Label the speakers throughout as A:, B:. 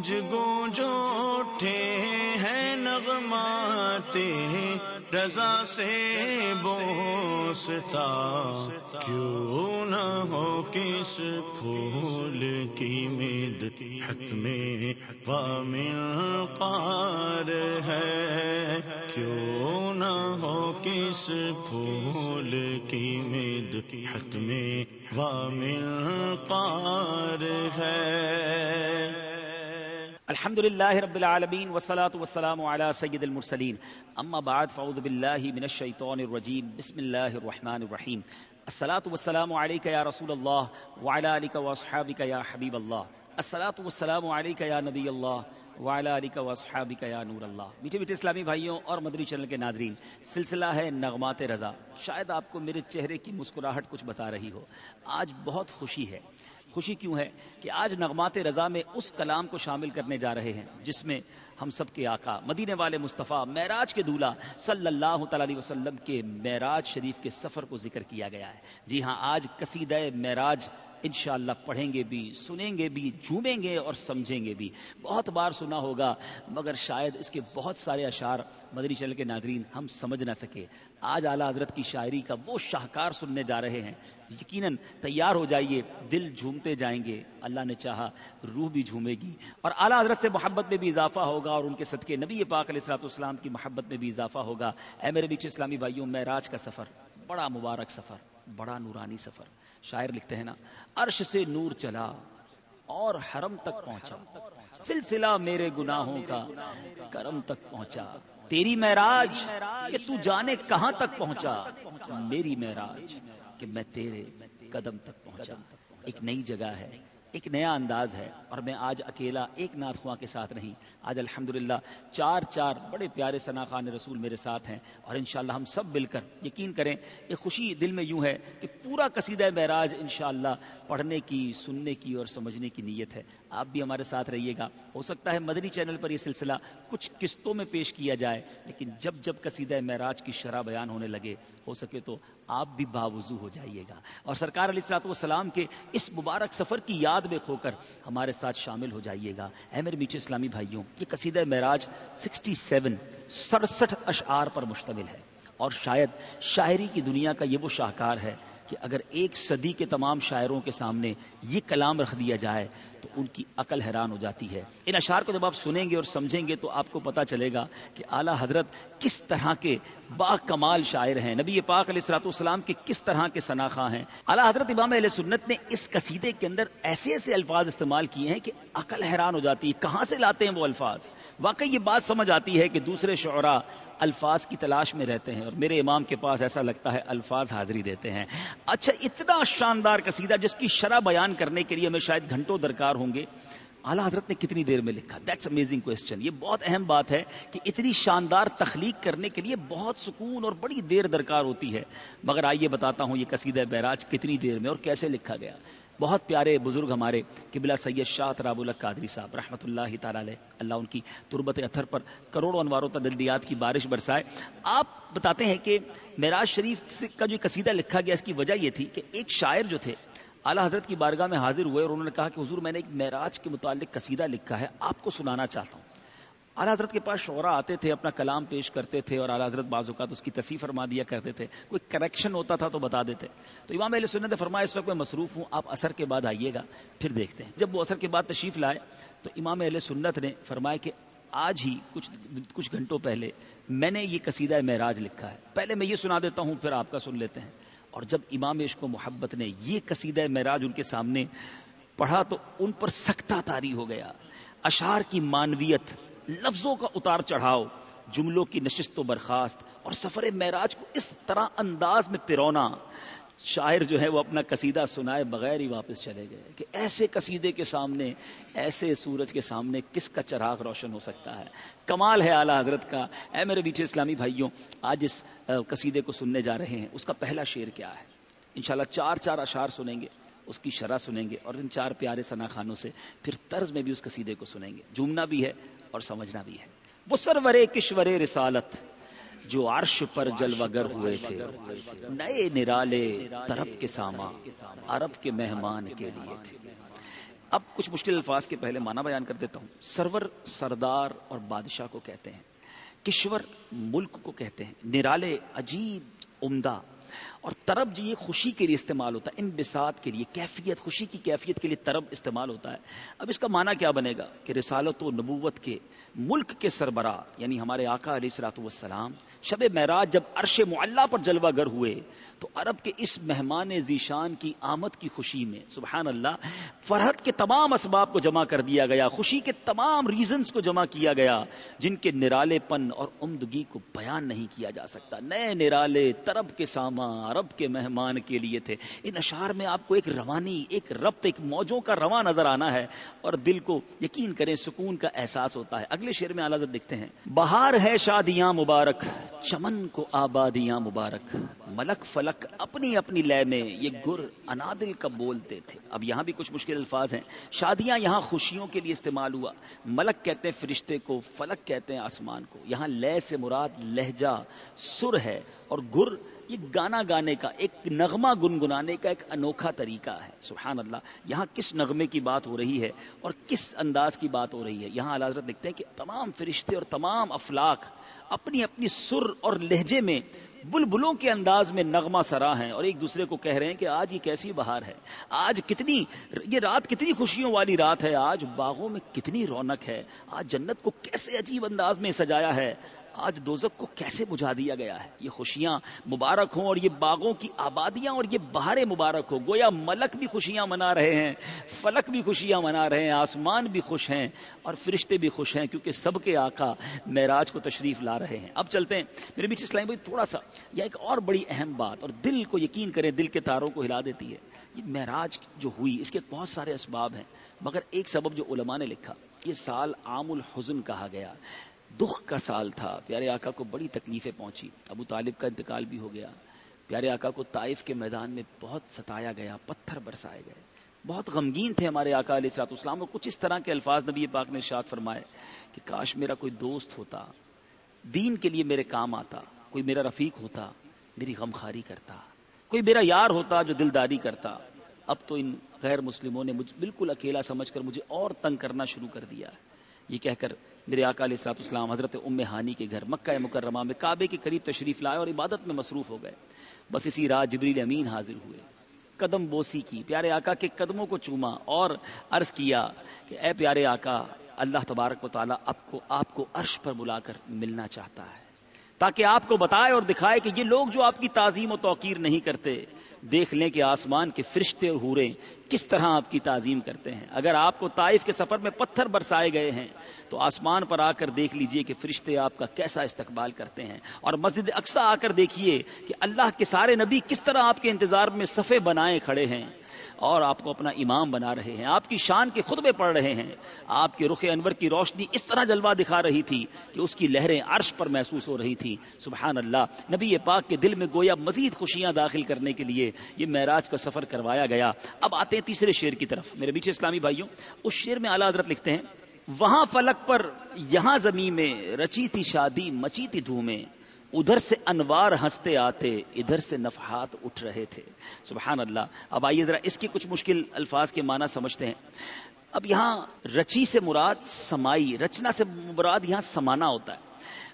A: گونج گونج اٹھے ہیں نغمات، رضا سے بوستا کیوں نہ ہو کس پھول کی مید حت میں وامل پار ہے۔ کیوں نہ ہو کس پھول کی مید حت میں وامل پار ہے۔
B: الحمد لله رب العالمين والصلاة والسلام على سيد المرسلين أما بعد فأعوذ بالله من الشيطان الرجيم بسم الله الرحمن الرحيم الصلاة والسلام عليك يا رسول الله وعلى آلك وأصحابك يا حبيب الله الصلاة والسلام عليك يا نبي الله وعلى آلك وأصحابك يا نور اللہ میٹھے میٹھے اسلامی بھائیوں اور مدری چینل کے ناظرین، سلسلہ ہے نغمات رضا. شاید آپ کو میرے چہرے کی مسکراہٹ کچھ بتا رہی ہو. آج بہت خوشی ہے۔ خوشی کیوں ہے کہ آج نغمات رضا میں اس کلام کو شامل کرنے جا رہے ہیں، جس میں ہم سب کے آقا، مدینے والے مصطفیٰ، معراج کے دولہ صلی اللہ تعالی وسلم کے معراج شریف کے سفر کو ذکر کیا گیا ہے۔ جی ہاں آج قصیدہ معراج انشاءاللہ پڑھیں گے بھی، سنیں گے بھی، جھومیں گے اور سمجھیں گے بھی۔ بہت بار سنا ہوگا، مگر شاید اس کے بہت سارے اشعار مدری چل کے ناظرین ہم سمجھ نہ سکے۔ آج اعلیٰ حضرت کی شاعری کا وہ شاہکار سننے جا رہے ہیں۔ یقیناً تیار ہو جائیے، دل جھومتے جائیں گے۔ اللہ نے چاہا روح بھی جھومے گی۔ اور اعلیٰ حضرت سے محبت میں بھی اضافہ ہوگا اور ان کے صدقے نبی پاک علیہ السلاط اسلام کی محبت میں بھی اضافہ ہوگا۔ اے میرے بیچ اسلامی بھائیوں، معراج کا سفر، بڑا مبارک سفر۔ بڑا نورانی سفر۔ شاعر لکھتے ہیں نا، عرش سے نور چلا اور حرم تک پہنچا۔ سلسلہ میرے گناہوں کا کرم تک پہنچا۔ تیری معراج کہ تو جانے کہاں تک پہنچا۔ میری معراج کہ میں تیرے قدم تک پہنچا۔ ایک نئی جگہ ہے۔ ایک نیا انداز ہے اور میں آج اکیلا ایک ناتھ خواہ کے ساتھ نہیں، آج الحمدللہ چار چار بڑے پیارے ثنا خان رسول میرے ساتھ ہیں اور انشاءاللہ ہم سب مل کر یقین کریں ایک خوشی دل میں یوں ہے کہ پورا قصیدہ معراج انشاءاللہ پڑھنے کی، سننے کی اور سمجھنے کی نیت ہے۔ آپ بھی ہمارے ساتھ رہیے گا۔ ہو سکتا ہے مدنی چینل پر یہ سلسلہ کچھ قسطوں میں پیش کیا جائے، لیکن جب جب قصیدہ معراج کی شرح بیان ہونے لگے، ہو سکے تو آپ بھی باوضو ہو جائیے گا۔ اور سرکار علیہ السلاط والسلام کے اس مبارک سفر کی یاد میں کھو کر ہمارے ساتھ شامل ہو جائیے گا۔ اے میرے میٹھے اسلامی بھائیوں، یہ قصیدہ معراج سکسٹی سیون سڑسٹھ اشعار پر مشتمل ہے اور شاید شاعری کی دنیا کا یہ وہ شاہکار ہے کہ اگر ایک صدی کے تمام شاعروں کے سامنے یہ کلام رکھ دیا جائے تو ان کی عقل حیران ہو جاتی ہے۔ ان اشعار کو جب آپ سنیں گے اور سمجھیں گے تو آپ کو پتا چلے گا کہ اعلیٰ حضرت کس طرح کے با کمال شاعر ہیں۔ نبی پاک علیہ السلاط والسلام کے کس طرح کے سناخا ہیں۔ اعلیٰ حضرت امام علیہ سنت نے اس قصیدے کے اندر ایسے ایسے الفاظ استعمال کیے ہیں کہ عقل حیران ہو جاتی ہے۔ کہاں سے لاتے ہیں وہ الفاظ؟ واقعی یہ بات سمجھ آتی ہے کہ دوسرے شعرا الفاظ کی تلاش میں رہتے ہیں اور میرے امام کے پاس ایسا لگتا ہے الفاظ حاضری دیتے ہیں۔ اچھا اتنا شاندار قصیدہ جس کی شرح بیان کرنے کے لیے ہمیں شاید گھنٹوں درکار ہوں گے۔ اعلیٰ حضرت نے کتنی دیر میں لکھا۔ دیٹس امیزنگ کوشچن یہ بہت اہم بات ہے کہ اتنی شاندار تخلیق کرنے کے لیے بہت سکون اور بڑی دیر درکار ہوتی ہے۔ مگر آئیے بتاتا ہوں یہ قصیدہ بیراج کتنی دیر میں اور کیسے لکھا گیا۔ بہت پیارے بزرگ ہمارے قبلہ سید شاہ تراب اللہ قادری صاحب رحمۃ اللہ تعالی علیہ، اللہ ان کی تربت اتھر پر کروڑوں انواروں تدلیات کی بارش برسائے۔ آپ بتاتے ہیں کہ معراج شریف کا جو قصیدہ لکھا گیا، اس کی وجہ یہ تھی کہ ایک شاعر جو تھے، اعلیٰ حضرت کی بارگاہ میں حاضر ہوئے اور انہوں نے کہا کہ حضور، میں نے ایک معراج کے متعلق قصیدہ لکھا ہے، آپ کو سنانا چاہتا ہوں۔ اعلیٰ حضرت کے پاس شعرا آتے تھے، اپنا کلام پیش کرتے تھے اور اعلیٰ حضرت بعض اوقات اس کی تصیح فرما دیا کرتے تھے۔ کوئی کریکشن ہوتا تھا تو بتا دیتے۔ تو امام علیہ سنت نے فرمایا، اس وقت میں مصروف ہوں، آپ اثر کے بعد آئیے گا، پھر دیکھتے ہیں۔ جب وہ اثر کے بعد تشریف لائے، تو امام علیہ سنت نے فرمایا کہ آج ہی کچھ کچھ گھنٹوں پہلے میں نے یہ قصیدہ معراج لکھا ہے۔ پہلے میں یہ سنا دیتا ہوں، پھر آپ کا سن لیتے ہیں۔ اور جب امام عشق و محبت نے یہ قصیدہ معراج ان کے سامنے پڑھا، تو ان پر سختہ تاری ہو گیا۔ اشار کی مانویت لفظوں کا اتار چڑھاؤ، جملوں کی نشست و برخاست اور سفر معراج کو اس طرح انداز میں پیرونا شاعر جو ہے وہ اپنا قصیدہ سنائے بغیر ہی واپس چلے گئے کہ ایسے قصیدے کے سامنے، ایسے سورج کے سامنے کس کا چراغ روشن ہو سکتا ہے؟ کمال ہے اعلیٰ حضرت کا۔ اے میرے بیچے اسلامی بھائیوں، آج اس قصیدے کو سننے جا رہے ہیں۔ اس کا پہلا شعر کیا ہے؟ انشاءاللہ چار چار اشعار سنیں گے، اس کی شرح سنیں گے اور ان چار پیارے ثنا خانوں سے پھر طرز میں بھی اس قصیدے کو سنیں گے۔ جھومنا بھی ہے اور سمجھنا بھی ہے۔ وہ سرورے کشور رسالت جو عرش پر جلوگر ہوئے تھے۔ نئے نرالے طرف کے ساما، عرب کے مہمان کے لیے تھے۔ اب کچھ مشکل الفاظ کے پہلے مانا بیان کر دیتا ہوں۔ سرور سردار اور بادشاہ کو کہتے ہیں، کشور ملک کو کہتے ہیں۔ نرالے عجیب، عمدہ۔ اور ترب جو یہ خوشی کے لیے استعمال ہوتا ہے ان بسات کے لیے، کیفیت، خوشی کی کیفیت کے لیے ترب استعمال ہوتا ہے۔ اب اس کا معنی کیا بنے گا؟ کہ رسالت و نبوت کے ملک کے سربراہ یعنی ہمارے آقا علیہ سلاۃ والسلام، شب معراج جب عرش معلّہ پر جلوہ گر ہوئے، تو عرب کے اس مہمان ذیشان کی آمد کی خوشی میں، سبحان اللہ، فرحت کے تمام اسباب کو جمع کر دیا گیا، خوشی کے تمام ریزنز کو جمع کیا گیا، جن کے نرالے پن اور عمدگی کو بیان نہیں کیا جا سکتا۔ نئے نرالے ترب کے سامان عرب کے مہمان کے لیے تھے۔ ان اشعار میں آپ کو ایک روانی، ایک ربط، ایک موجوں کا رواں نظر آنا ہے اور دل کو یقین کریں، سکون کا احساس ہوتا ہے۔ اگلے شعر میں اعلیٰ دیکھتے ہیں۔ بہار ہے شادیاں مبارک، چمن کو آبادیاں مبارک۔ ملک فلک اپنی اپنی لے میں یہ گر انادل کا بولتے تھے۔ اب یہاں بھی کچھ مشکل الفاظ ہیں۔ شادیاں یہاں خوشیوں کے لیے استعمال ہوا۔ ملک کہتے ہیں فرشتے کو، فلک کہتے ہیں آسمان کو۔ یہاں لے سے مراد لہجہ سر ہے اور گر یہ گانا گانے کا، ایک نغمہ گنگنانے کا ایک انوکھا طریقہ ہے، سبحان اللہ۔ یہاں کس نغمے کی بات ہو رہی ہے اور کس انداز کی بات ہو رہی ہے؟ یہاں حضرت دیکھتے ہیں کہ تمام فرشتے اور تمام افلاق اپنی اپنی سر اور لہجے میں بلبلوں کے انداز میں نغمہ سرا ہیں اور ایک دوسرے کو کہہ رہے ہیں کہ آج یہ کیسی بہار ہے؟ آج کتنی، یہ رات کتنی خوشیوں والی رات ہے؟ آج باغوں میں کتنی رونق ہے؟ آج جنت کو کیسے عجیب انداز میں سجایا ہے؟ آج دوزک کو کیسے بجھا دیا گیا ہے؟ یہ خوشیاں مبارک ہوں اور یہ باغوں کی آبادیاں اور یہ بہاریں مبارک ہو گویا ملک بھی خوشیاں منا رہے ہیں، فلک بھی خوشیاں منا رہے ہیں، آسمان بھی خوش ہیں اور فرشتے بھی خوش ہیں کیونکہ سب کے آقا معراج کو تشریف لا رہے ہیں۔ اب چلتے ہیں۔ میرے بیچ اسلام بھائی، تھوڑا سا، یہ ایک اور بڑی اہم بات اور دل کو یقین کریں، دل کے تاروں کو ہلا دیتی ہے۔ یہ معراج جو ہوئی، اس کے بہت سارے اسباب ہیں، مگر ایک سبب جو علماء نے لکھا، یہ سال عام الحزن کہا گیا۔ دکھ کا سال تھا۔ پیارے آقا کو بڑی تکلیفیں پہنچی۔ ابو طالب کا انتقال بھی ہو گیا۔ پیارے آقا کو طائف کے میدان میں بہت ستایا گیا، پتھر برسائے گئے۔ بہت غمگین تھے ہمارے آقا علیہ سلاط اسلام اور کچھ اس طرح کے الفاظ نبی پاک نے شاد فرمائے کہ کاش میرا کوئی دوست ہوتا، دین کے لیے میرے کام آتا، کوئی میرا رفیق ہوتا، میری غمخاری کرتا، کوئی میرا یار ہوتا جو دلداری کرتا۔ اب تو ان غیر مسلموں نے مجھ، بالکل اکیلا سمجھ کر مجھے اور تنگ کرنا شروع کر دیا۔ یہ کہہ کر میرے آقا علیہ السلاط اسلام حضرت ام ہانی کے گھر مکہ مکرمہ میں کعبے کے قریب تشریف لائے اور عبادت میں مصروف ہو گئے۔ بس اسی رات جبریل امین حاضر ہوئے۔ قدم بوسی کی۔ پیارے آقا کے قدموں کو چوما اور عرض کیا کہ اے پیارے آقا، اللہ تبارک و تعالیٰ آپ کو آپ کو عرش پر بلا کر ملنا چاہتا ہے۔ تاکہ آپ کو بتائے اور دکھائے کہ یہ لوگ جو آپ کی تعظیم و توقیر نہیں کرتے، دیکھ لیں کہ آسمان کے فرشتے اور ہورے کس طرح آپ کی تعظیم کرتے ہیں۔ اگر آپ کو طائف کے سفر میں پتھر برسائے گئے ہیں، تو آسمان پر آ کر دیکھ لیجیے کہ فرشتے آپ کا کیسا استقبال کرتے ہیں۔ اور مسجد اقسا آ کر دیکھیے کہ اللہ کے سارے نبی کس طرح آپ کے انتظار میں صفے بنائے کھڑے ہیں۔ اور آپ کو اپنا امام بنا رہے ہیں، آپ کی شان کے خطبے پڑھ رہے ہیں۔ آپ کے رخ انور کی روشنی اس طرح جلوہ دکھا رہی تھی کہ اس کی لہریں عرش پر محسوس ہو رہی تھی سبحان اللہ، نبی پاک کے دل میں گویا مزید خوشیاں داخل کرنے کے لیے یہ معراج کا سفر کروایا گیا۔ اب آتے ہیں تیسرے شعر کی طرف۔ میرے بیچ اسلامی بھائیوں، اس شعر میں اعلیٰ حضرت لکھتے ہیں، وہاں فلک پر یہاں زمین میں رچی تھی شادی مچی تھی دھومیں۔ ادھر سے انوار ہنستے آتے، ادھر سے نفحات اٹھ رہے تھے۔ سبحان اللہ۔ اب آئیے ذرا اس کی کچھ مشکل الفاظ کے معنی سمجھتے ہیں۔ اب یہاں رچی سے مراد سمائی، رچنا سے مراد یہاں سمانا ہوتا ہے۔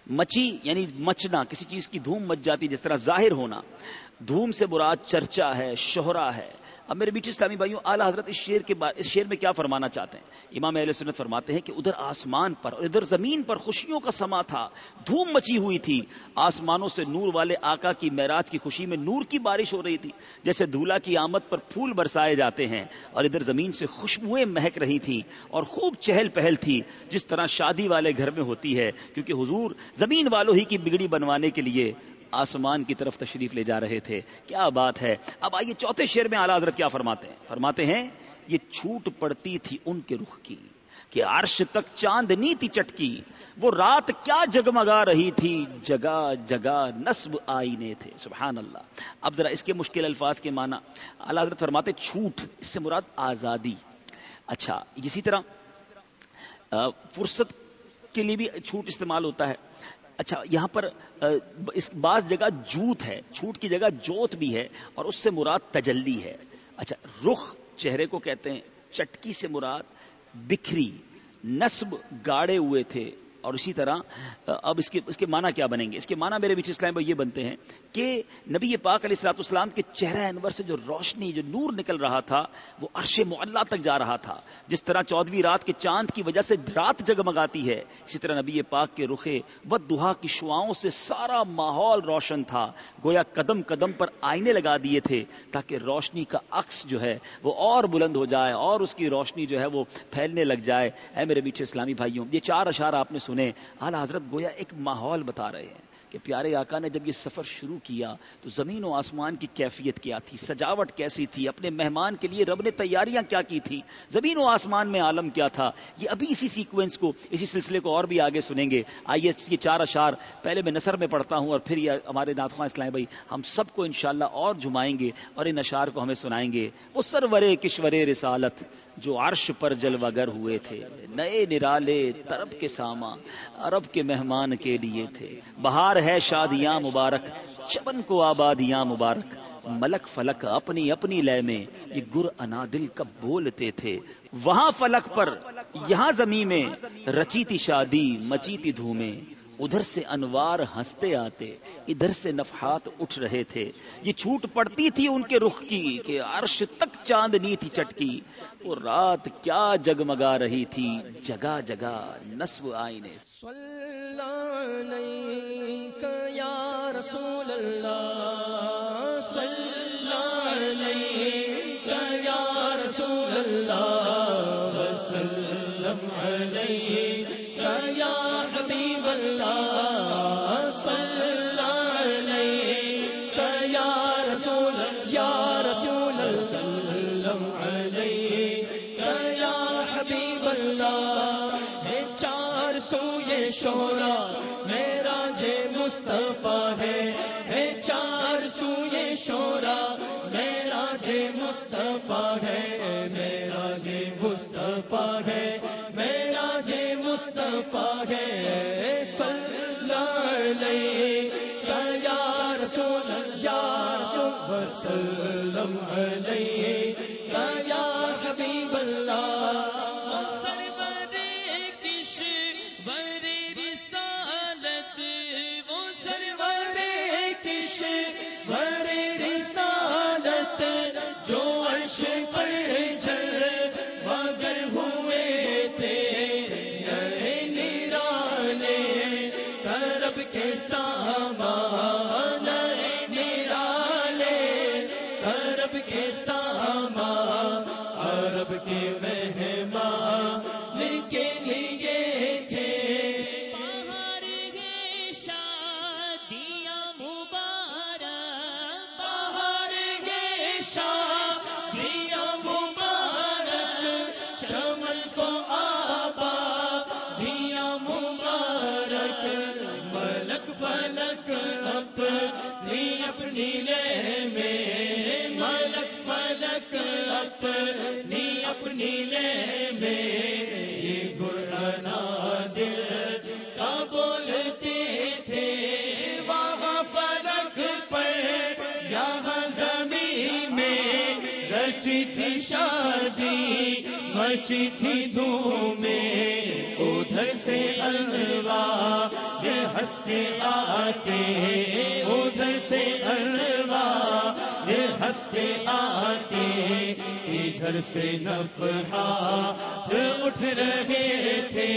B: مچی یعنی مچنا، کسی چیز کی دھوم مچ جاتی، جس طرح ظاہر ہونا۔ دھوم سے مراد چرچا ہے، شہرا ہے۔ اب میرے بیچ اسلامی بھائیوں، اعلیٰ حضرت اس شیر کے اس شیر میں کیا فرمانا چاہتے ہیں؟ امام اہل سنت فرماتے ہیں کہ ادھر آسمان پر اور ادھر زمین پر خوشیوں کا سما تھا، دھوم مچی ہوئی تھی۔ آسمانوں سے نور والے آقا کی معراج کی خوشی میں نور کی بارش ہو رہی تھی، جیسے دھولا کی آمد پر پھول برسائے جاتے ہیں اور ادھر زمین سے خوشبوئیں مہک رہی تھی اور خوب چہل پہل تھی، جس طرح شادی والے گھر میں ہوتی ہے۔ کیونکہ حضور زمین والوں ہی کی بگڑی بنوانے کے لیے آسمان کی طرف تشریف لے جا رہے تھے۔ کیا بات ہے؟ اب آئیے چوتھے شیر میں اعلیٰ حضرت کیا فرماتے ہیں؟ فرماتے ہیں، یہ چھوٹ پڑتی تھی ان کے رخ کی، کہ عرش تک چاندنی تھی چٹکی، وہ رات کیا جگمگا رہی تھی، جگہ جگہ نصب آئینے تھے۔ سبحان اللہ اب ذرا اس کے مشکل الفاظ کے معنی۔ اللہ حضرت فرماتے، چھوٹ، اس سے مراد آزادی۔ اچھا اسی طرح فرصت کے لیے بھی چھوٹ استعمال ہوتا ہے۔ اچھا یہاں پر اس بعض جگہ جوت ہے چھوٹ کی جگہ جوت بھی ہے اور اس سے مراد تجلی ہے۔ اچھا رخ چہرے کو کہتے ہیں، چٹکی سے مراد بکھری نصب گاڑے ہوئے تھے۔ اور اسی طرح اب اس کے اس کے معنی کیا بنیں گے؟ اس کے معنی میرے بیچ اسلام یہ بنتے ہیں کہ نبی پاک علیہ السلاط اسلام کے چہرہ انور سے جو روشنی، جو نور نکل رہا تھا، وہ عرش معلّہ تک جا رہا تھا۔ جس طرح چودویں رات کے چاند کی وجہ سے رات جگمگاتی ہے، اسی طرح نبی پاک کے رخے و دہا کی شعاؤں سے سارا ماحول روشن تھا۔ گویا قدم قدم پر آئینے لگا دیے تھے تاکہ روشنی کا عکس جو ہے وہ اور بلند ہو جائے اور اس کی روشنی جو ہے وہ پھیلنے لگ جائے۔ اے میرے بیچ اسلامی بھائیوں، یہ چار اشار آپ نے سنے اعلی حضرت گویا ایک ماحول بتا رہے ہیں۔ کہ پیارے آقا نے جب یہ سفر شروع کیا تو زمین و آسمان کی کیفیت کیا تھی، سجاوٹ کیسی تھی، اپنے مہمان کے لیے رب نے تیاریاں کیا کی تھی زمین و آسمان میں عالم کیا تھا۔ یہ ابھی اسی سیکوینس کو، اسی سلسلے کو اور بھی آگے سنیں گے۔ آئیے یہ چار اشار پہلے میں نثر میں پڑھتا ہوں اور پھر یہ ہمارے ناتخواں اسلام بھائی ہم سب کو انشاءاللہ اور جمائیں گے اور ان اشار کو ہمیں سنائیں گے۔ وہ سرورے کشور رسالت جو عرش پر جلوہ گر ہوئے تھے، نئے نرالے طرب کے ساما عرب کے مہمان کے لیے تھے۔ بہار ہے شادیاں مبارک، چبن کو آبادیاں مبارک۔ ملک فلک اپنی اپنی لے میں، یہ گر انادل کب بولتے تھے۔ وہاں فلک پر، یہاں زمین میں رچی تھی شادی مچی تھی دھومے۔ ادھر سے انوار ہنستے آتے، ادھر سے نفحات اٹھ رہے تھے۔ یہ چھوٹ پڑتی تھی ان کے رخ کی کہ عرش تک چاندنی تھی چٹکی۔ وہ رات کیا جگمگا رہی تھی، جگہ جگہ نصب آئینے۔
C: یا رسول اللہ، صلی یا رسول اللہ، وسلم علیک یا حبیب اللہ صلی علیک یا رسول یا رسول وسلم علیک یا حبیب اللہ ہے چار سو یہ شورا میرا جے مصطفیٰ ہے ہے چار سو یہ شورا میرا جے مصطفیٰ ہے میرا جے مصطفیٰ ہے میرا جے مصطفیٰ ہے، صلی علیہ، یا رسول یا رسول وسلم علیہ، یا حبیب اللہ رسالت جو عرش پر چل مگر ہوئے سامان نرالے کے سامان عرب کے مہمان اپنی لے میں یہ گرانا دل کا بولتے تھے۔ وہاں فلک پر یہاں زمین میں رچی تھی شادی، مچی تھی دھومیں ادھر سے الوا یہ ہنس کے آتے، ادھر سے الوا ہنستے آتے ادھر سے نفحات اٹھ رہے تھے۔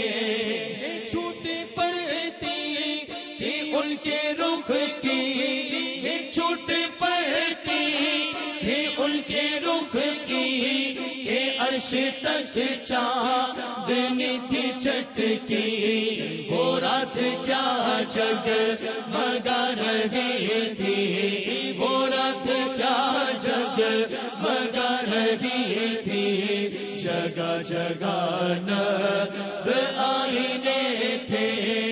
C: چھوٹے پڑتی تھی ان کے رخ کی چھوٹے پڑتی تھی ان کے رخ کی عرش تک چاندنی تھی چٹکی، وہ رات کیا جگ مگا رہی تھی؟ وہ رات کیا جگ مگا رہی تھی؟ جگہ جگہ نب آئینے تھے۔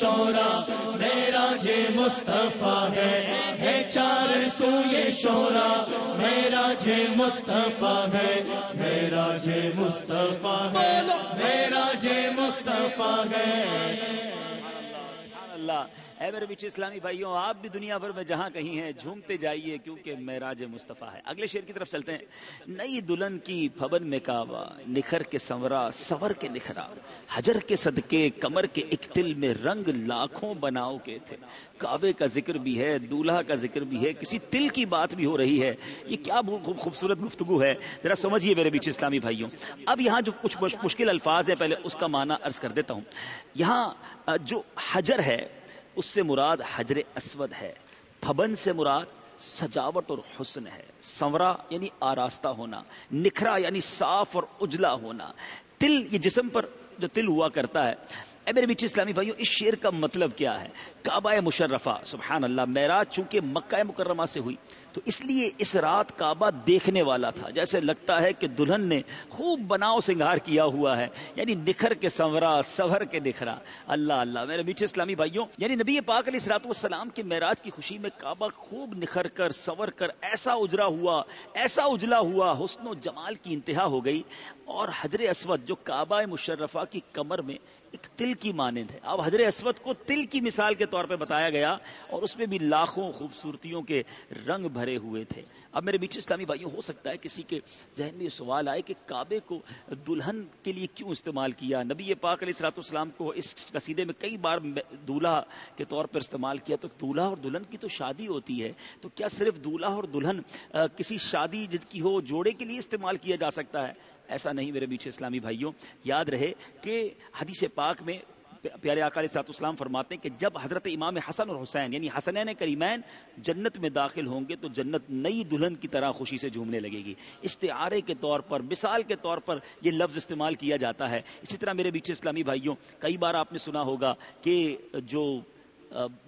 C: شورا، میرا جے مصطفیٰ ہے ہے چار سو یہ شورا۔ میرا جے مصطفیٰ ہے، میرا جے مصطفیٰ ہے، میرا جے مصطفیٰ ہے۔
B: اللہ۔ اے میرے بیچ اسلامی بھائیوں، آپ بھی دنیا بھر میں جہاں کہیں ہیں، جھومتے جائیے کیونکہ معراج مصطفیٰ ہے۔ اگلے شعر کی طرف چلتے ہیں۔ نئی دلہن کی بھون میں کعبہ، نکھر کے سنورا، سور کے نکھرا۔ حجر کے صدقے، کمر کے ایک تل میں رنگ لاکھوں بناؤ کے تھے۔ کعبے کا ذکر بھی ہے، دولہا کا ذکر بھی ہے، کسی تل کی بات بھی ہو رہی ہے۔ یہ کیا خوبصورت گفتگو ہے۔ ذرا سمجھیے میرے بیچ اسلامی بھائیوں۔ اب یہاں جو کچھ مشکل الفاظ ہیں، پہلے اس کا معنی عرض کر دیتا ہوں۔ یہاں، جو حجر ہے اس سے مراد حجر اسود ہے۔ پھبن سے مراد سجاوٹ اور حسن ہے۔ سنورا یعنی آراستہ ہونا، نکھرا یعنی صاف اور اجلا ہونا۔ تل، یہ جسم پر جو تل ہوا کرتا ہے۔ اے میرے بیچ اسلامی بھائیوں اس شعر کا مطلب کیا ہے؟ کعبہ مشرفہ، سبحان اللہ، معراج چونکہ مکہ مکرمہ سے ہوئی۔ تو اس لیے اس رات کعبہ دیکھنے والا تھا۔ جیسے لگتا ہے کہ دلہن نے خوب بناؤ سنگار کیا ہوا ہے یعنی نکھر کے سنورا سور کے نکھرا اللہ اللہ۔ میرے میٹھے اسلامی بھائیوں یعنی نبی پاک علیہ السلاط والسلام کے معراج کی خوشی میں کعبہ خوب نکھر کر سور کر، ایسا اجرا ہوا، ایسا اجلا ہوا، حسن و جمال کی انتہا ہو گئی۔ اور حجر اسود جو کعبہ مشرفہ کی کمر میں ایک تل کی مانند ہے۔ اب حجر اسود کو تل کی مثال کے طور پہ بتایا گیا اور اس میں بھی لاکھوں خوبصورتیوں کے رنگ بھرے ہوئے تھے۔ اب میرے بیچ اسلامی بھائیوں، ہو سکتا ہے کسی کے ذہن میں یہ سوال آئے کہ کعبے کو دلہن کے لیے کیوں استعمال کیا؟ نبی پاک علیہ السلاط والسلام کو اس قصیدے میں کئی بار دولہا کے طور پر استعمال کیا۔ تو دولہا اور دلہن کی تو شادی ہوتی ہے، تو کیا صرف دولہا اور دلہن کسی شادی جس کی ہو، جوڑے کے لیے استعمال کیا جا سکتا ہے؟ ایسا نہیں میرے بیچ اسلامی بھائیوں، یاد رہے کہ حدیث پاک میں پیارے آقا علیہ الصلوۃ والسلام فرماتے ہیں کہ جب حضرت امام حسن اور حسین یعنی حسنین کریمین جنت میں داخل ہوں گے تو جنت نئی دلہن کی طرح خوشی سے جھومنے لگے گی۔ استعارے کے طور پر، مثال کے طور پر یہ لفظ استعمال کیا جاتا ہے۔ اسی طرح میرے بیچ اسلامی بھائیوں، کئی بار آپ نے سنا ہوگا کہ جو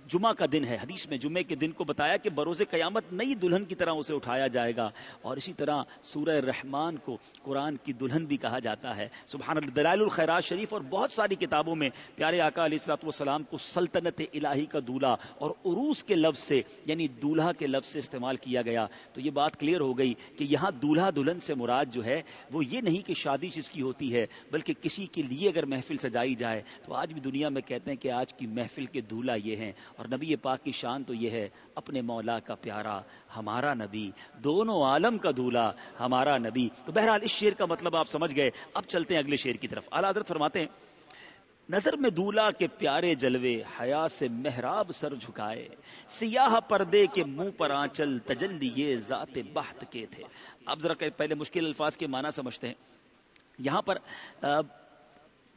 B: جمعہ کا دن ہے، حدیث میں جمعے کے دن کو بتایا کہ بروز قیامت نئی دلہن کی طرح اسے اٹھایا جائے گا۔ اور اسی طرح سورہ رحمان کو قرآن کی دلہن بھی کہا جاتا ہے۔ سبحان دلائل الخیرات شریف اور بہت ساری کتابوں میں پیارے آقا علیہ السلاط والسلام کو سلطنت الہی کا دولہا اور عروس کے لفظ سے یعنی دولہا کے لفظ سے استعمال کیا گیا۔ تو یہ بات کلیئر ہو گئی کہ یہاں دولہا دلہن سے مراد جو ہے، وہ یہ نہیں کہ شادی جس کی ہوتی ہے، بلکہ کسی کے لیے اگر محفل سجائی جائے۔ تو آج بھی دنیا میں کہتے ہیں کہ آج کی محفل کے دولہا یہ یہ ہیں۔ اور نبی پاک کی شان تو یہ ہے، اپنے مولا کا پیارا، ہمارا نبی، دونوں عالم کا دولہا ہمارا نبی۔ تو بہرحال اس شعر کا مطلب آپ سمجھ گئے۔ اب چلتے ہیں اگلے شعر کی طرف۔ اعلیٰ حضرت فرماتے ہیں، نظر میں دولہا کے پیارے جلوے، حیا سے محراب سر جھکائے۔ سیاہ پردے کے منہ پر آنچل، تجلی یہ ذات بحت کے تھے۔ اب ذرا پہلے مشکل الفاظ کے معنی سمجھتے ہیں۔ یہاں پر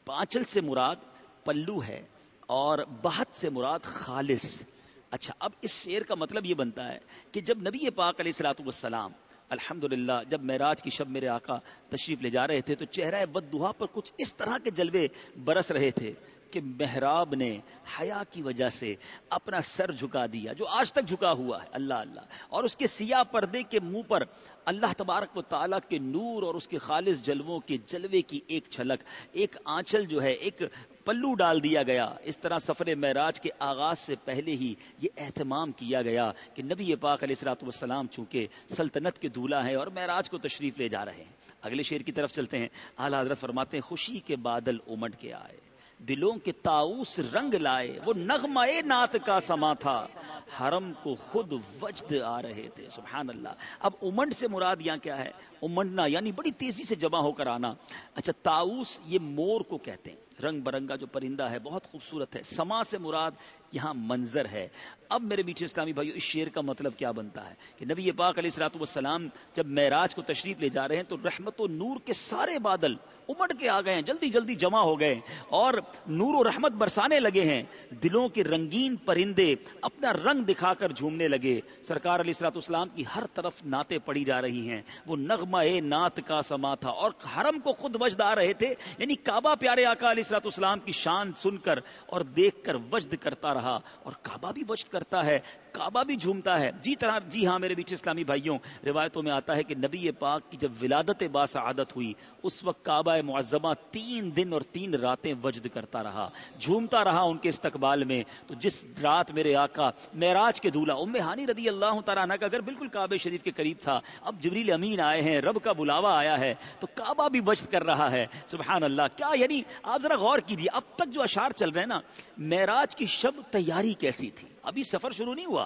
B: پانچل سے مراد پلو ہے۔ اور بہت سے مراد خالص۔ اچھا اب اس شعر کا مطلب یہ بنتا ہے کہ جب نبی پاک علیہ السلاۃ والسلام الحمد جب معراج کی شب میرے آقا تشریف لے جا رہے تھے، تو چہرہ ودہا پر کچھ اس طرح کے جلوے برس رہے تھے کہ محراب نے حیا کی وجہ سے اپنا سر جھکا دیا، جو آج تک جھکا ہوا ہے۔ اللہ اللہ۔ اور اس کے سیاہ پردے کے منہ پر اللہ تبارک و تعالیٰ کے نور اور اس کے خالص جلووں کے جلوے کی ایک چھلک ایک آنچل جو ہے، ایک پلو ڈال دیا گیا۔ اس طرح سفر معراج کے آغاز سے پہلے ہی یہ اہتمام کیا گیا کہ نبی پاک علیہ السلاۃ والسلام چونکہ سلطنت کے دولہا ہیں اور معراج کو تشریف لے جا رہے ہیں۔ اگلے شعر کی طرف چلتے ہیں۔ اعلیٰ حضرت فرماتے ہیں، خوشی کے بادل امٹ کے آئے، دلوں کے تاؤس رنگ لائے، وہ نغمہ نعت کا سما تھا۔ حرم کو خود وجد آ رہے تھے۔ سبحان اللہ۔ اب امنڈ سے مراد یہاں کیا ہے؟ امنڈنا یعنی بڑی تیزی سے جمع ہو کر آنا۔ اچھا تاؤس یہ مور کو کہتے ہیں۔ رنگ برنگا جو پرندہ ہے بہت خوبصورت ہے۔ سما سے مراد یہاں منظر ہے۔ اب میرے بیچ اسلامی بھائیو، اس شعر کا مطلب کیا بنتا ہے؟ کہ نبی پاک علیہ السلاۃ والسلام جب معراج کو تشریف لے جا رہے ہیں تو رحمت و نور کے سارے بادل امڑ کے آ گئے ہیں۔ جلدی جلدی جمع ہو گئے اور نور و رحمت برسانے لگے ہیں۔ دلوں کے رنگین پرندے اپنا رنگ دکھا کر جھومنے لگے۔ سرکار علیہ السلاۃ والسلام کی ہر طرف نعتیں پڑی جا رہی ہیں۔ وہ نغمہ نعت کا سما تھا اور حرم کو خود وجد آ رہے تھے۔ یعنی کعبہ پیارے آقا علیہ السلاۃ والسلام کی شان سن کر اور دیکھ کر وجد کرتا رہا۔ اور کعبہ بھی وجد کرتا ہے۔ کعبہ بھی جھومتا ہے۔ جی طرح جی ہاں میرے بیچ اسلامی بھائیوں، روایتوں میں آتا ہے کہ نبی پاک کی جب ولادت باسعادت ہوئی، اس وقت کعبہ معظمہ تین دن اور تین راتیں وجد کرتا رہا، جھومتا رہا ان کے استقبال میں۔ تو جس رات میرے آقا معراج کے دولہ، ام ہانی رضی اللہ تعالیٰ عنہ کا گھر بالکل کعبہ شریف کے قریب تھا، اب جبریل امین آئے ہیں، رب کا بلاوا آیا ہے، تو کعبہ بھی وجد کر رہا ہے۔ سبحان اللہ، کیا یعنی آپ ذرا غور کیجیے اب تک جو اشار چل رہے ہیں نا، معراج کی شب تیاری کیسی تھی؟ ابھی سفر شروع نہیں ہوا۔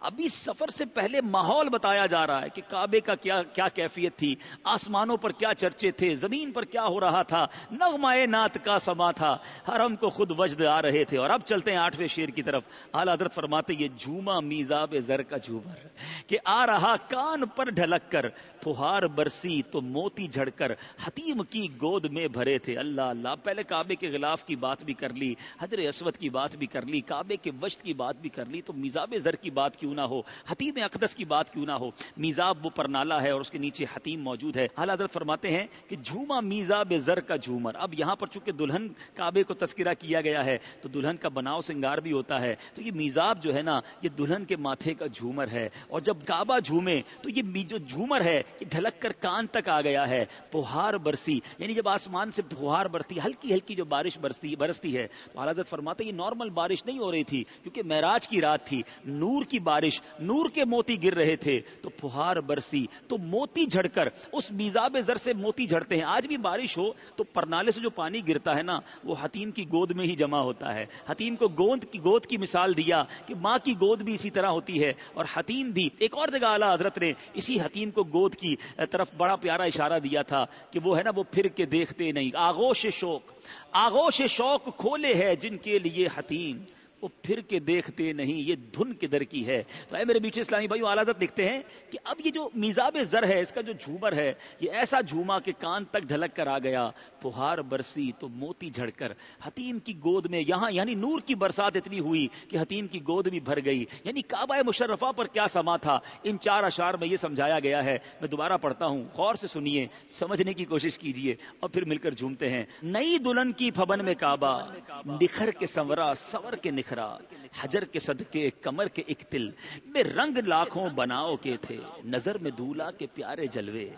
B: ابھی سفر سے پہلے ماحول بتایا جا رہا ہے کہ کعبے کا کیا کیا کیفیت تھی، آسمانوں پر کیا چرچے تھے، زمین پر کیا ہو رہا تھا نغمائے نات کا سما تھا۔ حرم کو خود وجد آ رہے تھے۔ اور اب چلتے ہیں آٹھویں شیر کی طرف۔ اعلی حضرت فرماتے یہ جھوما میزاب زر کا جھومر کہ آ رہا کان پر ڈھلک کر پہار برسی تو موتی جھڑ کر، حتیم کی گود میں بھرے تھے۔ اللہ اللہ، پہلے کعبے کے غلاف کی بات بھی کر لی حضر اسود کی بات بھی کر لی، کعبے کے وشت کی بات بھی کر لی، تو میزاب زر کی بات کیوں نہ ہو، حتیم اقدس کی بات کیوں نہ ہو، میزاب وہ پرنالا ہے اور اس کے نیچے حتیم موجود ہے۔ اعلیٰ حضرت فرماتے ہیں کہ جھوما میزاب زر کا جھومر۔ اب یہاں پر چونکہ دلہن کعبے کو تذکرہ کیا گیا ہے، تو دلہن کا بناؤ سنگار بھی ہوتا ہے۔ تو یہ میزاب جو ہے نا، یہ دلہن کے ماتھے کا جھومر ہے۔ اور جب کعبہ جھومے، تو یہ جو جھومر ہے، یہ ڈھلک کر کان تک آ گیا ہے۔ پہار برسی یعنی جب آسمان سے پہار برتی، ہلکی ہلکی جو بارش برستی برستی ہے، تو حضرت فرماتے یہ نارمل بارش نہیں ہو رہی تھی، کیونکہ معراج کی رات تھی۔ نور کی بارش، نور کے موتی گر رہے تھے، تو پھہار برسی، تو موتی جھڑ کر اس میزاب زر سے موتی جھڑتے ہیں۔ آج بھی بارش ہو، تو پرنالے سے جو پانی گرتا ہے نا، وہ حتیم کی گود میں ہی جمع ہوتا ہے۔ حتیم کو گوند کی، گود کی مثال دیا کہ ماں کی گود بھی اسی طرح ہوتی ہے۔ اور حتیم بھی، ایک اور جگہ اعلیٰ حضرت نے اسی حتیم کو گود کی طرف بڑا پیارا اشارہ دیا تھا کہ وہ ہے نا، وہ پھر کے دیکھتے نہیں۔ آغوش شوق آغوش شوق کھولے ہے جن کے لیے حتیم۔ وہ پھر کے دیکھتے نہیں، یہ دھن کے در کی ہے۔ تو اے میرے بیچے اسلامی بھائی عالت لکھتے ہیں کہ اب یہ جو میزاب زر ہے، اس کا جو جھومر ہے، یہ ایسا جھوما کہ کان تک ڈھلک کر آ گیا۔ پہار برسی تو موتی جھڑ کر۔ حتیم کی گود میں یہاں یعنی نور کی برسات اتنی ہوئی کہ حتیم کی گود بھی بھر گئی۔ یعنی کعبہ مشرفہ پر کیا سما تھا؟ ان چار اشار میں یہ سمجھایا گیا ہے۔ میں دوبارہ پڑھتا ہوں۔ غور سے سنیے، سمجھنے کی کوشش کیجیے اور پھر مل کر جھومتے ہیں۔ نئی دلہن کی پھبن میں کعبہ، نکھر کے سورا سور کے نکھر۔ بکھرا، حجر کے صدقے، کمر کے اکتل میں رنگ لاکھوں بناؤ کے تھے، نظر میں دولا کے پیارے جلوے،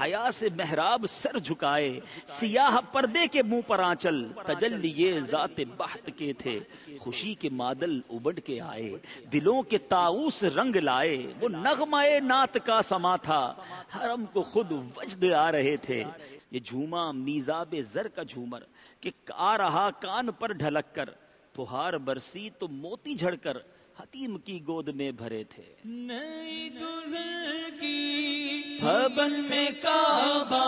B: حیا سے محراب سر جھکائے، سیاہ پردے کے منہ پر آنچل تجل یہ ذات بحت کے تھے، خوشی کے مادل ابڑ کے آئے، دلوں کے تاؤس رنگ لائے، وہ نغمائے نات کا سما تھا، حرم کو خود وجد آ رہے تھے۔ یہ جھوما میزاب زر کا جھومر، کہ آ رہا کان پر ڈھلک کر پہار برسی تو موتی جھڑ کر حتیم کی گود میں بھرے تھے۔
C: نئی دلہن کی بھبن میں کعبہ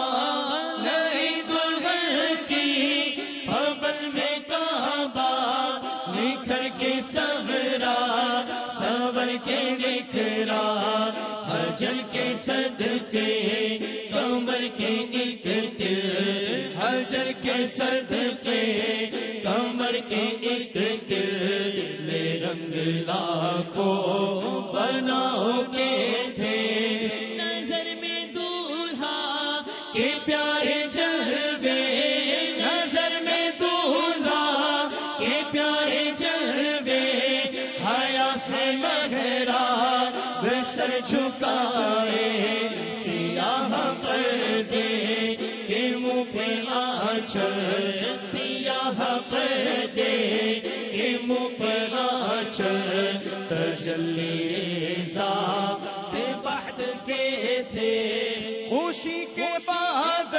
C: نئی دلہن کی بھبن میں کعبہ نکھر کے سورا سور کے نکھرا جل کے صد سے کمر کے ایک تل حجر کے صد سے کمر کے ایک لے رنگ لاکھوں بناؤ کے تھے۔ تجلی بحث کے تھے۔ خوشی کے بعد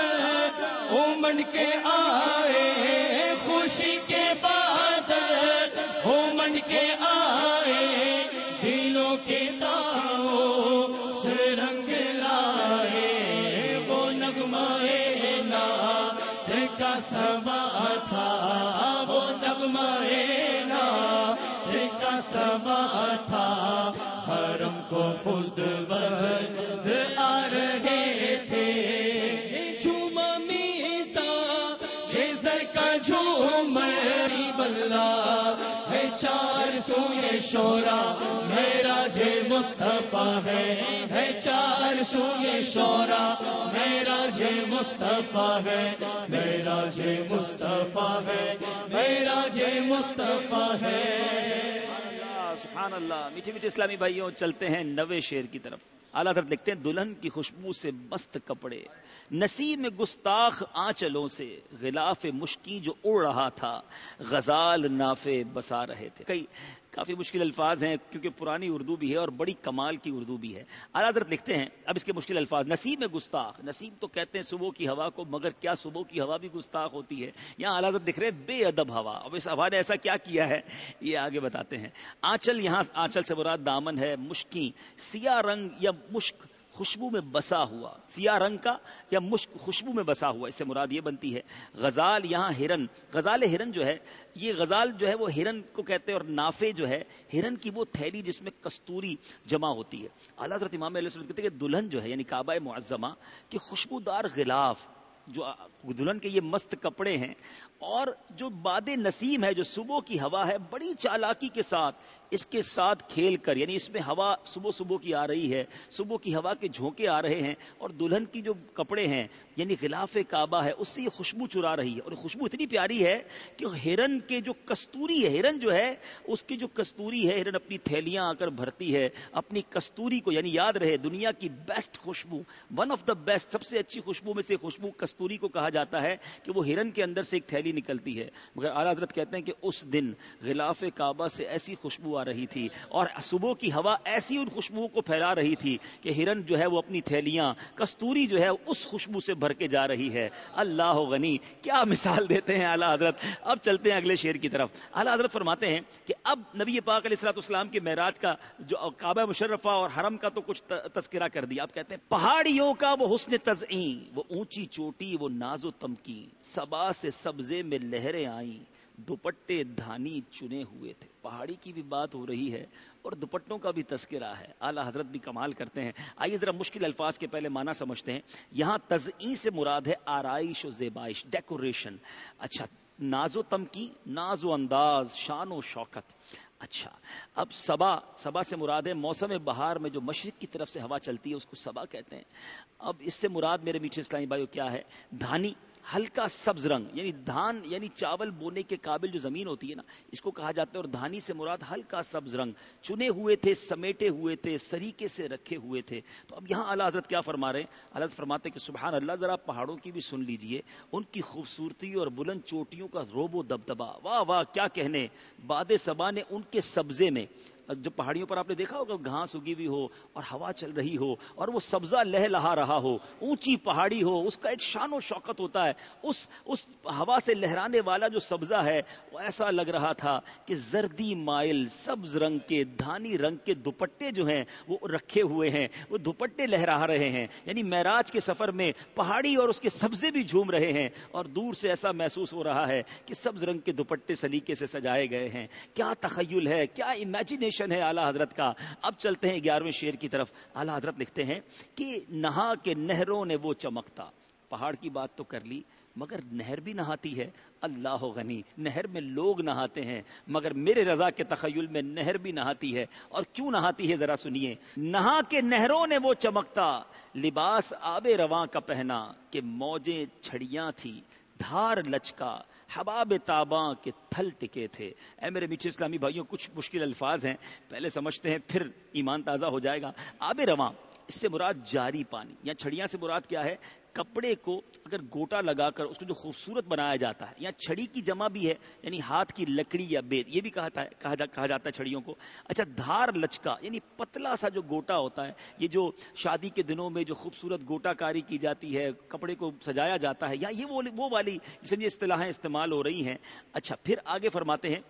C: امن کے آئے۔ خوشی کے بعد امن کے آئے۔ دلوں کے تاؤ سے رنگ لائے۔ وہ نغمائے نا کا سما کو خود وجد آ رہے تھے۔ جھوما میسا ریزر کا جھومر بلا۔ ہے چار سو یہ شورا، میرا جے مصطفیٰ ہے۔ ہے چار سو یہ شورا، میرا جے مصطفیٰ ہے۔ میرا جے مصطفیٰ ہے، میرا جے مصطفیٰ ہے۔
B: سبحان اللہ، میٹھے میٹھے اسلامی بھائیوں، چلتے ہیں نوے شیر کی طرف۔ اعلیٰ طرف لکھتے ہیں، دلہن کی خوشبو سے مست کپڑے۔ نصیب میں گستاخ آنچلوں سے غلاف مشکی جو اڑ رہا تھا، غزال نافے بسا رہے تھے۔ کئی کافی مشکل الفاظ ہیں کیونکہ پرانی اردو بھی ہے اور بڑی کمال کی اردو بھی ہے۔ اعلیٰ حضرت لکھتے ہیں، اب اس کے مشکل الفاظ نسیم میں گستاخ۔ نصیب تو کہتے ہیں صبح کی ہوا کو، مگر کیا صبح کی ہوا بھی گستاخ ہوتی ہے؟ یہاں اعلیٰ حضرت دکھ رہے بے ادب ہوا۔ اب اس ہوا نے ایسا کیا کیا ہے؟ یہ آگے بتاتے ہیں۔ آنچل یہاں، آنچل سے مراد دامن ہے مشکی سیاہ رنگ یا مشک۔ خوشبو میں بسا ہوا، سیاہ رنگ کا یا مشک خوشبو میں بسا ہوا، اس سے مراد یہ بنتی ہے، غزال یہاں ہرن، غزال ہرن جو ہے، یہ غزال جو ہے وہ ہرن کو کہتے ہیں اور نافے جو ہے، ہرن کی وہ تھیلی جس میں کستوری جمع ہوتی ہے۔ اعلیٰ حضرت امام علیہ وسلم کہتے ہیں کہ دلہن جو ہے یعنی کعبہ معظمہ، کہ خوشبودار غلاف جو دلہن کے یہ مست کپڑے ہیں، اور جو باد نسیم ہے، جو صبح کی ہوا ہے، بڑی چالاکی کے ساتھ اس کے ساتھ کھیل کر یعنی اس میں ہوا صبح صبح کی آ رہی ہے، صبح کی ہوا کے جھونکے آ رہے ہیں، اور دلہن کی جو کپڑے ہیں یعنی غلاف کعبہ ہے، اس سے یہ خوشبو چرا رہی ہے، اور خوشبو اتنی پیاری ہے کہ ہرن کے جو کستوری ہے، ہرن جو ہے، اس کی جو کستوری ہے، ہرن اپنی تھیلیاں آ کر بھرتی ہے، اپنی کستوری کو یعنی یاد رہے، دنیا کی بیسٹ خوشبو ون آف دا بیسٹ سب سے اچھی خوشبو میں سے خوشبو کستوری کو کہا جاتا ہے کہ وہ ہرن کے اندر سے ایک تھیلی نکلتی ہے۔ مگر اعلیٰ حضرت کہتے ہیں کہ اس دن غلاف کعبہ سے ایسی خوشبو آ رہی تھی اور صبح کی ہوا ایسی ان خوشبو کو پھیلا رہی تھی کہ ہرن جو ہے وہ اپنی تھیلیاں، کستوری جو ہے اس خوشبو سے بھر کے جا رہی ہے۔ اللہ غنی، کیا مثال دیتے ہیں اعلیٰ حضرت۔ اب چلتے ہیں اگلے شیر کی طرف۔ اعلیٰ حضرت فرماتے ہیں کہ اب نبی پاک علیہ السلاط اسلام کے معراج کا جو کعبہ مشرفہ اور حرم کا تو کچھ تذکرہ کر دیا۔ آپ کہتے ہیں، پہاڑیوں کا وہ حسن تزئین، وہ اونچی چوٹی وہ ناز و تمکی سبا سے سبزے میں لہریں آئیں، دوپٹے دھانی چنے ہوئے تھے۔ پہاڑی کی بھی بات ہو رہی ہے اور دوپٹوں کا بھی تذکرہ ہے۔ اعلیٰ حضرت بھی کمال کرتے ہیں۔ آئیے ذرا مشکل الفاظ کے پہلے معنی سمجھتے ہیں۔ یہاں تزئین سے مراد ہے آرائش و زیبائش ڈیکوریشن اچھا ناز و تمکی ناز و انداز، شان و شوکت۔ اچھا اب سبا سبا سے مراد ہے موسم بہار میں جو مشرق کی طرف سے ہوا چلتی ہے، اس کو سبا کہتے ہیں۔ اب اس سے مراد میرے میٹھے اسلامی بھائیو کیا ہے؟ دھانی۔ ہلکا سبز رنگ یعنی دھان یعنی چاول بونے کے قابل جو زمین ہوتی ہے نا، اس کو کہا جاتا ہے اور دھانی سے مراد ہلکا سبز رنگ، چنے ہوئے تھے، سمیٹے ہوئے تھے، سریکے سے رکھے ہوئے تھے۔ تو اب یہاں اللہ حضرت کیا فرما رہے ہیں؟ اللہ حضرت فرماتے کہ سبحان اللہ، ذرا پہاڑوں کی بھی سن لیجیے، ان کی خوبصورتی اور بلند چوٹیوں کا روب و دبدبا واہ واہ، کیا کہنے۔ باد سبا نے ان کے سبزے میں جو پہاڑیوں پر آپ نے دیکھا ہوگا گھاس اگی ہوئی ہو اور ہوا چل رہی ہو اور وہ سبزہ لہ لہا رہا ہو، اونچی پہاڑی ہو، اس کا ایک شان و شوقت ہوتا ہے۔ اس اس ہوا سے لہرانے والا جو سبزہ ہے، وہ ایسا لگ رہا تھا کہ زردی مائل، سبز رنگ کے، دھانی رنگ کے دوپٹے جو ہیں، وہ رکھے ہوئے ہیں، وہ دوپٹے لہرا رہے ہیں۔ یعنی معراج کے سفر میں پہاڑی اور اس کے سبزے بھی جھوم رہے ہیں اور دور سے ایسا محسوس ہو رہا ہے کہ سبز رنگ کے دوپٹے سلیقے سے سجائے گئے ہیں۔ کیا تخیل ہے، کیا امیجنیشن ہے اعلیٰ حضرت کا۔ اب چلتے ہیں گیارہویں شیر کی طرف۔ اعلیٰ حضرت لکھتے ہیں کہ نہا کے نہروں نے وہ چمکتا۔ پہاڑ کی بات تو کر لی، مگر نہر بھی نہاتی ہے۔ اللہ غنی، نہر میں لوگ نہاتے ہیں، مگر میرے رضا کے تخیل میں نہر بھی نہاتی ہے۔ اور کیوں نہاتی ہے ذرا سنیے۔ نہا کے نہروں نے وہ چمکتا، لباس آب رواں کا پہنا کہ موجیں چھڑیاں تھی دھار لچکا، حباب تاباں کے تھل ٹکے تھے۔ اے میرے میٹھے اسلامی بھائیوں، کچھ مشکل الفاظ ہیں۔ پہلے سمجھتے ہیں، پھر ایمان تازہ ہو جائے گا۔ آب رواں، اس سے مراد جاری پانی۔ یا چھڑیاں سے مراد کیا ہے؟ کپڑے کو اگر گوٹا لگا کر اس کو جو خوبصورت بنایا جاتا ہے یا چھڑی کی جمع بھی ہے یعنی ہاتھ کی لکڑی یا بید یہ بھی کہا ہے کہا, جا, کہا جاتا ہے چھڑیوں کو۔ اچھا دھار لچکا یعنی پتلا سا جو گوٹا ہوتا ہے یہ جو شادی کے دنوں میں جو خوبصورت گوٹا کاری کی جاتی ہے کپڑے کو سجایا جاتا ہے یا یہ وہ والی جس میں اصطلاحیں استعمال ہو رہی ہیں۔ اچھا پھر آگے فرماتے ہیں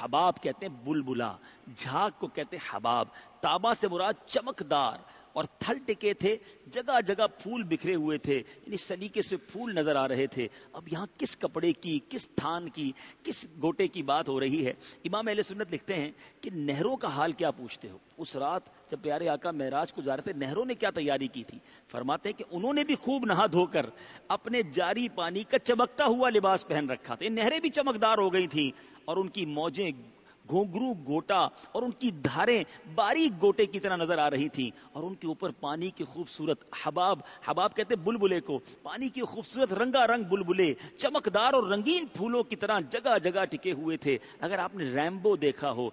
B: حباب کہتے ہیں بلبلا جھاگ کو کہتے ہیں حباب تابا سے مراد چمکدار اور تھل ٹکے تھے، جگہ جگہ پھول بکھرے ہوئے تھے یعنی سلیقے سے پھول نظر آ رہے تھے۔ اب یہاں کس کپڑے کی، کس تھان کی، کس گوٹے کی بات ہو رہی ہے؟ امام اہل سنت لکھتے ہیں کہ نہروں کا حال کیا پوچھتے ہو؟ اس رات جب پیارے آقا معراج کو جا رہے تھے، نہروں نے کیا تیاری کی تھی؟ فرماتے ہیں کہ انہوں نے بھی خوب نہا دھو کر اپنے جاری پانی کا چمکتا ہوا لباس پہن رکھا تھا۔ نہریں بھی چمکدار ہو گئی تھیں اور ان کی موجیں گھونگرو گوٹا اور ان کی دھاریں باریک گوٹے کی طرح نظر آ رہی تھی اور ان کے اوپر پانی کی خوبصورت حباب حباب کہتے بلبلے کو، پانی کی خوبصورت رنگا رنگ بلبلے، چمکدار اور رنگین پھولوں کی طرح جگہ جگہ ٹکے ہوئے تھے۔ اگر آپ نے ریمبو دیکھا ہو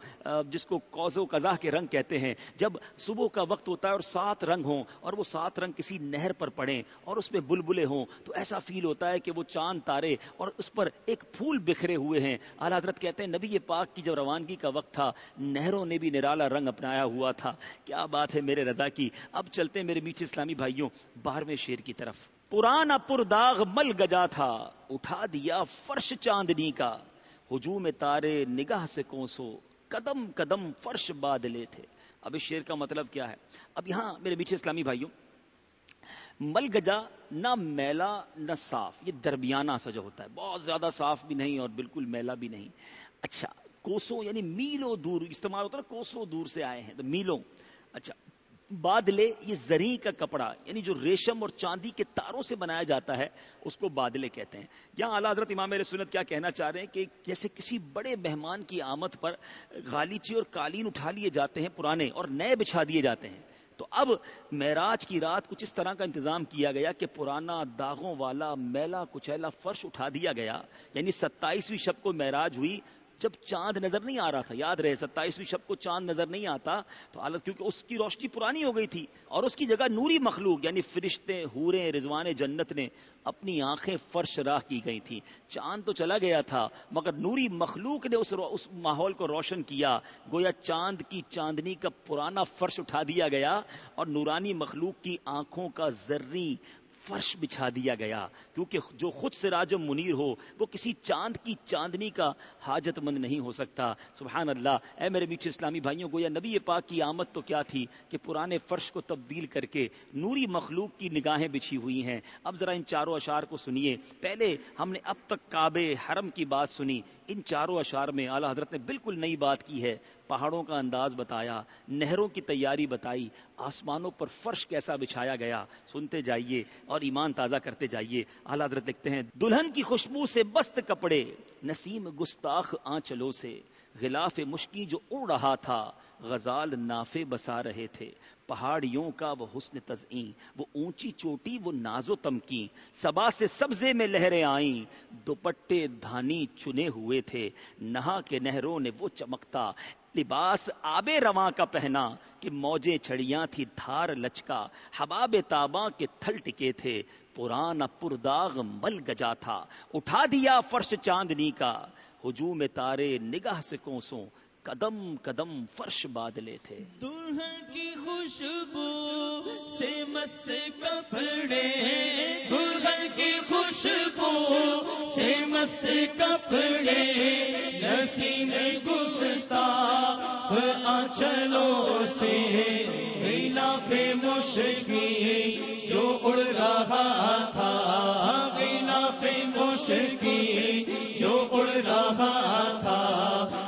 B: جس کو کوزو قزا کے رنگ کہتے ہیں، جب صبح کا وقت ہوتا ہے اور سات رنگ ہوں اور وہ سات رنگ کسی نہر پر پڑے اور اس میں بلبلے ہوں، تو ایسا فیل ہوتا ہے کہ وہ چاند تارے اور اس پر ایک پھول بکھرے ہوئے ہیں۔ اعلی حضرت کہتے ہیں نبی پاک کی جب روانگی کا وقت تھا، نہروں نے بھی نرالا رنگ اپنایا ہوا تھا۔ کیا بات ہے میرے رضا کی؟ اب چلتے میرے میٹھے اسلامی بھائیوں، بارہویں شیر کی طرف۔ پرانا پر داغ مل گجا تھا، اٹھا دیا فرش چاندنی کا۔ ہجوم تارے نگاہ سے کوسو قدم قدم فرش بادلے تھے۔ اب اس شیر کا مطلب کیا ہے؟ اب یہاں میرے میٹھے اسلامی بھائیوں، مل گجا نہ میلا نہ صاف، یہ درمیانہ سا جو ہوتا ہے۔ بہت زیادہ صاف بھی نہیں اور بالکل میلا بھی نہیں۔ اچھا کوسو یعنی میلوں دور استعمال ہوتا ہے کوسو دور سے آئے ہیں، تو میلوں۔ اچھا بادلے، یہ زری کا کپڑا یعنی جو ریشم اور چاندی کے تاروں سے بنایا جاتا ہے، اس کو بادلے کہتے ہیں۔ یہاں اعلیٰ حضرت امام سنت کیا کہنا چاہ رہے ہیں کہ جیسے کسی بڑے مہمان کی آمد پر غالیچی اور قالین اٹھا لیے جاتے ہیں پرانے اور نئے بچھا دیے جاتے ہیں۔ تو اب معراج کی رات کچھ اس طرح کا انتظام کیا گیا کہ پرانا داغوں والا میلا کچیلا فرش اٹھا دیا گیا یعنی ستائیسویں شب کو معراج ہوئی جب چاند نظر نہیں آ رہا تھا یاد رہے ستائیسویں شب کو چاند نظر نہیں آتا تو حالت کیونکہ اس کی روشنی پرانی ہو گئی تھی اور اس کی جگہ نوری مخلوق یعنی فرشتے ہورے رضوان جنت نے اپنی آنکھیں فرش راہ کی گئی تھی چاند تو چلا گیا تھا مگر نوری مخلوق نے اس, اس ماحول کو روشن کیا۔ گویا چاند کی چاندنی کا پرانا فرش اٹھا دیا گیا اور نورانی مخلوق کی آنکھوں کا ذری فرش بچھا دیا گیا۔ کیونکہ جو خود سے منیر ہو، وہ کسی چاند کی چاندنی کا حاجت مند نہیں ہو سکتا۔ سبحان اللہ اے میرے میٹھے اسلامی بھائیوں کو یا نبی پاک کی آمد تو کیا تھی کہ پرانے فرش کو تبدیل کر کے نوری مخلوق کی نگاہیں بچھی ہوئی ہیں۔ اب ذرا ان چاروں اشار کو سنیے۔ پہلے ہم نے اب تک کعبے حرم کی بات سنی۔ ان چاروں اشار میں اعلیٰ حضرت نے بالکل نئی بات کی ہے۔ پہاڑوں کا انداز بتایا، نہروں کی تیاری بتائی، آسمانوں پر فرش کیسا بچھایا گیا۔ سنتے جائیے اور ایمان تازہ کرتے جائیے۔ اعلیٰ حضرت لکھتے ہیں، دلہن کی خوشبو سے بست کپڑے، نسیم گستاخ آنچلوں سے۔ غلاف مشکی جو اڑ رہا تھا، غزال نافے بسا رہے تھے۔ پہاڑیوں کا وہ حسن تزئیں، وہ اونچی چوٹی، وہ نازو تمکی سبا سے سبزے میں لہریں آئیں، دوپٹے دھانی چنے ہوئے تھے۔ نہا کے نہروں نے وہ چمکتا۔ لباس آب رواں کا پہنا کہ موجے چھڑیاں تھی دھار لچکا، حباب تاباں کے تھل ٹکے تھے، پرانا پرداغ مل گجا تھا۔ اٹھا دیا فرش چاندنی کا، ہجوم تارے نگاہ سے کوسوں قدم قدم فرش بادلے تھے۔
C: دلہن کی خوشبو سے مست کپڑے، دلہن کی خوشبو سے مست کپڑے، نسیم گستا آنچلوں سے غلاف مشکی جو اڑ رہا تھا۔ غلاف مشکی جو اڑ رہا تھا۔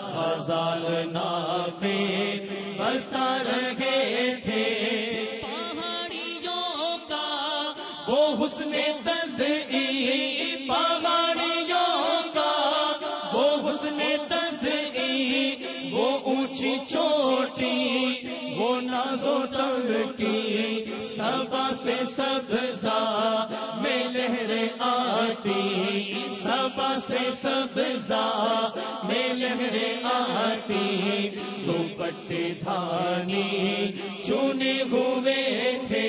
C: سال نافے بسر گئے تھے۔ پہاڑیوں کا وہ حسن تزئی پہاڑیوں کا وہ حسن تزئی وہ اونچی چوٹی، وہ نازو تنگ کی سبا سے سبزا میں لہریں آتی۔ سبا سے سبزا میں لہریں آتی۔ دوپٹے دھانی چونے ہوئے تھے۔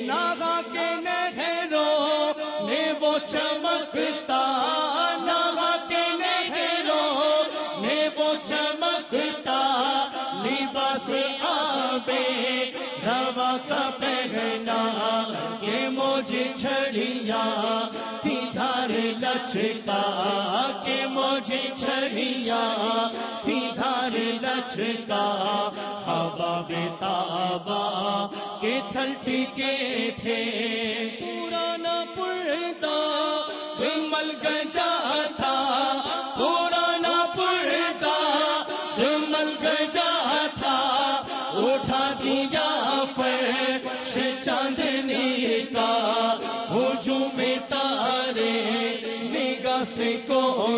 C: ناگا کے نہروں نے وہ چمکتا۔ ناگا کے نہروں نے وہ چمکتا۔ لباس آبے روا کا پہنا کہ مجھے چھڑیا تھی دھار لچکا کہ مجھے چھڑیا تھی دھار لچکا ہوا بے تابا کے تھل ٹکے تھے۔ پرانا پردہ مل گجا تھا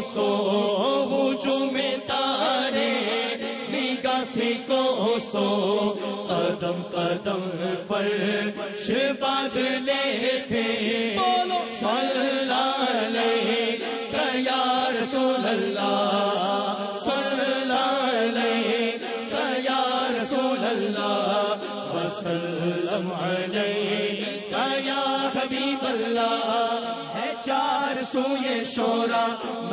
C: سو وجو تارے میگا سے کو سو، قدم قدم پر شباز لے تھے۔ صلی اللہ علیہ، یا رسول اللہ، صلی یا رسول اللہ، وسلم علیہ، یا حبیب اللہ۔ سوئے شورا،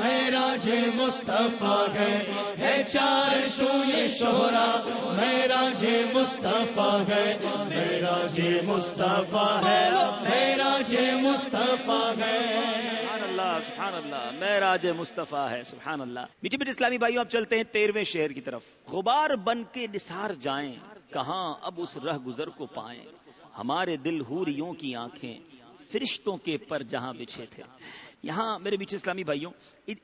C: میرا جے مصطفیٰ ہے۔ ہے چار سوئے شورا، میرا جے مصطفیٰ ہے۔ میرا جے مصطفیٰ ہے، میرا جے مصطفیٰ ہے۔
B: سبحان اللہ سبحان اللہ معراج مصطفیٰ ہے، سبحان اللہ۔ میٹھے میٹھے اسلامی بھائیوں اب چلتے ہیں تیرہویں شہر کی طرف۔ غبار بن کے نثار جائیں، کہاں اب اس رہ گزر کو پائیں۔ ہمارے دل ہوریوں کی آنکھیں فرشتوں کے پر جہاں بچھے تھے۔ یہاں میرے میٹھے اسلامی بھائیوں،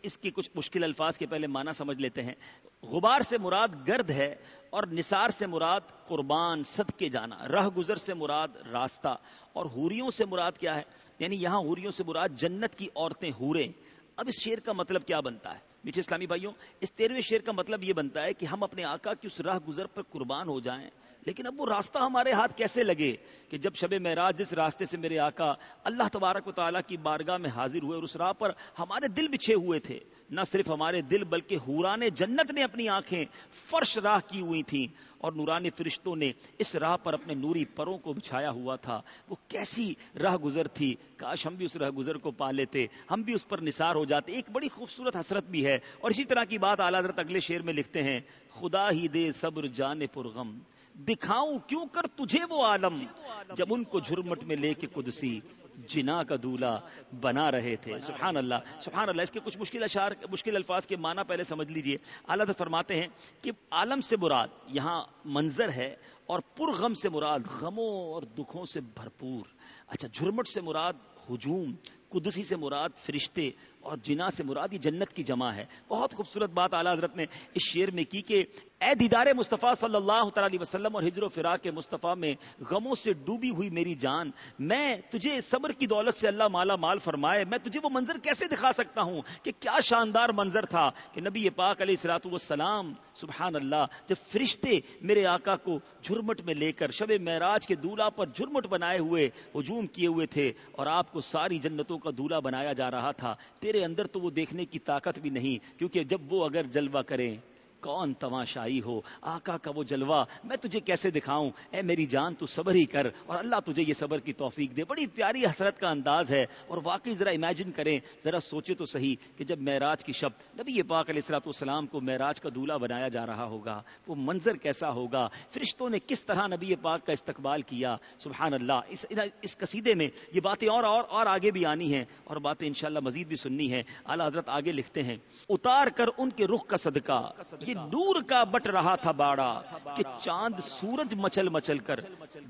B: اس کے کچھ مشکل الفاظ کے پہلے معنی سمجھ لیتے ہیں۔ غبار سے مراد گرد ہے اور نثار سے مراد قربان صد کے جانا، رہ گزر سے مراد راستہ۔ اور ہوریوں سے مراد کیا ہے؟ یعنی یہاں ہوریوں سے مراد جنت کی عورتیں ہورے اب اس شیر کا مطلب کیا بنتا ہے؟ میٹھے اسلامی بھائیوں، اس تیرہویں شیر کا مطلب یہ بنتا ہے کہ ہم اپنے آقا کی اس راہ گزر پر قربان ہو جائیں۔ لیکن اب وہ راستہ ہمارے ہاتھ کیسے لگے کہ جب شب معراج جس راستے سے میرے آقا اللہ تبارک و تعالیٰ کی بارگاہ میں حاضر ہوئے اور اس راہ پر ہمارے دل بچھے ہوئے تھے، نہ صرف ہمارے دل بلکہ حوران جنت نے اپنی آنکھیں فرش راہ کی ہوئی تھیں اور نورانی فرشتوں نے اس راہ پر اپنے نوری پروں کو بچھایا ہوا تھا۔ وہ کیسی راہ گزر تھی۔ کاش ہم بھی اس راہ گزر کو پا لیتے، ہم بھی اس پر نثار ہو جاتے۔ ایک بڑی خوبصورت حسرت بھی ہے۔ اور اسی طرح کی بات اعلیٰ حضرت اگلے شیر میں لکھتے ہیں، خدا ہی دے صبر جان پرغم دکھاؤں کیوں کر تجھے وہ عالم؟ جب ان کو جھرمٹ میں لے کے قدسی جنا کا دولہ بنا رہے تھے۔ سبحان اللہ سبحان اللہ، اس کے کچھ مشکل اشار مشکل الفاظ کے معنی پہلے سمجھ لیجیے۔ اعلیٰ فرماتے ہیں کہ عالم سے مراد یہاں منظر ہے اور پر غم سے مراد غموں اور دکھوں سے بھرپور۔ اچھا جھرمٹ سے مراد ہجوم، قدسی سے مراد فرشتے اور جنا سے مراد یہ جنت کی جمع ہے۔ بہت خوبصورت بات اعلیٰ حضرت نے اس شعر میں کی کہ اے دیدار مصطفیٰ صلی اللہ تعالی وسلم اور ہجر و فراق مصطفیٰ میں غموں سے ڈوبی ہوئی میری جان، میں تجھے صبر کی دولت سے اللہ مالا مال فرمائے، میں تجھے وہ منظر کیسے دکھا سکتا ہوں کہ کیا شاندار منظر تھا کہ نبی پاک علیہ السلاۃ والسلام، سبحان اللہ، جب فرشتے میرے آقا کو جھرمٹ میں لے کر شب معراج کے دولہ پر جھرمٹ بنائے ہوئے، ہجوم کیے ہوئے تھے اور آپ کو ساری جنتوں کا دولہ بنایا جا رہا تھا، تیرے اندر تو وہ دیکھنے کی طاقت بھی نہیں کیونکہ جب وہ اگر جلوہ کریں کون تماشائی ہو؟ آقا کا وہ جلوہ، میں تجھے کیسے دکھاؤں؟ اے میری جان، تو صبر ہی کر اور اللہ تجھے یہ صبر کی توفیق دے۔ بڑی پیاری حسرت کا انداز ہے اور واقعی ذرا امیجن کریں، ذرا سوچے تو صحیح کہ جب معراج کی شب نبی پاک علیہ السلاۃ والسلام کو معراج کا دولہ بنایا جا رہا ہوگا، وہ منظر کیسا ہوگا؟ فرشتوں نے کس طرح نبی پاک کا استقبال کیا؟ سبحان اللہ، اس اس قصیدے میں یہ باتیں اور اور اور آگے بھی آنی ہیں اور باتیں انشاءاللہ مزید بھی سننی ہے اعلیٰ حضرت آگے لکھتے ہیں، اتار کر ان کے رخ کا صدقہ۔ یہ دور کا بٹ رہا تھا باڑا کہ چاند سورج مچل مچل کر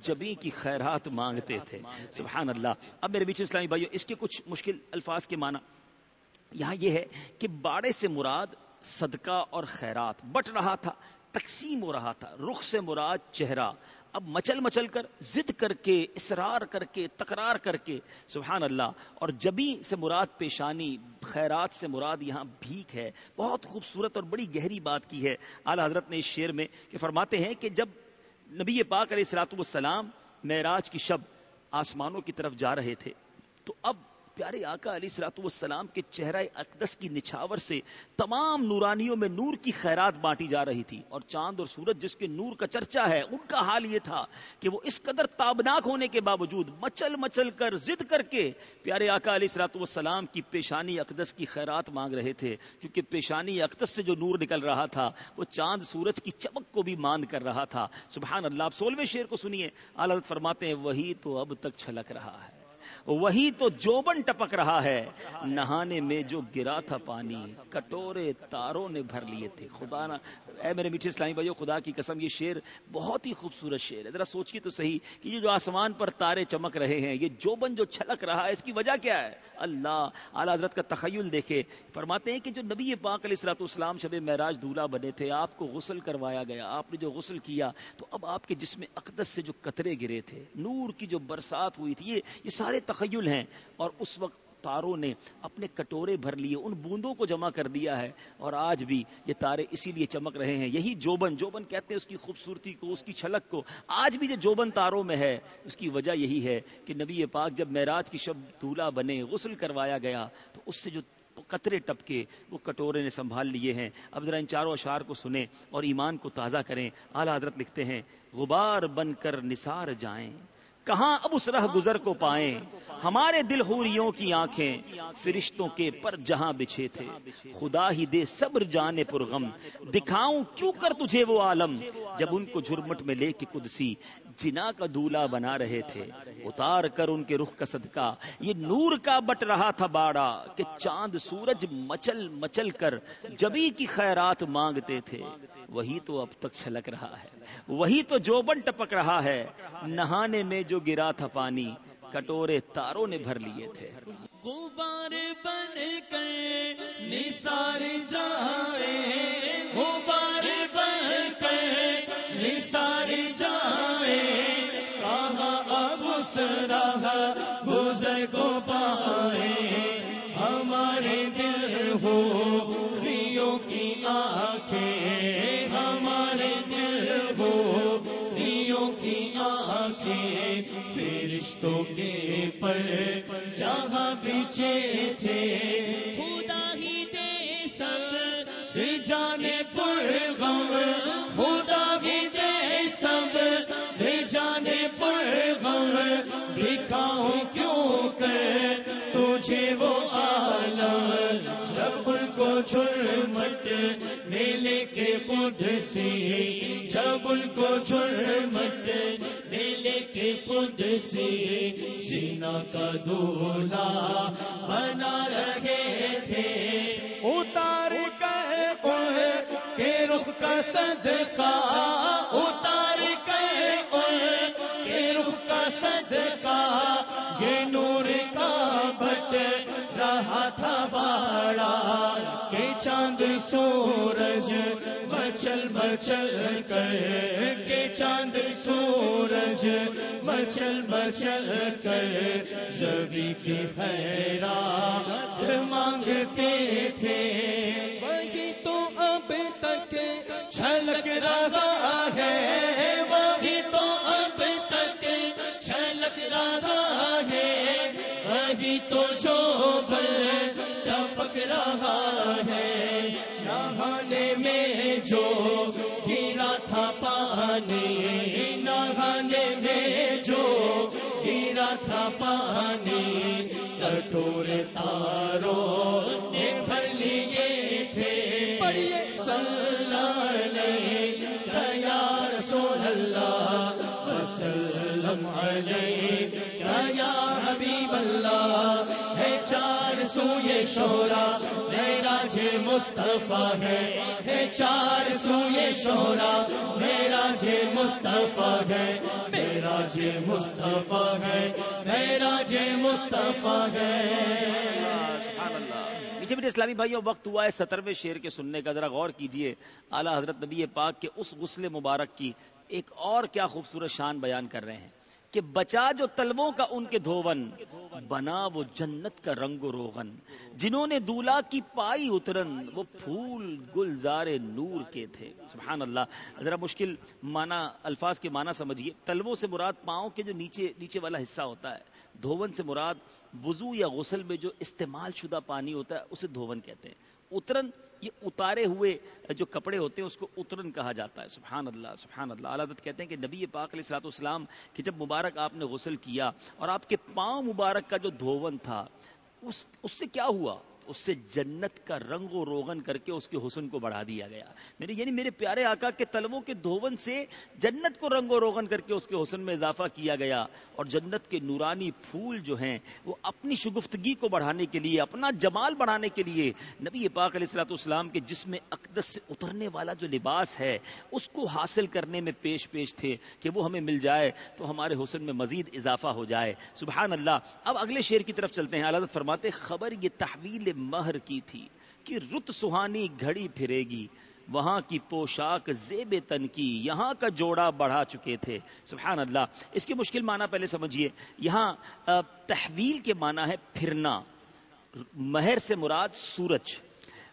B: جبی کی خیرات مانگتے تھے۔ سبحان اللہ۔ اب میرے بیچ اسلامی بھائیو، اس کے کچھ مشکل الفاظ کے معنی۔ یہاں یہ ہے کہ باڑے سے مراد صدقہ اور خیرات بٹ رہا تھا، تقسیم ہو رہا تھا، رخ سے مراد چہرہ۔ اب مچل مچل کر، ضد کر کے، اصرار کر کے تکرار کر کے، سبحان اللہ۔ اور جبی سے مراد پیشانی، خیرات سے مراد یہاں بھیک ہے۔ بہت خوبصورت اور بڑی گہری بات کی ہے۔ اعلی حضرت نے اس شعر میں کہ فرماتے ہیں کہ جب نبی پاک علیہ السلاۃ والسلام معراج کی شب آسمانوں کی طرف جا رہے تھے، تو اب پیارے آقا علی سلاۃ والسلام کے چہرہ اقدس کی نچھاور سے تمام نورانیوں میں نور کی خیرات بانٹی جا رہی تھی اور چاند اور سورج جس کے نور کا چرچا ہے، ان کا حال یہ تھا کہ وہ اس قدر تابناک ہونے کے باوجود مچل مچل کر ضد کر کے پیارے آقا علی سلاۃ والسلام کی پیشانی اقدس کی خیرات مانگ رہے تھے۔ کیونکہ پیشانی اقدس سے جو نور نکل رہا تھا، وہ چاند سورج کی چمک کو بھی ماند کر رہا تھا۔ سبحان اللہ، آپ سولہویں شیر کو سنیے۔ اعلی فرماتے ہیں، وہی تو اب تک چھلک رہا ہے۔ وہی تو جوبن ٹپک رہا ہے۔ نہانے میں جو گرا تھا پانی، کٹورے تاروں نے بھر لیے تھے۔ خدا نہ اے میرے میٹھے اسلامی بھائیو، خدا کی قسم، یہ شیر بہت ہی خوبصورت شیر ہے۔ ذرا سوچیے تو صحیح کہ یہ جو آسمان پر تارے چمک رہے ہیں، یہ جوبن جو چھلک رہا ہے، اس کی وجہ کیا ہے؟ اللہ، اعلیٰ حضرت کا تخیل دیکھے۔ فرماتے ہیں کہ جو نبی پاک علیہ السلاۃ اسلام شب معراج دولہ بنے تھے، آپ کو غسل کروایا گیا، آپ نے جو غسل کیا، تو اب آپ کے جسم اقدس سے جو قطرے گرے تھے، نور کی جو برسات ہوئی تھی، یہ یہ سارے تخیل ہیں اور اس وقت تاروں نے اپنے کٹورے بھر لیے، ان بوندوں کو جمع کر دیا ہے اور آج بھی یہ تارے اسی لیے چمک رہے ہیں۔ یہی جوبن جوبن کہتے ہیں اس کی خوبصورتی کو، اس کی چھلک کو۔ آج بھی جو جوبن تاروں میں ہے۔ اس کی وجہ یہی ہے کہ نبی پاک جب معراج کی شب دولہ بنے، غسل کروایا گیا، تو اس سے جو قطرے ٹپکے، وہ کٹورے نے سنبھال لیے ہیں۔ اب ذرا ان چاروں اشعار کو سنیں اور ایمان کو تازہ کریں۔ اعلیٰ حضرت لکھتے ہیں، غبار بن کر نثار جائیں۔ کہاں اب اس رہ گزر کو پائیں؟ ہمارے دل ہوریوں کی آنکھیں فرشتوں کے پر جہاں بچھے تھے۔ خدا ہی دے صبر جانے پر غم۔ دکھاؤں کیوں کر تجھے وہ عالم؟ جب ان کو جھرمٹ میں لے کے قدسی جنا کا دولہ بنا رہے تھے، اتار کر ان کے رخ کا صدقہ۔ یہ نور کا بٹ رہا تھا باڑا کہ چاند سورج مچل مچل کر جبی کی خیرات مانگتے تھے۔ وہی تو اب تک چھلک رہا ہے۔ وہی تو جوبن ٹپک رہا ہے۔ نہانے میں جو گرا تھا پانی، کٹورے تاروں نے بھر لیے تھے۔
C: غبار بن کر نثار جائے، غبار بن کر نثار جائے۔ کہاں اب اس راہ گزر کو پائے؟ فرشتوں کے پر جہاں پیچھے تھے۔ خدا ہی دے سب جانے پر غم۔ خدا ہی دے سب جانے پر غم۔ دکھاؤ کیوں کر تجھے وہ عالم؟ جب ان کو جھرمٹ میلے کے پود سے جب ان کو جھرمٹ میلے کے پود سے جینا کا دولا بنا رہے تھے۔ اتار کر ان کے رخ کا صدقہ، اتار کر ان کے رخ کا صدقہ چاند سورج بچل بچل کر کے چاند سورج بچل بچل کر جبھی کی خیرات مانگتے تھے۔ وہی تو اب تک چھلک رہا ہے۔ وہی تو اب تک چھلک رہا ہے۔ وہی تو جو ٹپک جو ہیرا تھا پانی نہانے میں جو ہیرا تھا پانی جی چار سو یہ شورا میرا جے مصطفیٰ ہے۔ ہے چار سو یہ شورا میرا جے مصطفیٰ ہے۔ میرا جے مصطفیٰ ہے۔ میرا جے مصطفیٰ ہے۔
B: پیچھے میٹھے اسلامی بھائیوں وقت ہوا ہے سترویں شیر کے سننے کا۔ ذرا غور کیجیے، اعلیٰ حضرت نبی پاک کے اس غسل مبارک کی ایک اور کیا خوبصورت شان بیان کر رہے ہیں۔ کہ بچا جو تلووں کا ان کے دھون بنا وہ جنت کا رنگ و روغن۔ جنہوں نے دولا کی پائی اترن، وہ پھول گلزار نور کے تھے۔ سبحان اللہ۔ ذرا مشکل مانا الفاظ کے معنی سمجھیے۔ تلووں سے مراد پاؤں کے جو نیچے نیچے والا حصہ ہوتا ہے۔ دھون سے مراد وضو یا غسل میں جو استعمال شدہ پانی ہوتا ہے، اسے دھون کہتے ہیں۔ اترن یہ اتارے ہوئے جو کپڑے ہوتے ہیں اس کو اترن کہا جاتا ہے، سبحان اللہ سبحان اللہ۔ علادت کہتے ہیں کہ نبی پاک علیہ السلاط اسلام کہ جب مبارک آپ نے غسل کیا اور آپ کے پاؤں مبارک کا جو دھون تھا، اس اس سے کیا ہوا؟ اس سے جنت کا رنگ و روغن کر کے اس کے حسن کو بڑھا دیا گیا۔ میرے یعنی میرے پیارے آقا کے تلووں کے دھون سے جنت کو رنگ و روغن کر کے اس کے حسن میں اضافہ کیا گیا۔ اور جنت کے نورانی پھول جو ہیں، وہ اپنی شگفتگی کو بڑھانے کے لیے، اپنا جمال بڑھانے کے لیے نبی پاک علیہ السلاۃ والسلام کے جسم اقدس سے اترنے والا جو لباس ہے، اس کو حاصل کرنے میں پیش پیش تھے کہ وہ ہمیں مل جائے تو ہمارے حسن میں مزید اضافہ ہو جائے۔ سبحان اللہ۔ اب اگلے شعر کی طرف چلتے ہیں۔ اللہ فرماتے خبر یہ تحویل مہر کی تھی کہ رت سہانی گھڑی پھرے گی۔ وہاں کی پوشاک زیب تن کی یہاں کا جوڑا بڑھا چکے تھے۔ سبحان اللہ۔ اس کے مشکل معنی پہلے سمجھیے۔ یہاں تحویل کے معنی ہے پھرنا۔ مہر سے مراد سورج،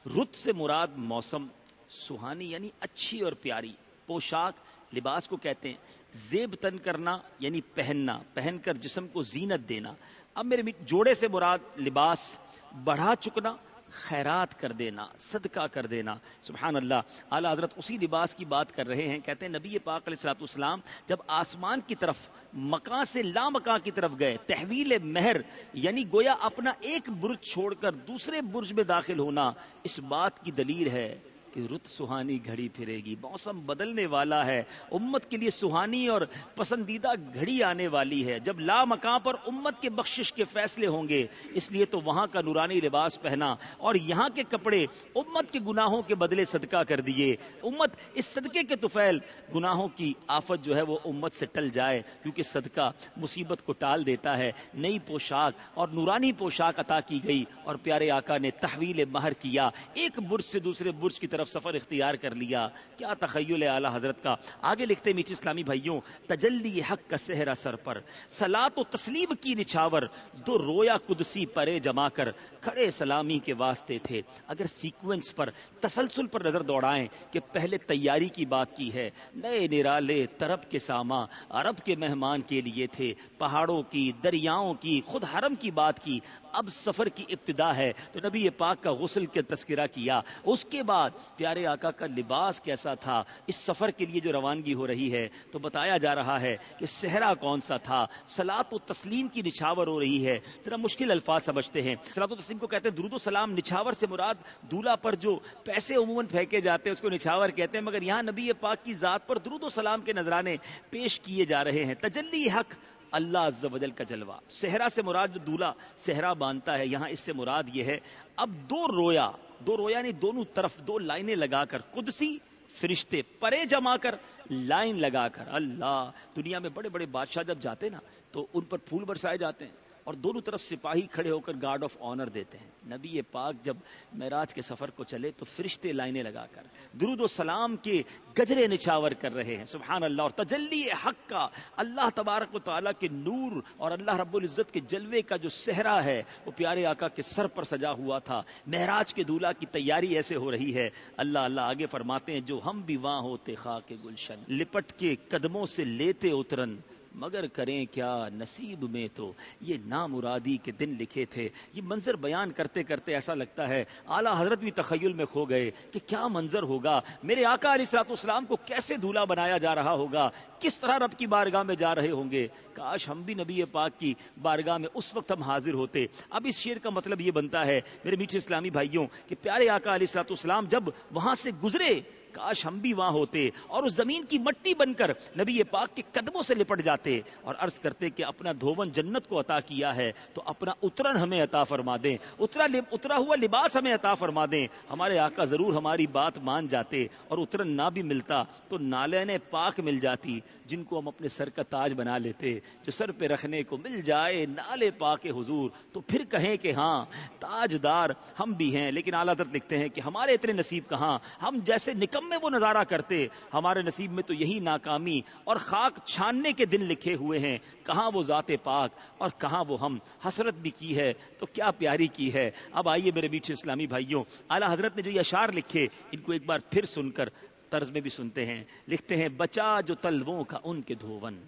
B: رت سے مراد موسم۔ سہانی یعنی اچھی اور پیاری۔ پوشاک لباس کو کہتے ہیں۔ زیب تن کرنا یعنی پہننا۔ پہن کر جسم کو زینت دینا۔ اب میرے جوڑے سے مراد لباس۔ بڑھا چکنا، خیرات کر دینا، صدقہ کر دینا۔ سبحان اللہ۔ اعلیٰ حضرت اسی لباس کی بات کر رہے ہیں، کہتے ہیں، نبی پاک علیہ السلاط اسلام جب آسمان کی طرف، مکان سے لا مکان کی طرف گئے، تحویل مہر یعنی گویا اپنا ایک برج چھوڑ کر دوسرے برج میں داخل ہونا، اس بات کی دلیل ہے۔ کہ رت سہانی گھڑی پھرے گی۔ موسم بدلنے والا ہے۔ امت کے لیے سہانی اور پسندیدہ گھڑی آنے والی ہے۔ جب لا مقام پر امت کے بخشش کے فیصلے ہوں گے، اس لیے تو وہاں کا نورانی لباس پہنا اور یہاں کے کپڑے امت کے گناہوں کے بدلے صدقہ کر دیے۔ امت اس صدقے کے توفیل گناہوں کی آفت جو ہے وہ امت سے ٹل جائے، کیونکہ صدقہ مصیبت کو ٹال دیتا ہے۔ نئی پوشاک اور نورانی پوشاک عطا کی گئی اور پیارے آقا نے تحویل مہر کیا۔ ایک برج سے دوسرے برج کی طرف طرف سفر اختیار کر لیا۔ کیا تخیل اعلی حضرت کا؟ آگے لکھتے میٹھی اسلامی بھائیوں، تجلی حق کا سہرا سر پر۔ سلاد و تسلیم کی نچھاور، دو رویا قدسی پرے جما کر کھڑے سلامی کے واسطے تھے۔ اگر سیکوینس پر، تسلسل پر نظر دوڑائیں کہ پہلے تیاری کی بات کی ہے، نئے نرالے ترب کے ساما عرب کے مہمان کے لیے تھے، پہاڑوں کی، دریاؤں کی، خود حرم کی بات کی۔ اب سفر کی ابتدا ہے تو نبی پاک کا غسل کے تذکرہ کیا۔ اس کے بعد پیارے آقا کا لباس کیسا تھا؟ اس سفر کے لیے جو روانگی ہو رہی ہے، تو بتایا جا رہا ہے کہ صحرا کون سا تھا؟ سلاط و تسلیم کی نچھاور ہو رہی ہے۔ ذرا مشکل الفاظ سمجھتے ہیں۔ سلاط و تسلیم کو کہتے ہیں درود و سلام نچھاور سے مراد دولہا پر جو پیسے عموماً پھینکے جاتے ہیں، اس کو نچھاور کہتے ہیں۔ مگر یہاں نبی پاک کی ذات پر درود و سلام کے نذرانے پیش کیے جا رہے ہیں۔ تجلی حق اللہ عز و جل کا جلوہ۔ صحرا سے مراد جو دولہا، صحرا باندھتا ہے، یہاں اس سے مراد یہ ہے۔ اب دو رویا دو رویا نہیں دونوں طرف دو لائنیں لگا کر، قدسی فرشتے پرے جما کر لائن لگا کر، اللہ، دنیا میں بڑے بڑے بادشاہ جب جاتے نا، تو ان پر پھول برسائے جاتے ہیں۔ اور دونوں طرف سپاہی کھڑے ہو کر گارڈ آف آنر دیتے ہیں۔ نبی پاک جب معراج کے سفر کو چلے تو فرشتے لائنیں لگا کر درود و سلام کے گجرے نچاور کر رہے ہیں۔ سبحان اللہ، اور تجلی حق کا اللہ تبارک و تعالیٰ کے نور اور اللہ رب العزت کے جلوے کا جو صحرا ہے، وہ پیارے آقا کے سر پر سجا ہوا تھا۔ معراج کے دولہا کی تیاری ایسے ہو رہی ہے۔ اللہ اللہ، آگے فرماتے ہیں، جو ہم بھی وہاں ہوتے خاک گلشن، لپٹ کے قدموں سے لیتے اترن مگر کریں کیا نصیب میں تو؟ یہ نامرادی کے دن لکھے تھے۔ یہ منظر بیان کرتے کرتے ایسا لگتا ہے۔ اعلیٰ حضرت بھی تخیل میں کھو گئے کہ کیا منظر ہوگا؟ میرے آقا علیہ سلاط اسلام کو کیسے دھولا بنایا جا رہا ہوگا؟ کس طرح رب کی بارگاہ میں جا رہے ہوں گے؟ کاش ہم بھی نبی پاک کی بارگاہ میں اس وقت ہم حاضر ہوتے۔ اب اس شیر کا مطلب یہ بنتا ہے، میرے میٹھے اسلامی بھائیوں، کہ پیارے آقا علیہ سلاط اسلام جب وہاں سے گزرے کاش ہم بھی وہاں ہوتے اور اس زمین کی مٹی بن کر نبی پاک کے قدموں سے لپٹ جاتے اور عرض کرتے کہ اپنا دھوون جنت کو عطا کیا ہے تو اپنا اترن ہمیں عطا فرما دیں، اترا اترا ہوا لباس ہمیں عطا فرما دیں۔ ہمارے آقا ضرور ہماری بات مان جاتے اور اترن نہ بھی ملتا تو نالین پاک مل جاتی، جن کو ہم اپنے سر کا تاج بنا لیتے۔ جو سر پہ رکھنے کو مل جائے نالے پاک حضور تو پھر کہیں کہ ہاں تاج دار ہم بھی ہیں، لیکن اعلیٰ لکھتے ہیں کہ ہمارے اتنے نصیب کہاں؟ ہم جیسے نکم میں وہ نظارہ کرتے، ہمارے نصیب میں تو یہی ناکامی اور خاک چھاننے کے دن لکھے ہوئے ہیں، کہاں وہ ذات پاک اور کہاں وہ ہم؟ حسرت بھی کی ہے، تو کیا پیاری کی ہے؟ اب آئیے میرے میٹھے اسلامی بھائیوں، اعلیٰ حضرت نے جو یہ اشار لکھے، ان کو ایک بار پھر سن کر طرز میں بھی سنتے ہیں۔ لکھتے ہیں، بچا جو تلووں کا ان کے دھون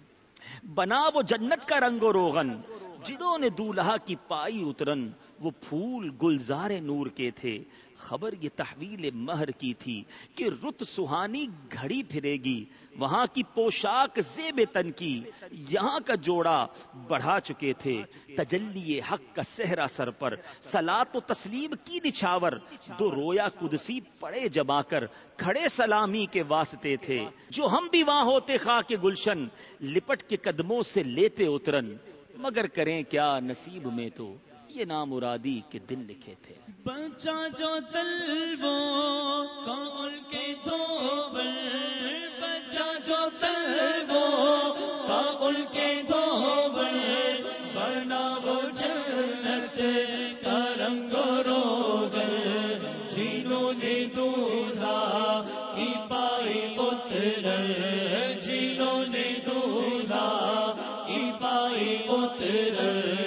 B: بنا وہ جنت کا رنگ و روغن جنہوں نے دولہا کی پائی اترن، وہ پھول گلزار نور کے تھے۔ خبر یہ تحویل مہر کی تھی کہ رت سہانی گھڑی پھرے گی، وہاں کی پوشاک زیب تن کی، یہاں کا جوڑا بڑھا چکے تھے۔ تجلی حق کا سہرا سر پر سلاد و تسلیم کی نچھاور۔ دو رویا قدسی پڑے جما کر، کھڑے سلامی کے واسطے تھے۔ جو ہم بھی وہاں ہوتے خواہ کے گلشن، لپٹ کے قدموں سے لیتے اترن۔ مگر کریں کیا نصیب میں تو یہ نام مرادی کے دن لکھے تھے۔
C: بچا جو دل وہ کال کے دو بچا جو دل وہ کال کے دو بنا وہ جنت کا رنگ رو جینو جی دوزا کی پائی پتر تیرے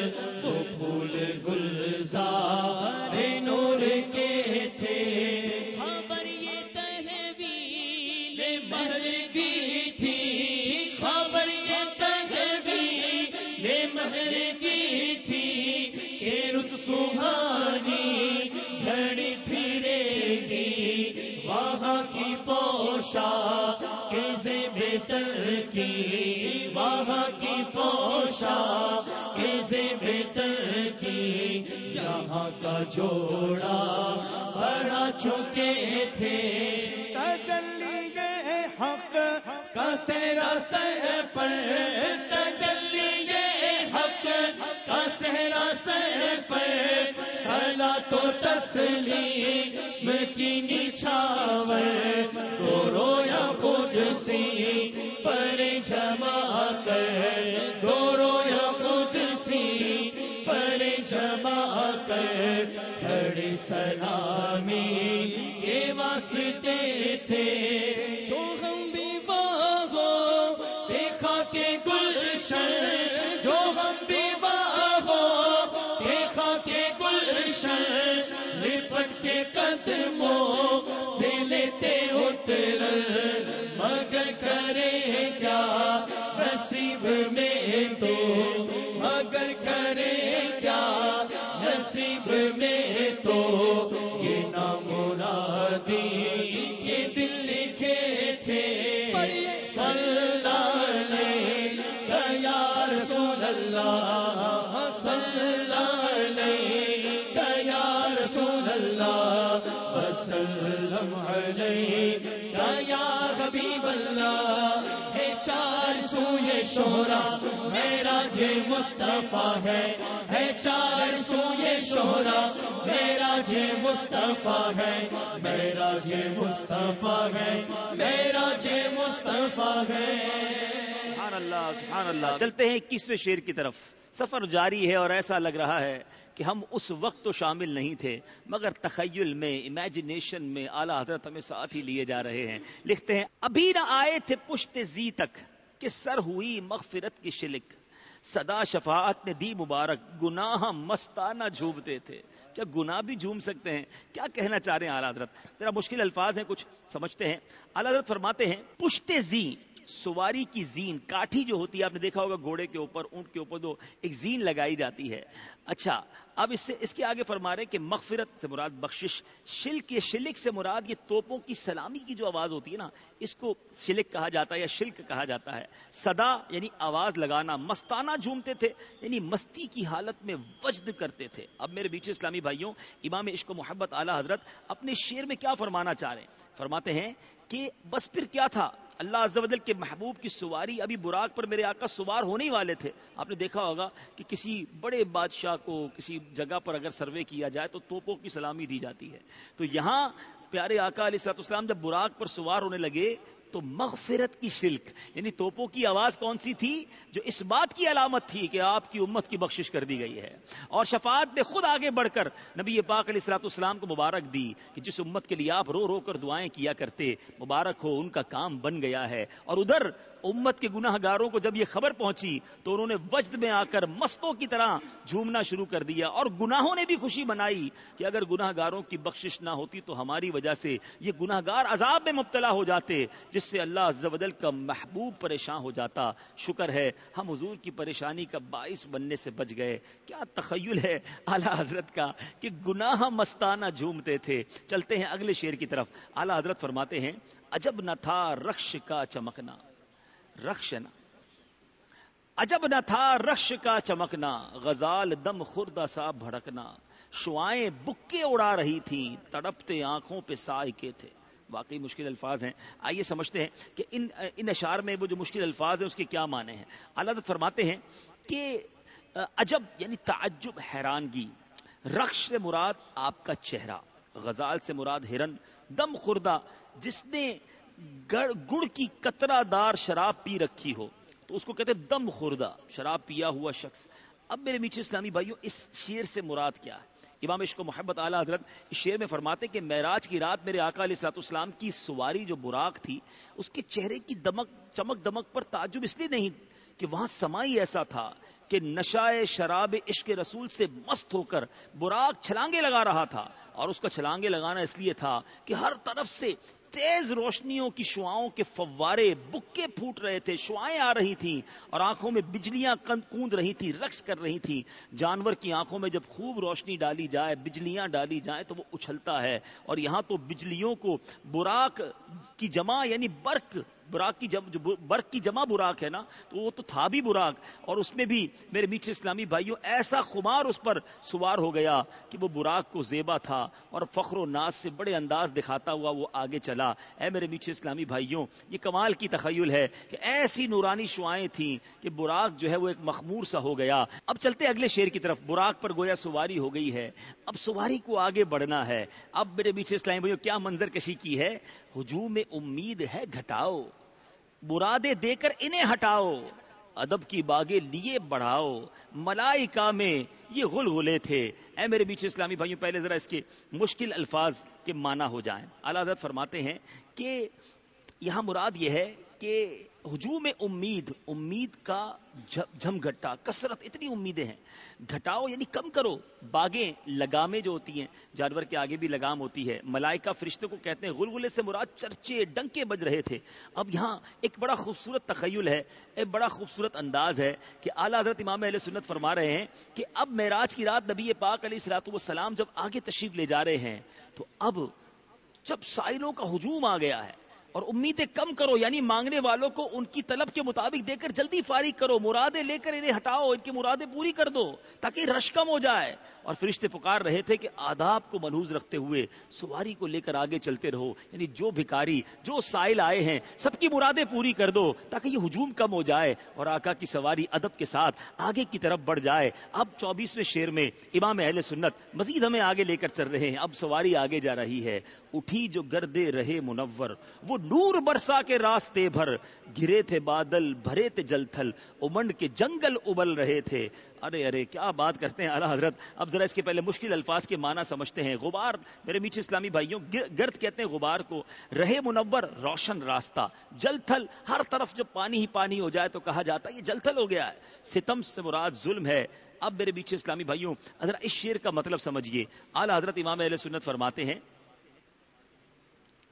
C: کی وہاں کی پوشا کیسے بہتر کی؟ یہاں کا جوڑا بڑا چکے تھے۔ تجلی گئے حق کا سر پر۔ تجلی گئے حق کا سہرا سر پر۔ سلا تو تسلی کی نچھاور تو رویا خود سی پر جمع کر دو رویا خود سی پر جمع کر، کھڑی سلامی یہ واسطے تھے۔ کیا؟ نصیب میں تو وسلم علیہ، یا حبیب اللہ، ہے چار سو یہ شہرا میرا جے مصطفیٰ ہے۔ ہے چار سو یہ شہرا میرا جے مصطفیٰ ہے۔ میرا جے مصطفیٰ ہے، میرا جے مصطفیٰ ہے۔
B: سبحان اللہ سبحان اللہ۔ چلتے ہیں اکیسویں شیر کی طرف۔ سفر جاری ہے اور ایسا لگ رہا ہے کہ ہم اس وقت تو شامل نہیں تھے، مگر تخیل میں امیجنیشن میں اعلیٰ حضرت ہمیں ساتھ ہی لیے جا رہے ہیں۔ لکھتے ہیں، ابھی نہ آئے تھے پشت زی تک کہ سر ہوئی مغفرت کی شلک۔ صدا شفاعت نے دی مبارک، گناہ مستانہ جھومتے تھے۔ کیا گناہ بھی جھوم سکتے ہیں؟ کیا کہنا چاہ رہے ہیں اعلیٰ حضرت؟ ذرا مشکل الفاظ ہیں، کچھ سمجھتے ہیں۔ اعلیٰ حضرت فرماتے ہیں، پشت زی سواری کی زین، کاٹھی جو ہوتی ہے، آپ نے دیکھا ہوگا گھوڑے کے اوپر، اونٹ کے اوپر دو، ایک زین لگائی جاتی ہے۔ اچھا اب اس سے، اس کے آگے فرما رہے کہ مغفرت سے مراد بخشش، شلک یہ شلک سے مراد یہ توپوں کی سلامی کی جو آواز ہوتی ہے نا، اس کو شلک کہا جاتا ہے یا شلک کہا جاتا ہے۔ صدا یعنی آواز لگانا، مستانہ جھومتے تھے یعنی مستی کی حالت میں وجد کرتے تھے۔ اب میرے بیچ اسلامی بھائیوں، امام عشق و محبت اعلی حضرت اپنے شیر میں کیا فرمانا چاہ رہے ہیں؟ فرماتے ہیں کہ بس پھر کیا تھا؟ اللہ عز و جل کے محبوب کی سواری ابھی براق پر میرے آقا سوار ہونے ہی والے تھے۔ آپ نے دیکھا ہوگا کہ کسی بڑے بادشاہ کو کسی جگہ پر اگر سروے کیا جائے تو توپوں کی سلامی دی جاتی ہے۔ تو یہاں پیارے آقا علیہ السلط اسلام جب براق پر سوار ہونے لگے تو مغفرت کی شلک یعنی توپوں کی آواز کون سی تھی جو اس بات کی علامت تھی کہ آپ کی امت کی بخشش کر دی گئی ہے۔ اور شفاعت نے خود آگے بڑھ کر نبی پاک علیہ السلاط اسلام کو مبارک دی کہ جس امت کے لیے آپ رو رو کر دعائیں کیا کرتے، مبارک ہو، ان کا کام بن گیا ہے۔ اور ادھر امت کے گناہ گاروں کو جب یہ خبر پہنچی تو انہوں نے وجد میں آ کر مستوں کی طرح جھومنا شروع کر دیا اور گناہوں نے بھی خوشی منائی کہ اگر گناہ گاروں کی بخشش نہ ہوتی تو ہماری وجہ سے یہ گناہ گار عذاب میں مبتلا ہو جاتے، جس سے اللہ عز و جل کا محبوب پریشان ہو جاتا۔ شکر ہے ہم حضور کی پریشانی کا باعث بننے سے بچ گئے۔ کیا تخیل ہے اعلیٰ حضرت کا کہ گناہ مستانہ جھومتے تھے۔ چلتے ہیں اگلے شیر کی طرف۔ اعلیٰ حضرت فرماتے ہیں، عجب نہ تھا رخش کا چمکنا۔ رخش نا عجب نہ تھا رخش کا چمکنا، غزال دم خوردہ سا بھڑکنا۔ شوائیں بکے اڑا رہی تھی تڑپتے آنکھوں پہ سائے کے تھے۔ واقعی مشکل الفاظ ہیں۔ آئیے سمجھتے ہیں کہ ان ان اشعار میں وہ جو مشکل الفاظ ہیں، اس کے کیا معنی ہیں۔ اللہ فرماتے ہیں کہ عجب یعنی تعجب، حیرانگی۔ رخش سے مراد آپ کا چہرہ، غزال سے مراد ہرن۔ دم خوردہ، جس نے گڑ کی قطرہ دار شراب پی رکھی ہو، تو اس کو کہتے دم خوردہ، شراب پیا ہوا شخص۔ اب میرے میٹھے اسلامی بھائیوں، اس شیر سے مراد کیا ہے؟ امام عشق و محبت اعلیٰ حضرت اس شعر میں فرماتے کہ معراج کی رات میرے آقا علیہ السلاط اسلام کی سواری جو براق تھی، اس کے چہرے کی دمک، چمک دمک پر تعجب اس لیے نہیں کہ وہاں سمائی ایسا تھا کہ نشائے شراب عشق رسول سے مست ہو کر براق چھلانگے لگا رہا تھا۔ اور اس کا چھلانگے لگانا اس لیے تھا کہ ہر طرف سے تیز روشنیوں کی شعاؤں کے فوارے بکے پھوٹ رہے تھے شعائیں آ رہی تھیں اور آنکھوں میں بجلیاں کوند رہی تھی رقص کر رہی تھی جانور کی آنکھوں میں جب خوب روشنی ڈالی جائے، بجلیاں ڈالی جائیں تو وہ اچھلتا ہے۔ اور یہاں تو بجلیوں کو براک کی جمع یعنی برق براق کی جم جو برق کی جمع براق ہے نا، تو وہ تو تھا بھی براق اور اس میں بھی میرے میٹھے اسلامی بھائیوں، ایسا خمار اس پر سوار ہو گیا کہ وہ براق کو زیبا تھا اور فخر و ناز سے بڑے انداز دکھاتا ہوا وہ آگے چلا۔ اے میرے میٹھے اسلامی بھائیوں، یہ کمال کی تخیل ہے کہ ایسی نورانی شعائیں تھیں کہ براق جو ہے وہ ایک مخمور سا ہو گیا۔ اب چلتے اگلے شیر کی طرف۔ براق پر گویا سواری ہو گئی ہے۔ اب سواری کو آگے بڑھنا ہے۔ اب میرے میٹھے اسلامی بھائیوں، کیا منظر کشی کی ہے؟ ہجوم امید ہے، گھٹاؤ۔ برادے دے کر انہیں ہٹاؤ۔ ادب کی باغیں لیے بڑھاؤ۔ ملائکہ میں یہ غلغلے تھے۔ اے میرے بیچ اسلامی بھائیوں، پہلے ذرا اس کے مشکل الفاظ کے معنی ہو جائیں۔ حضرت فرماتے ہیں کہ یہاں مراد یہ ہے کہ ہجوم امید امید کا جھم گھٹا، کثرت، اتنی امیدیں ہیں۔ گھٹاؤ یعنی کم کرو، باغیں، لگامیں جو ہوتی ہیں، جانور کے آگے بھی لگام ہوتی ہے۔ ملائکہ فرشتے کو کہتے ہیں، غلغلے سے مراد چرچے، ڈنکے بج رہے تھے۔ اب یہاں ایک بڑا خوبصورت تخیل ہے، ایک بڑا خوبصورت انداز ہے کہ اعلیٰ حضرت امام علیہ سنت فرما رہے ہیں کہ اب معراج کی رات نبی پاک علیہ السلاط والسلام جب آگے تشریف لے جا رہے ہیں تو اب جب سائلوں کا ہجوم آ گیا ہے اور امیدیں کم کرو یعنی مانگنے والوں کو ان کی طلب کے مطابق دے کر جلدی فارغ کرو، مرادیں لے کر انہیں ہٹاؤ، ان کی مرادیں پوری کر دو تاکہ رش کم ہو جائے۔ اور فرشتے پکار رہے تھے کہ آداب کو منوز رکھتے ہوئے سواری کو لے کر آگے چلتے رہو۔ یعنی جو بھکاری، جو سائل آئے ہیں، سب کی مرادیں پوری کر دو تاکہ یہ ہجوم کم ہو جائے اور آقا کی سواری ادب کے ساتھ آگے کی طرف بڑھ جائے۔ اب چوبیسویں شیر میں امام اہل سنت مزید ہمیں آگے لے کر چل رہے ہیں۔ اب سواری آگے جا رہی ہے۔ اٹھی جو گردے رہے منور، وہ نور برسا کے راستے بھر، گرے تھے بادل، بھرے تھے جل تھل امنڈ کے جنگل ابل رہے تھے۔ ارے ارے، کیا بات کرتے ہیں اللہ حضرت؟ اب ذرا اس کے پہلے مشکل الفاظ کے معنی سمجھتے ہیں۔ غبار، میرے میٹھے اسلامی بھائیوں گرد کہتے ہیں غبار کو۔ رہے منور، روشن راستہ۔ جل تھل ہر طرف جب پانی ہی پانی ہو جائے تو کہا جاتا ہے یہ جل تھل ہو گیا ہے۔ ستم سے مراد ظلم ہے۔ اب میرے بیچے اسلامی بھائیوں، ذرا اس شیر کا مطلب سمجھیے۔ اعلیٰ حضرت امام علیہ سنت فرماتے ہیں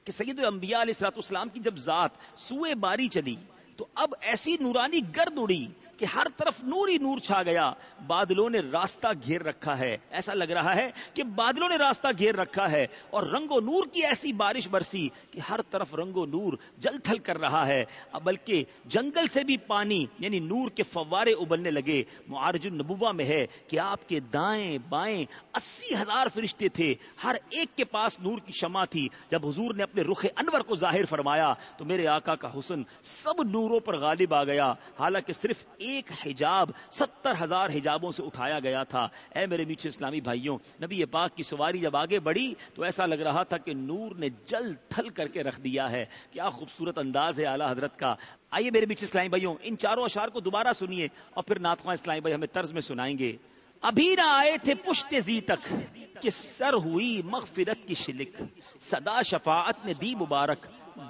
B: کہ سید الانبیاء علیہ السلاۃ اسلام کی جب ذات سوئے باری چلی تو اب ایسی نورانی گرد اڑی کہ ہر طرف نور ہی نور چھا گیا۔ بادلوں نے راستہ گھیر رکھا ہے۔ ایسا لگ رہا ہے کہ بادلوں نے راستہ گھیر رکھا ہے اور رنگ و نور کی ایسی بارش برسی کہ ہر طرف رنگ و نور جل تھل کر رہا ہے۔ بلکہ جنگل سے بھی پانی یعنی نور کے فوارے ابلنے لگے۔ معارج النبوہ میں ہے کہ آپ کے دائیں بائیں اسی ہزار فرشتے تھے۔ ہر ایک کے پاس نور کی شمع تھی۔ جب حضور نے اپنے رخ انور کو ظاہر فرمایا تو میرے آقا کا حسن سب نوروں پر غالب آ گیا۔ حالانکہ صرف ایک ایک حجاب ستر ہزار حجابوں سے اٹھایا گیا تھا۔ اے میرے میٹھے اسلامی بھائیوں، نبی پاک کی سواری جب آگے بڑھی تو ایسا لگ رہا تھا کہ نور نے جل تھل کر کے رکھ دیا ہے۔ کیا خوبصورت انداز ہے اعلیٰ حضرت کا۔ آئیے میرے میٹھے اسلامی بھائیوں، ان چاروں اشار کو دوبارہ سنیے اور پھر ناتخواں اسلامی بھائی ہمیں طرز میں سنائیں گے۔ ابھی نہ آئے تھے پشت زی تک کہ سر ہوئی مغفرت کی شلک۔ صدا شفاعت نے دی مبارک۔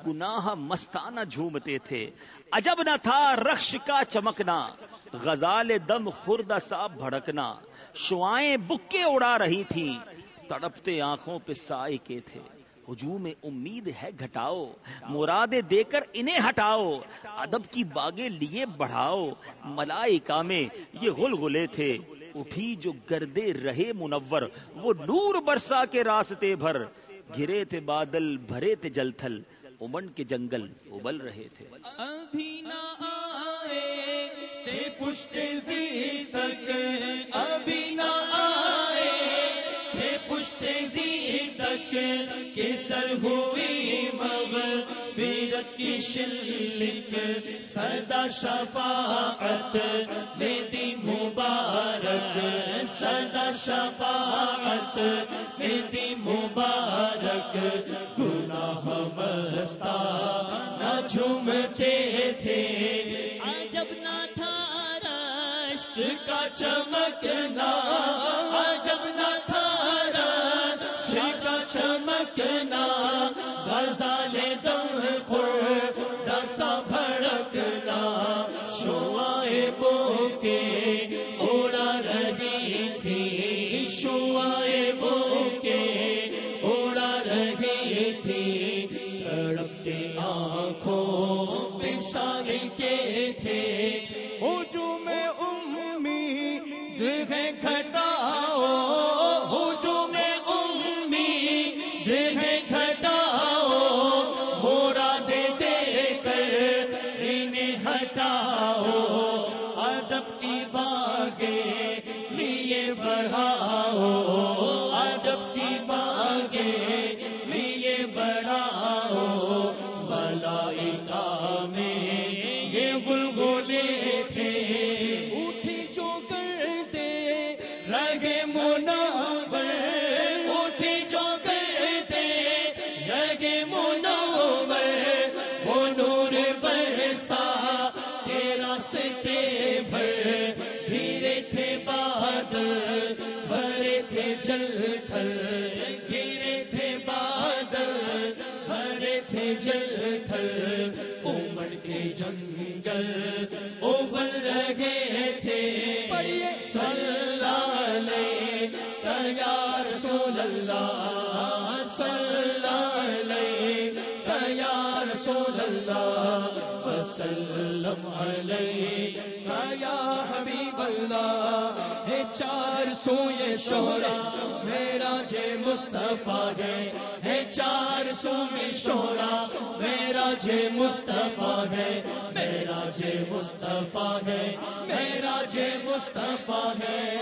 B: گناہ مستانہ جھومتے تھے۔ عجب نہ تھا رخش کا چمکنا، غزال دم خوردہ سا بھڑکنا۔ شعائیں بکے اڑا رہی تھی، تڑپتے آنکھوں پہ سائے کے تھے۔ ہجوم امید ہے گھٹاؤ مرادے دے کر انہیں ہٹاؤ۔ ادب کی باغیں لیے بڑھاؤ۔ ملائکہ میں یہ غل غلے تھے۔ اٹھی جو گردے رہے منور، وہ نور برسا کے راستے بھر۔ گرے تھے بادل، بھرے تھے جل تھل امن کے جنگل ابل رہے تھے۔
C: ابھی نہ آئے تے پشت زی تک، ابھی نہ آئے تے پشت تک کے سر ہوئی مغفرت کی شلک سدا شفاعت میں مبارک سدا شفاعت میں دی مبارک نہ جھومتے تھے۔ عجب نہ تھا رشک کا چمکنا بو وسلم علیہ. ہاں یا حبیب اللہ ہے چار سو یہ شہرا میرا جے مصطفیٰ ہے۔ ہے چار سو یہ شہرا میرا جے مصطفیٰ ہے۔ میرا جے مصطفیٰ ہے، میرا جے مصطفیٰ ہے۔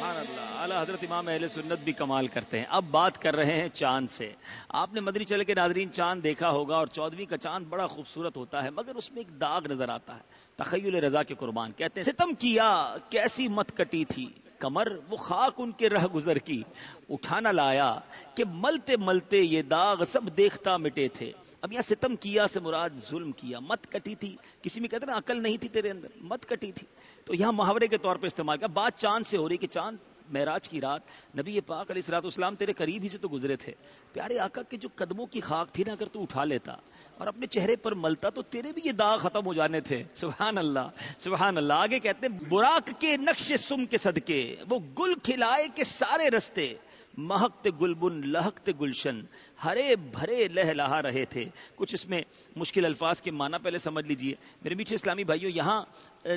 B: اللہ۔ اعلیٰ حضرت امام اہل سنت بھی کمال کرتے ہیں۔ اب بات کر رہے ہیں چاند سے۔ آپ نے مدنی چلے کے ناظرین چاند دیکھا ہوگا اور چودویں کا چاند بڑا خوبصورت ہوتا ہے، مگر اس میں ایک داغ نظر آتا ہے۔ تخیل رضا کے قربان کہتے ہیں، ستم کیا، کیسی مت کٹی تھی۔ کمر، وہ خاک ان کے رہ گزر کی۔ اٹھانا لایا کہ ملتے ملتے یہ داغ سب دیکھتا مٹے تھے۔ اب یہاں ستم کیا سے مراد ظلم کیا۔ مت کٹی تھی۔ کسی میں کہتے نا، عقل نہیں تھی تیرے اندر۔ مت کٹی تھی۔ تو یہاں محاورے کے طور پہ استعمال کیا۔ بات چاند سے ہو رہی کہ چاند معراج کی رات، نبی پاک علیہ السلاط اسلام تیرے قریب ہی سے تو گزرے تھے۔ پیارے آقا کے جو قدموں کی خاک تھی نا، اگر تو اٹھا لیتا۔ اور اپنے چہرے پر ملتا تو تیرے بھی یہ داغ ختم ہو جانے تھے۔ سبحان اللہ سبحان اللہ۔ آگے کہتے ہیں، براق کے نقش سم کے صدقے، وہ گل کھلائے کے سارے رستے۔ مہکتے گلبن لہکتے گلشن۔ ہرے بھرے لہ رہے تھے۔ کچھ اس میں مشکل الفاظ کے معنی پہلے سمجھ لیجیے۔ میرے میٹھے اسلامی بھائیوں یہاں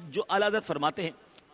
B: جو اعلیٰ فرماتے ہیں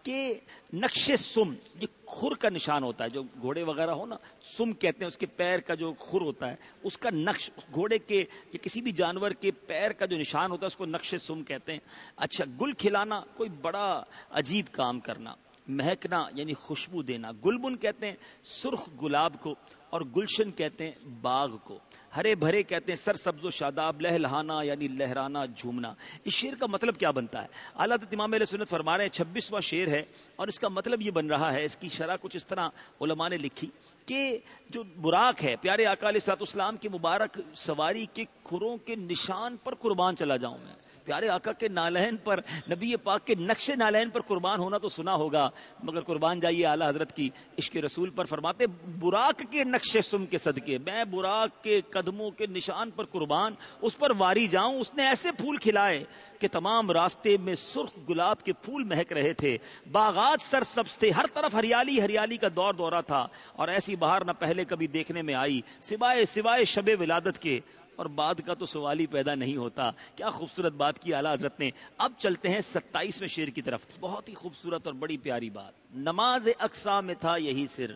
B: کہ نقش سم، یہ کھر کا نشان ہوتا ہے، جو گھوڑے وغیرہ ہو نا، سم کہتے ہیں، اس کے پیر کا جو کھر ہوتا ہے، اس کا نقش گھوڑے کے، یا کسی بھی جانور کے پیر کا جو نشان ہوتا ہے، اس کو نقش سم کہتے ہیں۔ اچھا گل کھلانا، کوئی بڑا عجیب کام کرنا۔ مہکنا یعنی خوشبو دینا۔ گلبن کہتے ہیں سرخ گلاب کو اور گلشن کہتے ہیں باغ کو۔ ہرے بھرے کہتے ہیں سر سبز و شاداب لہ یعنی لہرانا، جھومنا۔ اس شعر کا مطلب کیا بنتا ہے؟ اعلیٰ امام علیہ سنت فرما رہے ہیں، چھبیسواں شعر ہے اور اس کا مطلب یہ بن رہا ہے، اس کی شرح کچھ اس طرح علماء نے لکھی۔ کہ جو براق ہے، پیارے اکال سات اسلام کی مبارک سواری کے کھروں کے نشان پر قربان چلا جاؤں میں۔ پیارے آقا کے نالہن پر، نبی پاک کے نقش نالہن پر قربان ہونا تو سنا ہوگا، مگر قربان جائیے اعلیٰ حضرت کی عشق رسول پر فرماتے براق کے نقش سم کے صدقے، میں براق کے قدموں کے نشان پر قربان، اس پر واری جاؤں، اس نے ایسے پھول کھلائے کہ تمام راستے میں سرخ گلاب کے پھول مہک رہے تھے۔ باغات سر سبز تھے، ہر طرف ہریالی ہریالی کا دور دورہ تھا اور ایسی بہار نہ پہلے کبھی دیکھنے میں آئی، سوائے سوائے شب ولادت کے۔ اور بعد کا تو سوال ہی پیدا نہیں ہوتا۔ کیا خوبصورت بات کی اعلیٰ حضرت نے۔ اب چلتے ہیں ستائیسویں شعر کی طرف۔ بہت ہی خوبصورت اور بڑی پیاری بات۔ نماز اقسا میں تھا یہی سر۔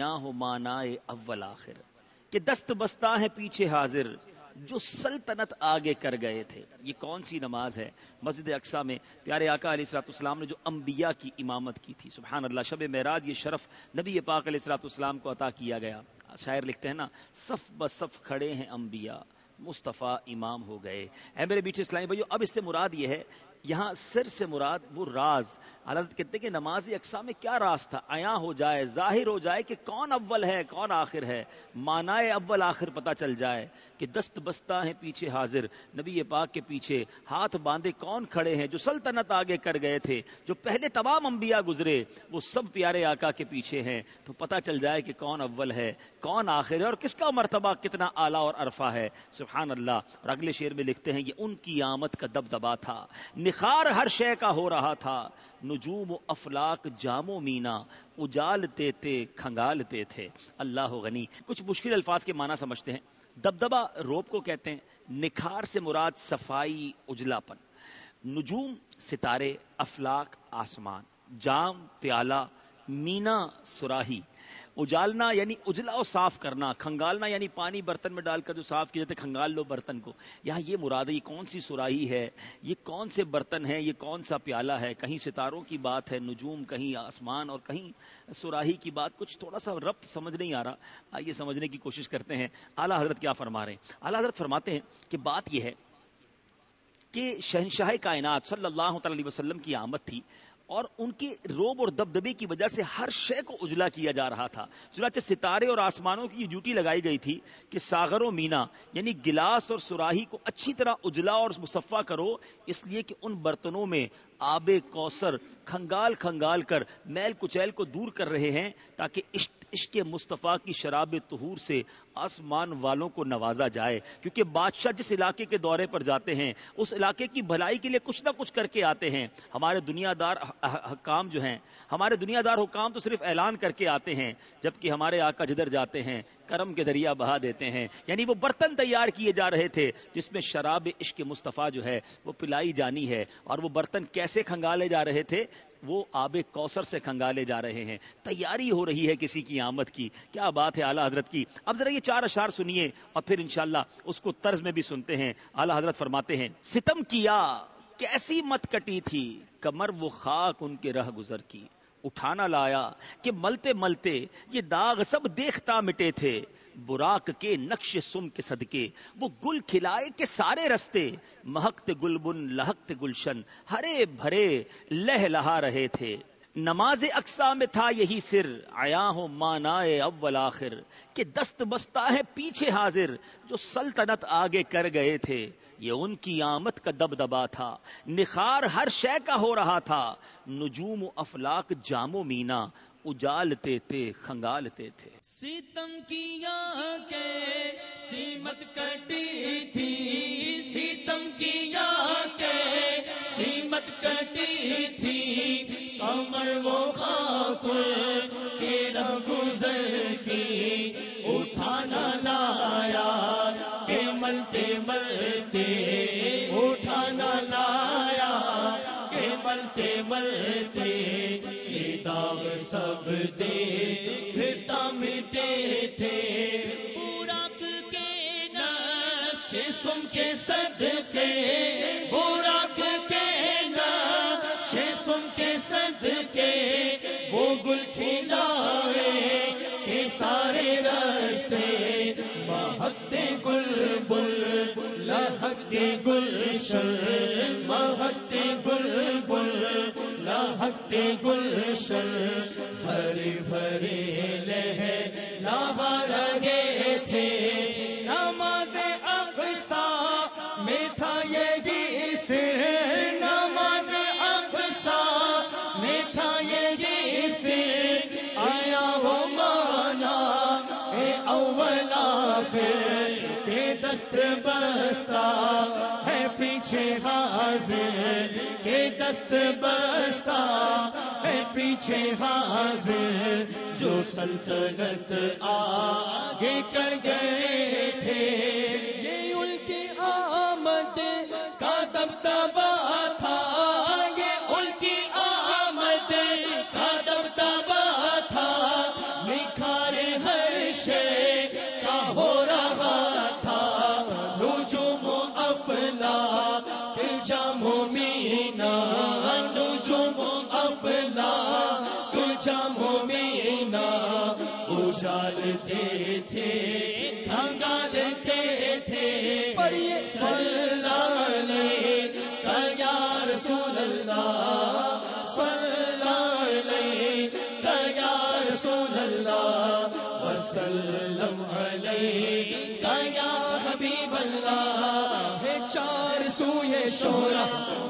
B: ہو مانا اول آخر۔ کہ دست بستہ ہے پیچھے حاضر۔ جو سلطنت آگے کر گئے تھے۔ یہ کون سی نماز ہے؟ مسجد اقسا میں پیارے آقا علیہ السلاط اسلام نے جو انبیاء کی امامت کی تھی، سبحان اللہ، شب معراج یہ شرف نبی پاک علیہ السلاط اسلام کو عطا کیا گیا۔ شاعر لکھتے ہیں نا، صف بصف کھڑے ہیں انبیاء، مصطفیٰ امام ہو گئے۔ اے میرے بیٹھے اسلامی بھائیو، اب اس سے مراد یہ ہے یہاں سر سے مراد وہ راز۔ حضرت کہتے کہ نماز اقسام میں کیا راز تھا؟ عیاں ہو جائے، ظاہر ہو جائے کہ کون اول ہے، کون آخر ہے۔ مانائے اول آخر پتا چل جائے کہ دست بستہ ہیں پیچھے حاضر، نبی پاک کے پیچھے ہاتھ باندھے کون کھڑے ہیں جو سلطنت آگے کر گئے تھے، جو پہلے تمام انبیاء گزرے، وہ سب پیارے آقا کے پیچھے ہیں۔ تو پتا چل جائے کہ کون اول ہے، کون آخر ہے اور کس کا مرتبہ کتنا اعلیٰ اور عرفہ ہے۔ سبحان اللہ۔ اور اگلے شعر میں لکھتے ہیں، یہ ان کی آمد کا دبدبا تھا۔ نخار ہر شے کا ہو رہا تھا۔ نجوم و افلاق جام و مینا، اجالتے تھے، کھنگالتے تھے۔ اللہ غنی۔ کچھ مشکل الفاظ کے معنی سمجھتے ہیں۔ دبدبا روپ کو کہتے ہیں۔ نکھار سے مراد صفائی اجلا پن نجوم ستارے، افلاق، آسمان۔ جام، پیالہ، مینا، سراہی۔ اجالنا یعنی اجلا اور صاف کرنا، کھنگالنا یعنی پانی برتن میں ڈال کر جو صاف کیا جاتے کھنگال لو برتن کو۔ یہاں یہ مراد ہے، یہ کون سی سراہی ہے؟ یہ کون سے برتن ہے یہ کون سا پیالہ ہے؟ کہیں ستاروں کی بات ہے، نجوم، کہیں آسمان اور کہیں سراہی کی بات۔ کچھ تھوڑا سا ربط سمجھ نہیں آ رہا۔ آئیے سمجھنے کی کوشش کرتے ہیں۔ اعلیٰ حضرت کیا فرما رہے ہیں؟ اعلیٰ حضرت فرماتے ہیں کہ بات یہ ہے کہ شہنشاہ کائنات صلی اللہ تعالی وسلم کی آمد تھی۔ اور ان کے روب اور دبدبے کی وجہ سے ہر شے کو اجلا کیا جا رہا تھا۔ چنانچہ ستارے اور آسمانوں کی ڈیوٹی لگائی گئی تھی کہ ساغر و مینا یعنی گلاس اور سراہی کو اچھی طرح اجلا اور مصفہ کرو، اس لیے کہ ان برتنوں میں آب کوثر کھنگال کھنگال کر میل کچیل کو دور کر رہے ہیں تاکہ عشق مصطفیٰ کی شراب تہور سے آسمان والوں کو نوازا جائے۔ کیونکہ بادشاہ جس علاقے کے دورے پر جاتے ہیں، اس علاقے کی بھلائی کے لیے کچھ نہ کچھ کر کے آتے ہیں۔ ہمارے دنیا دار حکام جو ہیں، ہمارے دنیا دار حکام تو صرف اعلان کر کے آتے ہیں، جبکہ ہمارے آقا جدھر جاتے ہیں، کرم کے دریا بہا دیتے ہیں۔ یعنی وہ برتن تیار کیے جا رہے تھے، جس میں شراب عشق مصطفیٰ جو ہے، وہ پلائی جانی ہے اور وہ برتن کیسے کھنگالے جا رہے تھے، وہ آب کوثر سے کھنگالے جا رہے ہیں۔ تیاری ہو رہی ہے کسی کی آمد کی۔ کیا بات ہے اعلیٰ حضرت کی؟ اب ذرا یہ چار اشار سنیے اور پھر انشاءاللہ اس کو طرز میں بھی سنتے ہیں۔ اعلیٰ حضرت فرماتے ہیں، ستم کیا، کیسی مت کٹی تھی، کمر وہ خاک ان کے رہ گزر کی۔ اٹھانا لایا کہ ملتے ملتے یہ داغ سب دیکھتا مٹے تھے۔ براق کے نقش سم کے صدقے، وہ گل کھلائے کے سارے رستے۔ مہکت گلبن لہکت گلشن، ہرے بھرے لہ لہا رہے تھے۔ نماز اقسا میں تھا یہی سر۔ آیا ہو مانا اول آخر۔ کہ دست بستہ ہے پیچھے حاضر۔ جو سلطنت آگے کر گئے تھے۔ یہ ان کی آمد کا دب دبا تھا۔ نخار ہر شے کا ہو رہا تھا۔ نجوم و افلاق جام و مینا۔ اجالتے تھے، خنگالتے تھے۔
C: سیتم کیا کے سیمت کٹی تھی سیتم کیا کے سیمت کٹی تھی۔ کمر وہ خاک کے گزر کی، اٹھانا لایا کہ ملتے ملتے، اٹھانا لایا کہ ملتے ملتے۔ داغ سب دیکھتا مٹے تھے۔ پورا کے نقش سم کے سد سے پورا کے نقش سم کے سد کے وہ گل کھلائے کہ سارے رستے مہتے گل بل لہتے گل شل مہتے لہتے گلشن ہر بھرے لہ لاہ رہے تھے۔ نماز اقسا میں تھا یہ گیس نماز اقسا میں تھا یہ گیس آیا وہ مانا اے اولا، پھر کہ دست بستا ہے پیچھے حاضر کہ دست بستا ہے پیچھے حاضر جو سلطنت آگے کر گئے تھے، یہ ان کی آمد کا دبدبہ افلا جام مینا اجالتے تھے کھنگالتے تھے۔ پڑھیے۔ سلانے یا رسول اللہ سلانے یا رسول اللہ وسلم علیہ۔ چار سوئے شورا،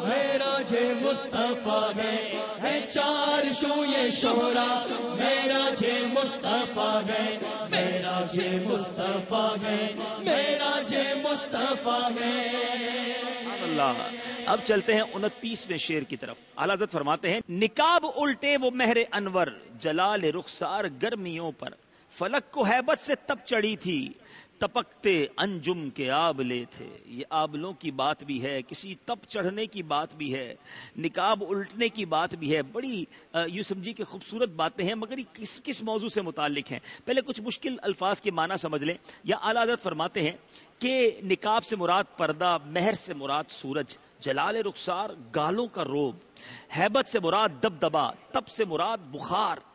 C: میرا جے مصطفیٰ ہے ہے چار سوئے شورا، میرا جے مصطفیٰ ہے، میرا جے مصطفیٰ ہے، میرا جے مصطفیٰ ہے۔
B: اللہ۔ اب چلتے ہیں انتیسویں شیر کی طرف۔ اعلیٰ فرماتے ہیں، نکاب الٹے وہ مہر انور، جلال رخسار گرمیوں پر۔ فلک کو حیبت سے تب چڑھی تھی۔ تپکتے انجم کے آبلے تھے۔ یہ آبلوں کی بات بھی ہے، کسی تپ چڑھنے کی بات بھی ہے نکاب الٹنے کی بات بھی ہے۔ بڑی یوں سمجھی کہ خوبصورت باتیں ہیں، مگر یہ کس کس موضوع سے متعلق ہیں؟ پہلے کچھ مشکل الفاظ کے معنی سمجھ لیں۔ یا اعلی حضرت فرماتے ہیں کہ نکاب سے مراد پردہ، مہر سے مراد سورج، جلال رخسار، گالوں کا روب۔ حیبت سے مراد دب دبا تب سے مراد بخار۔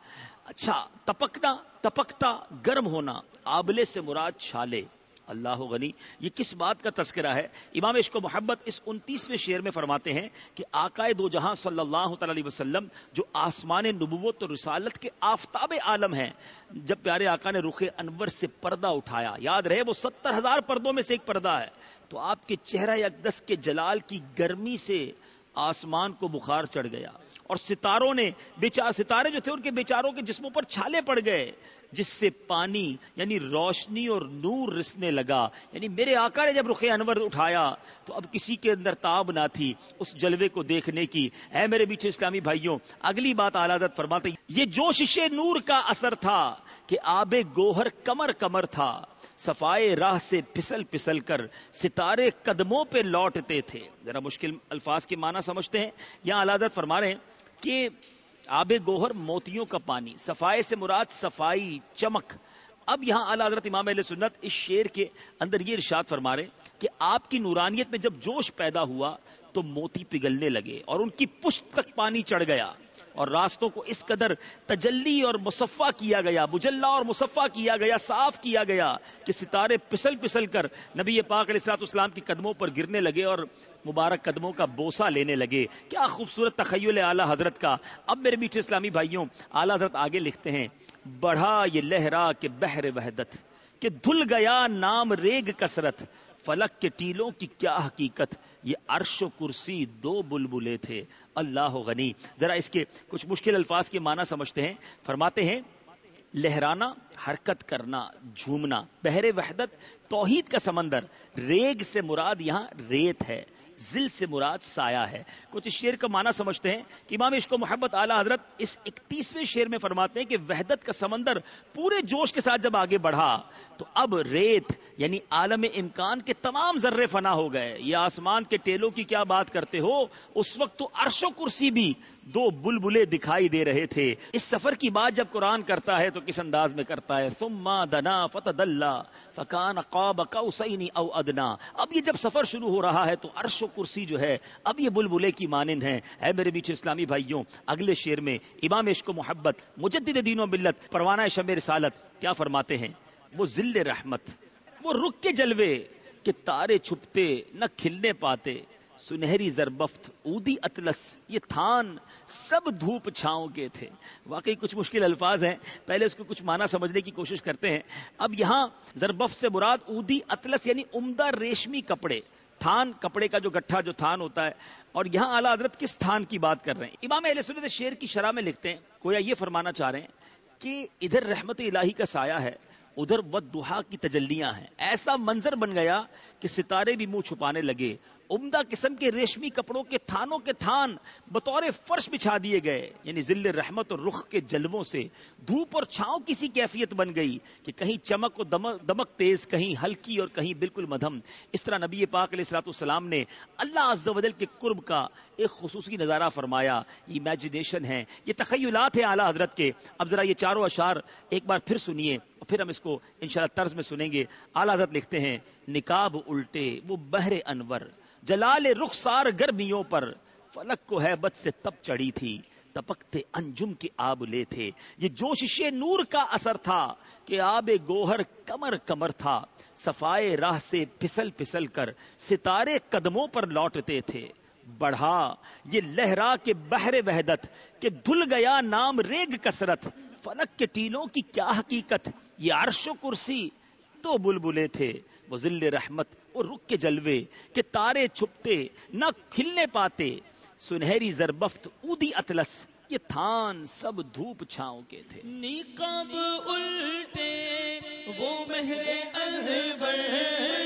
B: اچھا تپکنا، تپکتا، گرم ہونا، آبلے سے مراد چھالے۔ اللہ غنی، یہ کس بات کا تذکرہ ہے؟ امام عشق و محبت اس انتیسویں شعر میں فرماتے ہیں کہ آقائے دو جہاں صلی اللہ تعالی وسلم، جو آسمان نبوت اور رسالت کے آفتاب عالم ہیں، جب پیارے آقا نے رخ انور سے پردہ اٹھایا، یاد رہے، وہ ستر ہزار پردوں میں سے ایک پردہ ہے۔ تو آپ کے چہرہ اقدس کے جلال کی گرمی سے آسمان کو بخار چڑھ گیا۔ اور ستاروں نے ستارے جو تھے ان کے بیچاروں کے جسموں پر چھالے پڑ گئے، جس سے پانی یعنی روشنی اور نور رسنے لگا۔ یعنی میرے آقا نے جب رخ انور اٹھایا تو اب کسی کے اندر تاب نہ تھی اس جلوے کو دیکھنے کی۔ اے میرے بیچے اسلامی بھائیوں، اگلی بات آلادت فرماتے یہ جو نور کا اثر تھا کہ آب گوہر کمر کمر تھا، صفائے راہ سے پسل پسل کر ستارے قدموں پہ لوٹتے تھے۔ ذرا مشکل الفاظ کے معنی سمجھتے ہیں۔ یا علادت فرما رہے ہیں کہ آب گوہر موتیوں کا پانی، صفائے سے مراد صفائی، چمک۔ اب یہاں اعلی حضرت امام علیہ سنت اس شیر کے اندر یہ ارشاد فرما رہے کہ آپ کی نورانیت میں جب جوش پیدا ہوا تو موتی پگھلنے لگے اور ان کی پشت تک پانی چڑھ گیا۔ اور راستوں کو اس قدر تجلی اور مصفہ کیا گیا، مجلہ اور مصفہ کیا گیا، صاف کیا گیا کہ ستارے پسل پسل کر نبی پاک علیہ السلاط اسلام کی قدموں پر گرنے لگے اور مبارک قدموں کا بوسا لینے لگے۔ کیا خوبصورت تخیل اعلیٰ حضرت کا۔ اب میرے میٹھے اسلامی بھائیوں، اعلیٰ حضرت آگے لکھتے ہیں، بڑھا یہ لہرا کے بحر وحدت، کہ دھل گیا نام ریگ کسرت فلک کے ٹیلوں کی کیا حقیقت؟ یہ عرش و کرسی دو بلبلے تھے۔ اللہ غنی۔ ذرا اس کے کچھ مشکل الفاظ کے معنی سمجھتے ہیں۔ فرماتے ہیں، لہرانا، حرکت کرنا، جھومنا۔ بحر وحدت، توحید کا سمندر۔ ریگ سے مراد یہاں ریت ہے۔ ذل سے مراد سایہ ہے۔ کچھ اس شعر کا معنی سمجھتے ہیں کہ امام عشق و محبت اعلیٰ حضرت اس اکتیسویں شعر میں فرماتے ہیں کہ وحدت کا سمندر پورے جوش کے ساتھ جب آگے بڑھا تو اب ریت یعنی عالم امکان کے تمام ذرے فنا ہو گئے۔ یہ آسمان کے ٹیلوں کی کیا بات کرتے ہو؟ اس وقت تو عرش و کرسی بھی دو بلبلے دکھائی دے رہے تھے۔ اس سفر کی بات جب قرآن کرتا ہے تو کس انداز میں کرتا ہے؟ ثم دنا فتد اللہ فکان قاب او ادنا اب یہ جب سفر شروع ہو رہا ہے تو عرش و کرسی جو ہے، اب یہ بلبلے کی مانند ہیں۔ اے میرے بیچ اسلامی بھائیوں، اگلے شیر میں امام عشق و محبت، مجدد دین و ملت، پروانہ شمع رسالت کیا فرماتے ہیں؟ وہ ذل رحمت، وہ رک کے جلوے، کہ تارے چھپتے نہ کھلنے پاتے۔ سنہری زربفت، اودی اطلس، یہ تھان سب دھوپ چھاؤں کے تھے۔ واقعی کچھ مشکل الفاظ ہیں۔ پہلے اس کو کچھ معنی سمجھنے کی کوشش کرتے ہیں۔ اب یہاں زربف سے مراد اودی اطلس یعنی عمدہ ریشمی کپڑے، تھان کپڑے کا جو گٹھا، جو تھان ہوتا ہے۔ اور یہاں اعلیٰ حضرت کس تھان کی بات کر رہے ہیں؟ امام علیہ سنت شیر کی شرح میں لکھتے ہیں کویا یہ فرمانا چاہ رہے ہیں کہ ادھر رحمت الہی کا سایہ ہے، ادھر ود دہا کی تجلیاں ہیں۔ ایسا منظر بن گیا کہ ستارے بھی منہ چھپانے لگے۔ عمدہ قسم کے ریشمی کپڑوں کے تھانوں کے تھان بطور فرش بچھا دیے گئے۔ یعنی ذل رحمت اور رخ کے جلووں سے دھوپ اور چھاؤں کسی کیفیت بن گئی کہ کہیں چمک و دمک تیز، کہیں ہلکی اور کہیں بالکل مدھم۔ اس طرح نبی پاک علیہ السلاط السلام نے اللہ عز و جل کے قرب کا ایک خصوصی نظارہ فرمایا۔ امیجنیشن ہے، یہ تخیلات ہیں اعلیٰ حضرت کے۔ اب ذرا یہ چاروں اشار ایک بار پھر سنیے اور پھر ہم اس کو انشاءاللہ طرز میں سنیں گے۔ اعلیٰ حضرت لکھتے ہیں، نکاب الٹے، وہ بہر انور۔ جلال رخسار گرمیوں پر فلک کو حیبت سے تب چڑھی تھی، تپکتے انجم کے آب لے تھے۔ یہ جوشش نور کا اثر تھا کہ آب گوہر کمر کمر تھا۔ صفائے راہ سے پھسل پھسل کر ستارے قدموں پر لوٹتے تھے۔ بڑھا، یہ لہرا کے بحر وحدت کہ دھل گیا نام ریگ کسرت فلک کے ٹیلوں کی کیا حقیقت؟ یہ عرش و کرسی دو بلبلے تھے۔ وہ ذل رحمت وہ رک کے جلوے، کہ تارے چھپتے نہ کھلنے پاتے۔ سنہری زربفت اودی اطلس، یہ تھان سب دھوپ چھاؤں کے تھے۔
C: نکاب الٹے، وہ مہر البر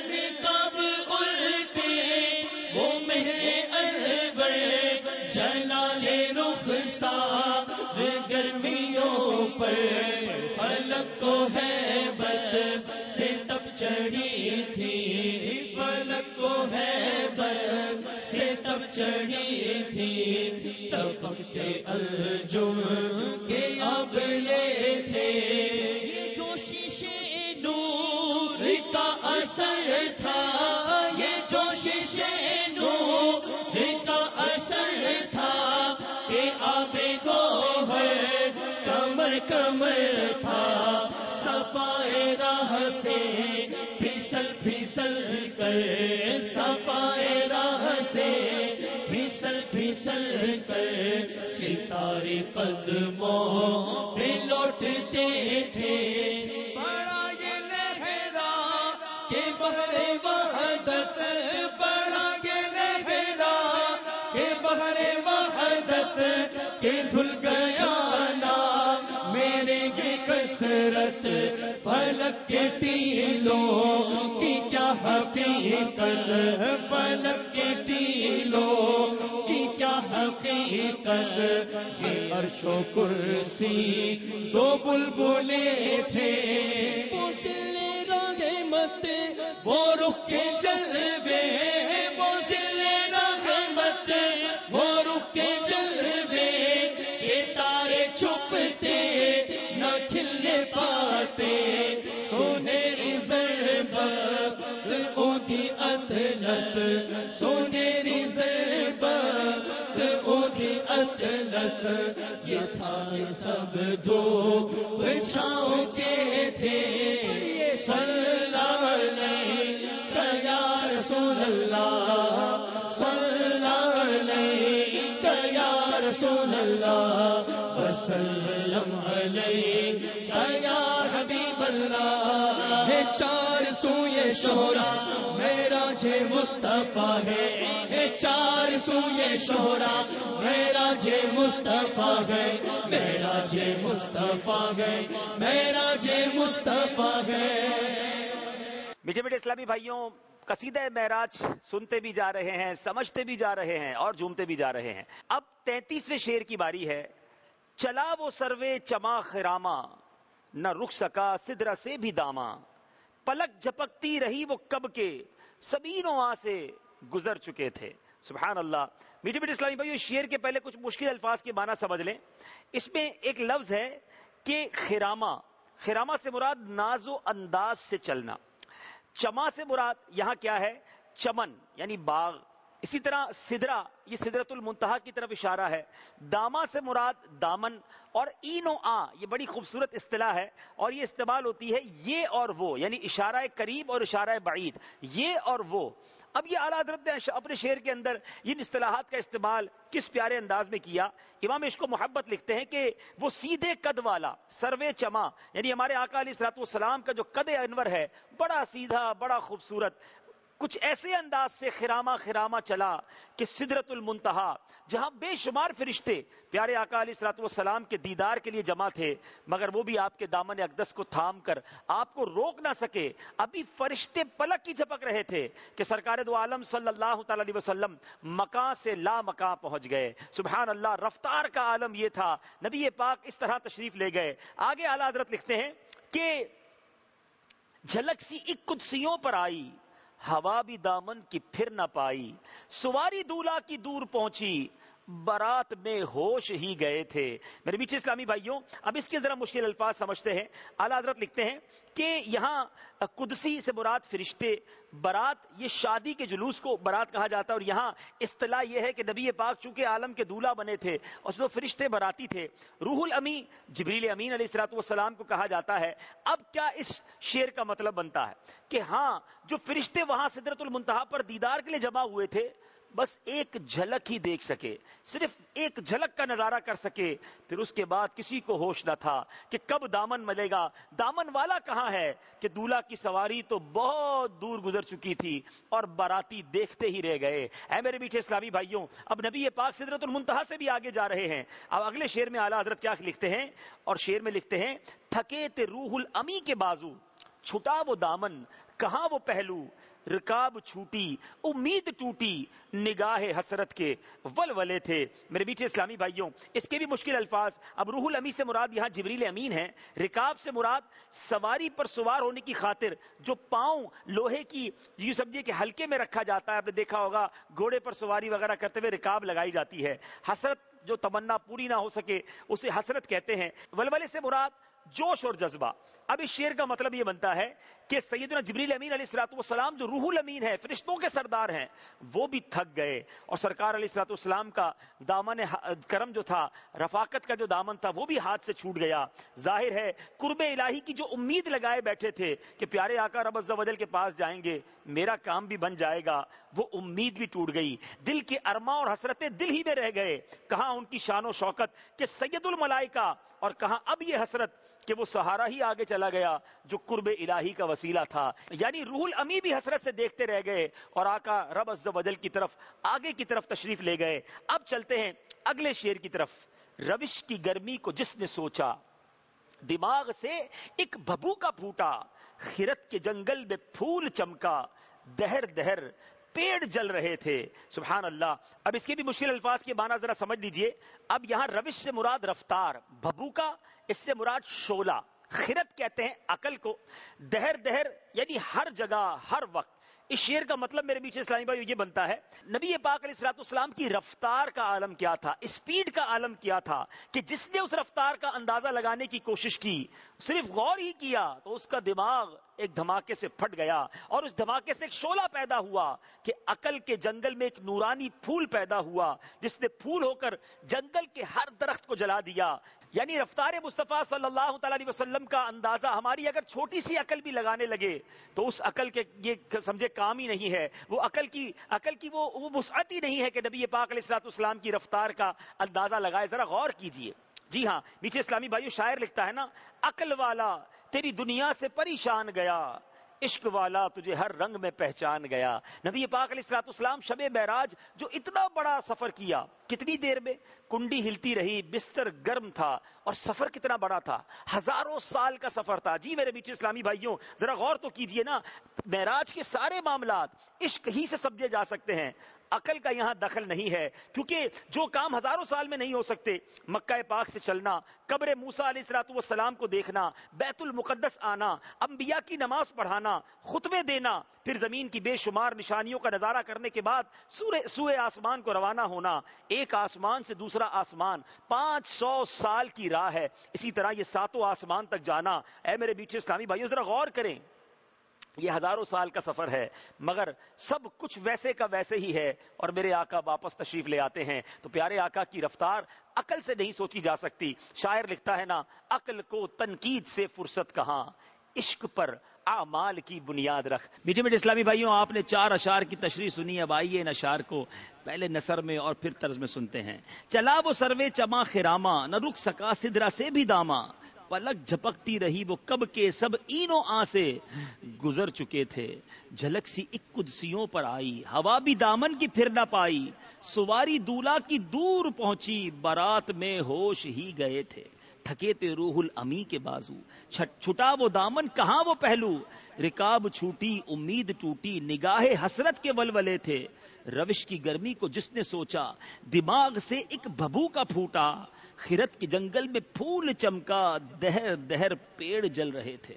C: نکاب الٹے، وہ مہر البر جلال رخ سا گرمیوں پر۔ الگ کو ہے بت سے تب چڑھی تھی۔ سے تب چڑھی تھی، تب کے الجم کے اب لے تھے۔ یہ جو شیشے نور کا اثر تھا پھسل کر صفائے راہ سے، پھسل پھسل کر ستارے قدموں پہ لوٹتے تھے۔ بڑا یہ لہرا کہ بہرے وحدت، بڑا یہ لہرا کہ بہرے وحدت کہ دھل گیا نا میرے یہ کسرت فلک کے ٹیلوں کی کیا حقیقت؟ فلک کے ٹیلوں کی کیا حقیقت؟ یہ عرش و کرسی دو بلبلے تھے۔ وہ سلے مت وہ رخ کے جلوے اطلس سونے ریزرو اودی اصلس یہ تھا سب جو بچاؤ کے تھے۔ یہ صلی علیہ، یا رسول اللہ صلی علیہ، یا رسول اللہ وسلم علیہ. یا حبیب اللہ ہے چار سوئے شورا، میرا جے مصطفیٰ ہے۔ ہے چار سوئے شورا، میرا جے مصطفیٰ ہے۔ میرا جے مصطفیٰ ہے، میرا جے مصطفیٰ ہے۔
B: میٹھے میٹھے اسلامی بھائیوں قصیدہ معراج سنتے بھی جا رہے ہیں، سمجھتے بھی جا رہے ہیں اور جھومتے بھی جا رہے ہیں۔ اب تینتیسویں شیر کی باری ہے، چلا وہ سروے چما خراما، نہ رک سکا سدرا سے بھی داما۔ پلک جھپکتی رہی وہ کب کے سبینوں آ سے گزر چکے تھے۔ سبحان اللہ۔ میٹھے میٹھے اسلامی بھائیو شیر کے پہلے کچھ مشکل الفاظ کے معنی سمجھ لیں۔ اس میں ایک لفظ ہے کہ خراما۔ خراما سے مراد ناز و انداز سے چلنا۔ چما سے مراد یہاں کیا ہے؟ چمن یعنی باغ۔ اسی طرح سدرا یہ سدرت المنتہا کی طرف اشارہ ہے۔ داما سے مراد دامن اور این و آ، یہ بڑی خوبصورت اصطلاح ہے اور یہ استعمال ہوتی ہے یہ اور وہ یعنی اشارہ قریب اور اشارہ بعید۔ یہ اور وہ۔ اب یہ اعلیٰ حضرت نے اپنے شعر کے اندر ان اصطلاحات کا استعمال کس پیارے انداز میں کیا؟ امام اس کو محبت لکھتے ہیں کہ وہ سیدھے قد والا، سروے چما یعنی ہمارے آقا علیہ سلاط والسلام کا جو قد انور ہے، بڑا سیدھا، بڑا خوبصورت کچھ ایسے انداز سے خراما خراما چلا کہ سدرت المنتہا، جہاں بے شمار فرشتے پیارے آقا علیہ سلاط والسلام کے دیدار کے لیے جمع تھے، مگر وہ بھی آپ کے دامن اقدس کو تھام کر آپ کو روک نہ سکے، ابھی فرشتے پلک کی جھپک رہے تھے کہ سرکار دو عالم صلی اللہ تعالی علیہ وسلم مکان سے لا مکان پہنچ گئے۔ سبحان اللہ، رفتار کا عالم یہ تھا۔ نبی پاک اس طرح تشریف لے گئے۔ آگے اعلیٰ حضرت لکھتے ہیں کہ جھلک سی ایک قدسیوں پر آئی۔ ہوا بھی دامن کی پھر نہ پائی سواری دولا کی دور پہنچی برات میں ہوش ہی گئے تھے۔ میرے میٹھے اسلامی بھائیوں، اب اس کے ذرا مشکل الفاظ سمجھتے ہیں۔ اعلیٰ حضرت لکھتے ہیں کہ یہاں قدسی سے برات فرشتے، برات یہ شادی کے جلوس کو برات کہا جاتا ہے اور یہاں اصطلاح یہ ہے کہ نبی پاک چونکہ عالم کے دولہ بنے تھے اور وہ فرشتے براتی تھے، روح الامی جبریل امین علیہ السلاۃ والسلام کو کہا جاتا ہے۔ اب کیا اس شعر کا مطلب بنتا ہے کہ ہاں جو فرشتے وہاں سدرت المنتہا پر دیدار کے لیے جمع ہوئے تھے بس ایک جھلک ہی دیکھ سکے، صرف ایک جھلک کا نظارہ کر سکے، پھر اس کے بعد کسی کو ہوش نہ تھا کہ کب دامن ملے گا۔ دامن والا کہاں ہے کہ دولہا کی سواری تو بہت دور گزر چکی تھی اور باراتی دیکھتے ہی رہ گئے۔ اے میرے میٹھے اسلامی بھائیوں، اب نبی پاک سدرت المنتہا سے بھی آگے جا رہے ہیں۔ اب اگلے شعر میں اعلیٰ حضرت کیا لکھتے ہیں؟ اور شعر میں لکھتے ہیں تھکے تے روح الامی کے بازو۔ چھٹا وہ دامن، کہاں وہ پہلو؟ رکاب چھوٹی، امید ٹوٹی، نگاہ حسرت کے ول ولے تھے۔ میرے بیٹے اسلامی بھائیوں، اس کے بھی مشکل الفاظ۔ اب روح الامی سے مراد یہاں جبریل امین ہے رکاب سے مراد سواری پر سوار ہونے کی خاطر، جو پاؤں لوہے کی، یوں سمجھیے کہ ہلکے میں رکھا جاتا ہے۔ آپ نے دیکھا ہوگا، گھوڑے پر سواری وغیرہ کرتے ہوئے رکاب لگائی جاتی ہے۔ حسرت جو تمنا پوری نہ ہو سکے، اسے حسرت کہتے ہیں۔ ولولے سے مراد جوش اور جذبہ۔ اب اس شیر کا مطلب یہ بنتا ہے کہ سیدنا جبریل امین علیہ السلاط والسلام جو روح الامین ہے، فرشتوں کے سردار ہیں، وہ بھی تھک گئے۔ اور سرکار علیہ السلاط والسلام کا دامن کرم جو تھا، رفاقت کا جو دامن تھا، وہ بھی ہاتھ سے چھوٹ گیا۔ ظاہر ہے، قرب الہی کی جو امید لگائے بیٹھے تھے کہ پیارے آقا رب وجل کے پاس جائیں گے، میرا کام بھی بن جائے گا، وہ امید بھی ٹوٹ گئی۔ دل کے ارما اور حسرتیں دل ہی میں رہ گئے۔ کہاں ان کی شان و شوکت کہ سید الملائکہ، اور کہاں اب یہ حسرت کہ وہ سہارا ہی آگے چلا گیا جو قرب الہی کا وسیلہ تھا۔ یعنی روح الامی بھی حسرت سے دیکھتے رہ گئے اور آقا رب عز و جل کی طرف، آگے کی طرف تشریف لے گئے۔ اب چلتے ہیں اگلے شیر کی طرف۔ روش کی گرمی کو جس نے سوچا، دماغ سے ایک بھبو کا پھوٹا خیرت کے جنگل میں پھول چمکا، دہر دہر پیڑ جل رہے تھے۔ سبحان اللہ۔ اب اس کے بھی مشکل الفاظ کے معنی ذرا سمجھ لیجیے۔ اب یہاں روش سے مراد رفتار ببو کا اس سے مراد شولا خرت کہتے ہیں عقل کو۔ دہر دہر یعنی ہر جگہ، ہر وقت۔ اس شیر کا مطلب میرے پیچھے اسلامی بھائی یہ بنتا ہے، نبی پاک علیہ السلاط اسلام کی رفتار کا عالم کیا تھا، اسپیڈ کا عالم کیا تھا کہ جس نے اس رفتار کا اندازہ لگانے کی کوشش کی، صرف غور ہی کیا تو اس کا دماغ ایک دھماکے سے پھٹ گیا اور اس دھماکے سے ایک شولہ پیدا ہوا کہ عقل کے جنگل میں ایک نورانی پھول پیدا ہوا جس نے پھول ہو کر جنگل کے ہر درخت کو جلا دیا۔ یعنی رفتار مصطفیٰ صلی اللہ تعالی علیہ وسلم کا اندازہ ہماری اگر چھوٹی سی عقل بھی لگانے لگے تو اس عقل کے یہ سمجھے کام ہی نہیں ہے۔ وہ عقل کی عقل کی وہ وسعت ہی نہیں ہے کہ نبی پاک علیہ السلاط اسلام کی رفتار کا اندازہ لگائے۔ ذرا غور کیجیے۔ جی ہاں میٹھے اسلامی بھائیو، شاعر لکھتا ہے نا، عقل والا تیری دنیا سے پریشان گیا۔ عشق والا تجھے ہر رنگ میں پہچان گیا۔ نبی پاک علیہ السلاط اسلام شب معراج جو اتنا بڑا سفر کیا، کتنی دیر میں کنڈی ہلتی رہی، بستر گرم تھا اور سفر کتنا بڑا تھا۔ ہزاروں سال کا سفر تھا۔ جی میرے بیچے اسلامی بھائیوں، ذرا غور تو کیجیے نا، معراج کے سارے معاملات عشق ہی سے سمجھے جا سکتے ہیں۔ عقل کا یہاں دخل نہیں ہے، کیونکہ جو کام ہزاروں سال میں نہیں ہو سکتے، مکہ پاک سے چلنا، قبر موسا علیہ السلاط والسلام کو دیکھنا، بیت المقدس آنا، انبیاء کی نماز پڑھانا، خطبے دینا، پھر زمین کی بے شمار نشانیوں کا نظارہ کرنے کے بعد سوئے آسمان کو روانہ ہونا، ایک آسمان سے دوسرا آسمان، پانچ سو سال کی راہ ہے۔ اسی طرح یہ ساتوں آسمان تک جانا۔ اے میرے بیچے اسلامی بھائیوں ذرا غور کریں۔ یہ ہزاروں سال کا سفر ہے، مگر سب کچھ ویسے کا ویسے ہی ہے اور میرے آقا واپس تشریف لے آتے ہیں۔ تو پیارے آقا کی رفتار عقل سے نہیں سوچی جا سکتی۔ شاعر لکھتا ہے نا، عقل کو تنقید سے فرصت کہاں؟ عشق پر اعمال کی بنیاد رکھ۔ میٹھے میٹھے اسلامی بھائیوں، آپ نے چار اشار کی تشریح سنی اب آئیے ان اشار کو پہلے نثر میں اور پھر طرز میں سنتے ہیں۔ چلا وہ سروے چما خراما، نہ رک سکا سدرا سے بھی داما۔ پلک جھپکتی رہی، وہ کب کے سب اینو آ سے گزر چکے تھے۔ جھلک سی ایک قدسیوں پر آئی، ہوا بھی دامن کی پھر نہ پائی۔ سواری دولا کی دور پہنچی، بارات میں ہوش ہی گئے تھے۔ تھکے تھے روح الامی کے بازو۔ چھٹا وہ دامن، کہاں وہ پہلو؟ رکاب چھوٹی، امید ٹوٹی، نگاہ حسرت کے ولولے تھے۔ روش کی گرمی کو جس نے سوچا، دماغ سے ایک بھبو کا پھوٹا۔ خرت کے جنگل میں پھول چمکا، دہر دہر پیڑ جل رہے تھے۔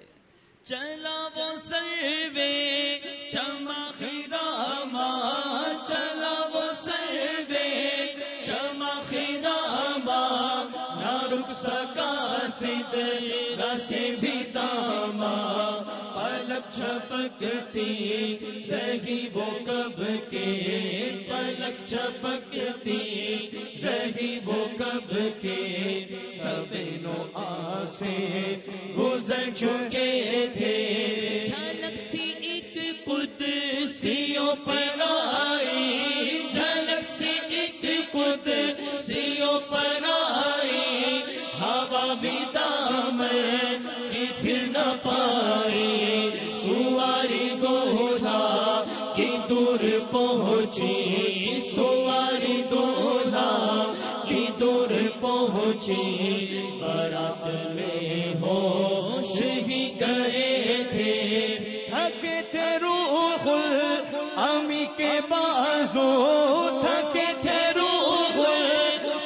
C: چلا وہ سروے چما خراما چلا وہ سروے۔ سکا سد رس بھی ساما، پلک چھپکتی رہی وہ کب کے؟ پلک چھپکتی رہی وہ کب کے؟ سب نو آسے گزر چکے تھے۔ جھلک سی ایک خود سیوں پر آئی۔ پہنچی، برات میں ہوش ہی گئے تھے۔ تھکے تھے روح امی کے بازو، تھکے تھے روح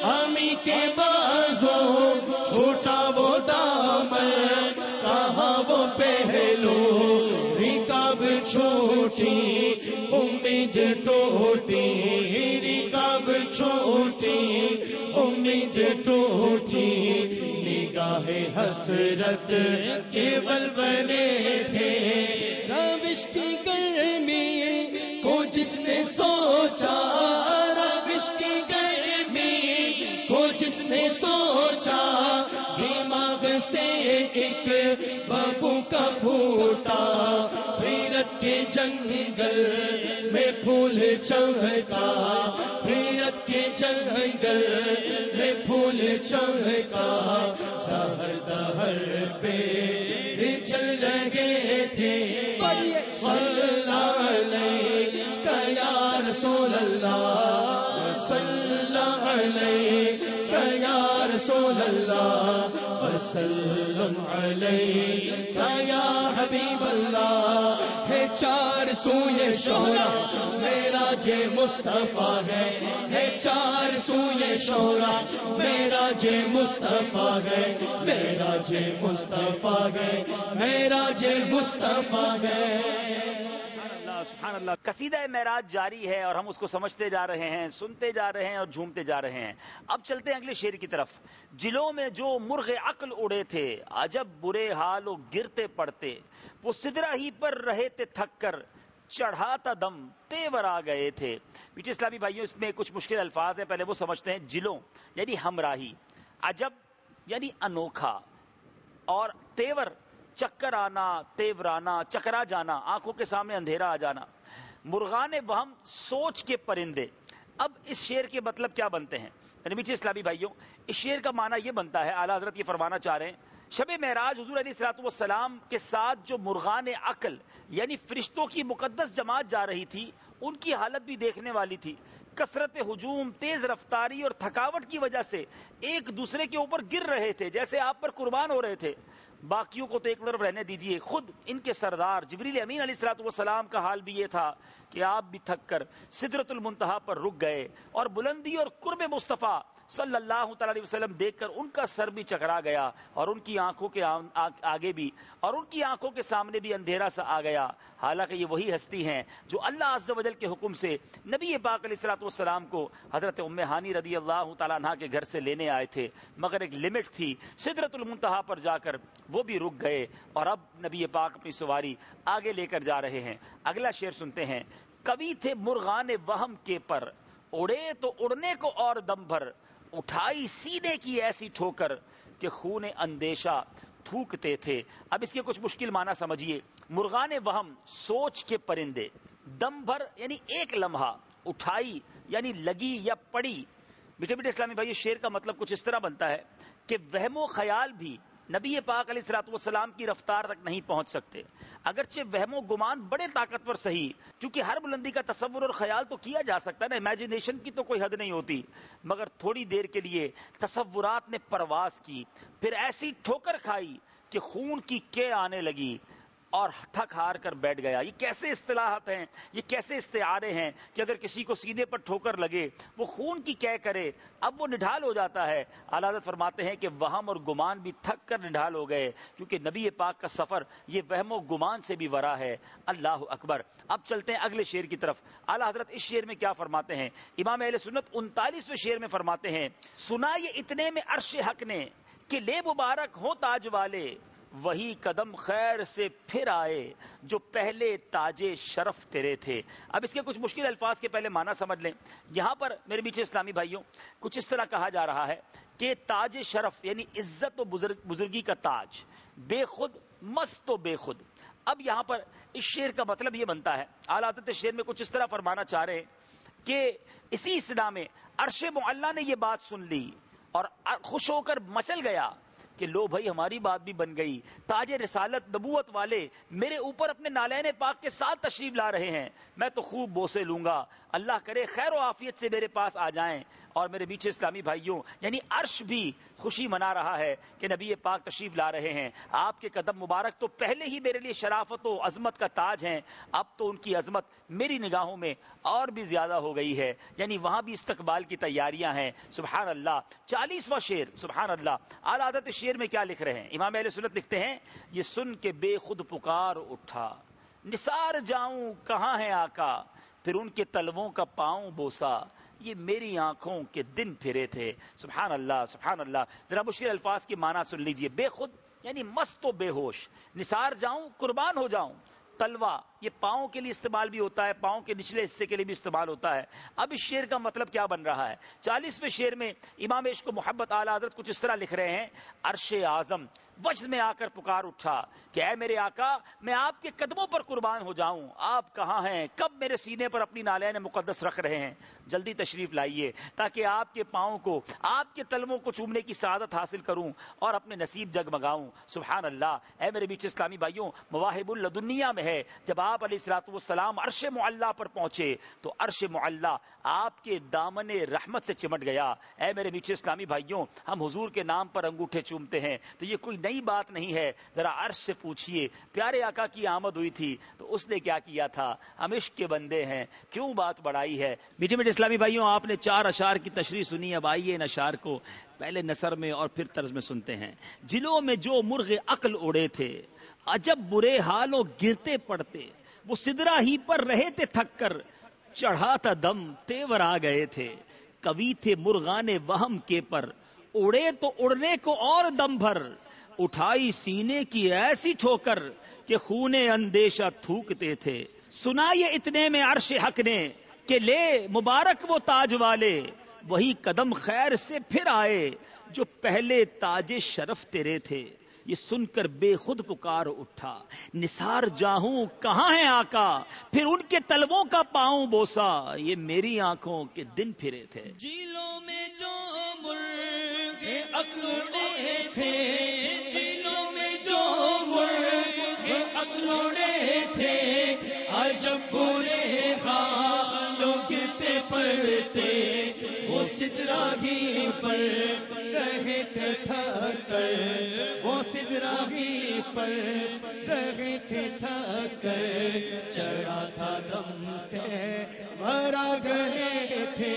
C: امی کے بازو۔ چھوٹا وہ دامن، کہاں وہ پہلو؟ رکاب چھوٹی، امید ٹوٹی۔ رکاب چھوٹی امید ٹوٹی، نگاہ حسرت کے بلبلے تھے۔ روش کی گرمی کو جس نے سوچا، روش کی گرمی کو جس نے سوچا، دماغ سے ایک بابو کا پھوٹا فیرت کے جنگل میں پھول چمکا فیرت کے جنگل میں پھول چمکا، دہر دہر پہ چل رہے تھے۔ صلی علیہ یا رسول اللہ، صلی علیہ کیا رسول اللہ وسلم علیہ یا حبیب اللہ، ہے چار سوئے شورا، میرا جے مصطفیٰ ہے۔ ہے چار سوئے شورا، میرا جے مصطفیٰ ہے۔ میرا جے مصطفیٰ ہے، میرا جے مصطفیٰ ہے۔
B: اللہ سبحان اللہ، قصیدہ معراج جاری ہے اور ہم اس کو سمجھتے جا رہے ہیں، سنتے جا رہے ہیں اور جھومتے جا رہے ہیں۔ اب چلتے ہیں اگلے شیر کی طرف۔ جلوں میں جو مرغ عقل اڑے تھے، عجب برے حال و گرتے پڑتے۔ وہ سدرا ہی پر رہے تھے تھک کر، چڑھاتا دم تیور آ گئے تھے۔ پیچھے اسلامی بھائیوں، اس میں کچھ مشکل الفاظ ہیں۔ پہلے وہ سمجھتے ہیں جلوں یعنی ہمراہی۔ عجب یعنی انوکھا۔ اور تیور چکر آنا، تیورانا، چکرا جانا، آنکھوں کے سامنے اندھیرا آ جانا۔ مرغان وہم سوچ کے پرندے۔ اب اس شیر کے مطلب کیا بنتے ہیں؟ یعنی میٹھے اسلامی بھائیوں، اس شیر کا معنی یہ بنتا ہے، اعلیٰ حضرت یہ فرمانا چاہ رہے ہیں، شب معراج حضور علیہ السلاط والسلام کے ساتھ جو مرغان عقل یعنی فرشتوں کی مقدس جماعت جا رہی تھی، ان کی حالت بھی دیکھنے والی تھی۔ کثرت ہجوم، تیز رفتاری اور تھکاوٹ کی وجہ سے ایک دوسرے کے اوپر گر رہے تھے، جیسے آپ پر قربان ہو رہے تھے۔ باقیوں کو تو ایک طرف رہنے دیجیے۔ خود ان کے سردار جبریل امین علیہ السلاط والسلام کا حال بھی یہ تھا کہ آپ بھی تھک کر سدرت المنتہا پر رک گئے اور بلندی اور قرب مصطفیٰ صلی اللہ تعالی علیہ وسلم دیکھ کر ان کا سر بھی چکرا گیا اور ان کی آنکھوں کے آگے بھی اور ان کی آنکھوں کے سامنے بھی اندھیرا سا آ گیا۔ حالانکہ یہ وہی ہستی ہیں جو اللہ عز و جل کے حکم سے نبی پاک علیہ السلاط والسلام کو حضرت ام ہانی رضی اللہ تعالیٰ عنہ کے گھر سے لینے آئے تھے۔ مگر ایک لمٹ تھی۔ سدرت المنتہا پر جا کر وہ بھی رک گئے اور اب نبی پاک اپنی سواری آگے لے کر جا رہے ہیں۔ اگلا شعر سنتے ہیں۔ کبھی تھے مرغان وہم کے پر، اڑے تو اڑنے کو اور دم بھر۔ اٹھائی سینے کی ایسی ٹھوکر کہ خون اندیشہ تھوکتے تھے۔ اب اس کے کچھ مشکل معنی سمجھیے۔ مرغان وہم سوچ کے پرندے، دم بھر یعنی ایک لمحہ، اٹھائی یعنی لگی یا پڑی۔ میٹھے میٹھے اسلامی بھائی شیر کا مطلب کچھ اس طرح بنتا ہے کہ وہم و خیال بھی نبی پاک علیہ السلاط والسلام کی رفتار تک نہیں پہنچ سکتے۔ اگرچہ وہم و گمان بڑے طاقتور صحیح کیونکہ ہر بلندی کا تصور اور خیال تو کیا جا سکتا ہے نا؟ امیجنیشن کی تو کوئی حد نہیں ہوتی۔ مگر تھوڑی دیر کے لیے تصورات نے پرواز کی، پھر ایسی ٹھوکر کھائی کہ خون کی کے آنے لگی۔ اور تھک ہار کر بیٹھ گیا۔ یہ کیسے اصطلاحات ہیں؟ یہ کیسے استعارے ہیں کہ اگر کسی کو سیدھے پر ٹھوکر لگے، وہ خون کی کہہ کرے، اب وہ نڈھال ہو جاتا ہے۔ علادت فرماتے ہیں کہ وہم اور گمان بھی تھک کر نڈھال ہو گئے، کیونکہ نبی پاک کا سفر یہ وہم و گمان سے بھی ورا ہے۔ اللہ اکبر۔ اب چلتے ہیں اگلے شیر کی طرف۔ اعلیٰ حضرت اس شیر میں کیا فرماتے ہیں؟ امام اہل سنت انتالیسویں شیر میں فرماتے ہیں سنا یہ اتنے میں عرش حق نے کہ لے مبارک ہو تاج والے۔ وہی قدم خیر سے پھر آئے جو پہلے تاج شرف تیرے تھے۔ اب اس کے کچھ مشکل الفاظ کے پہلے معنی سمجھ لیں۔ یہاں پر میرے پیچھے اسلامی بھائیوں، کچھ اس طرح کہا جا رہا ہے کہ تاج شرف یعنی عزت و بزرگی کا تاج، بے خود، مست و بے خود۔ اب یہاں پر اس شیر کا مطلب یہ بنتا ہے، اعلیٰ شیر میں کچھ اس طرح فرمانا چاہ رہے ہیں کہ اسی اصطلاح میں عرش معلّہ نے یہ بات سن لی اور خوش ہو کر مچل گیا۔ کہ لو بھائی ہماری بات بھی بن گئی۔ تاج رسالت نبوت والے میرے اوپر اپنے نالین پاک کے ساتھ تشریف لا رہے ہیں۔ میں تو خوب بوسے لوں گا۔ اللہ کرے خیر و آفیت سے میرے پاس آ جائیں۔ اور میرے بیچ اسلامی بھائیوں یعنی عرش بھی خوشی منا رہا ہے کہ نبی پاک تشریف لا رہے ہیں۔ آپ کے قدم مبارک تو پہلے ہی میرے لیے شرافت و عظمت کا تاج ہیں۔ اب تو ان کی عظمت میری نگاہوں میں اور بھی زیادہ ہو گئی ہے۔ یعنی وہاں بھی استقبال کی تیاریاں ہیں۔ سبحان اللہ۔ چالیسواں شیر سبحان اللہ۔ عادت شیر شعر میں کیا لکھ رہے ہیں؟ امام اہل سنت لکھتے ہیں، یہ سن کے بے خود پکار اٹھا۔ نثار جاؤں، کہاں ہے آقا؟ پھر ان کے تلووں کا پاؤں بوسا۔ یہ میری آنکھوں کے دن پھرے تھے۔ سبحان اللہ سبحان اللہ۔ ذرا مشکل الفاظ کی معنی سن لیجیے۔ بے خود یعنی مست و بے ہوش۔ نثار جاؤں، قربان ہو جاؤں۔ تلوا یہ پاؤں کے لیے استعمال بھی ہوتا ہے، پاؤں کے نچلے حصے کے لیے بھی استعمال ہوتا ہے۔ اب اس شیر کا مطلب کیا بن رہا ہے؟ چالیسویں شیر میں امام عشق کو محبت اعلی حضرت کچھ اس طرح لکھ رہے ہیں، عرش اعظم۔ وجد میں آ کر پکار اٹھا کہ اے میرے آقا، میں آپ کے قدموں پر قربان ہو جاؤں۔ آپ کہاں ہیں؟ کب میرے سینے پر اپنی نالین مقدس رکھ رہے ہیں؟ جلدی تشریف لائیے تاکہ آپ کے پاؤں کو، آپ کے تلووں کو چومنے کی سعادت حاصل کروں اور اپنے نصیب جگمگاؤں سبحان اللہ۔ اے میرے بیچ اسلامی بھائیوں، مواہب الدنیا میں ہے۔ جب آپ علیہ السلاط والسلام عرش معلّہ پر پہنچے تو عرش معلّہ آپ کے دامن رحمت سے چمٹ گیا۔ اے میرے میٹھے اسلامی بھائیوں، ہم حضور کے نام پر انگوٹھے چومتے ہیں تو یہ کوئی نئی بات نہیں ہے، ذرا عرش سے پوچھئے۔ پیارے آقا کی آمد ہوئی تھی تو اس نے کیا کیا تھا؟ ہم عشق کے بندے ہیں، کیوں بات بڑھائی ہے؟ میٹھے میٹھے اسلامی بھائیوں، آپ نے چار اشار کی تشریح سنی، اب آئیے ان اشار کو پہلے نثر میں اور پھر طرز میں سنتے ہیں۔ جلوں میں جو مرغ عقل اڑے تھے، عجب برے حالوں گرتے پڑتے، وہ سدرا ہی پر رہے تھے تھک کر، چڑھا تھا دم، تیور آ گئے تھے۔ کبھی تھے مرغان وہم کے پر اڑے تو اڑنے کو اور دم بھر۔ اٹھائی سینے کی ایسی ٹھوکر کہ خون اندیشہ تھوکتے تھے۔ سنا یہ اتنے میں عرش حق نے کہ لے مبارک وہ تاج والے۔ وہی قدم خیر سے پھر آئے جو پہلے تاج شرف تیرے تھے۔ یہ سن کر بے خود پکار اٹھا۔ نثار جاہوں، کہاں ہے آقا؟ پھر ان کے تلبوں کا پاؤں بوسا۔ یہ میری آنکھوں کے دن پھرے تھے۔
C: جیلوں میں جو مرغ اکلوڑے تھے جیلوں میں جو مرغ اکلوڑے تھے۔ عجب برے حالوں گرتے پڑتے، وہ سدرا ہی پر رہے تھے ٹھکر۔ وہ سدرا ہی پر رہے تھے ٹھکر۔ چڑھا تھا دم تے بھرا گئے تھے۔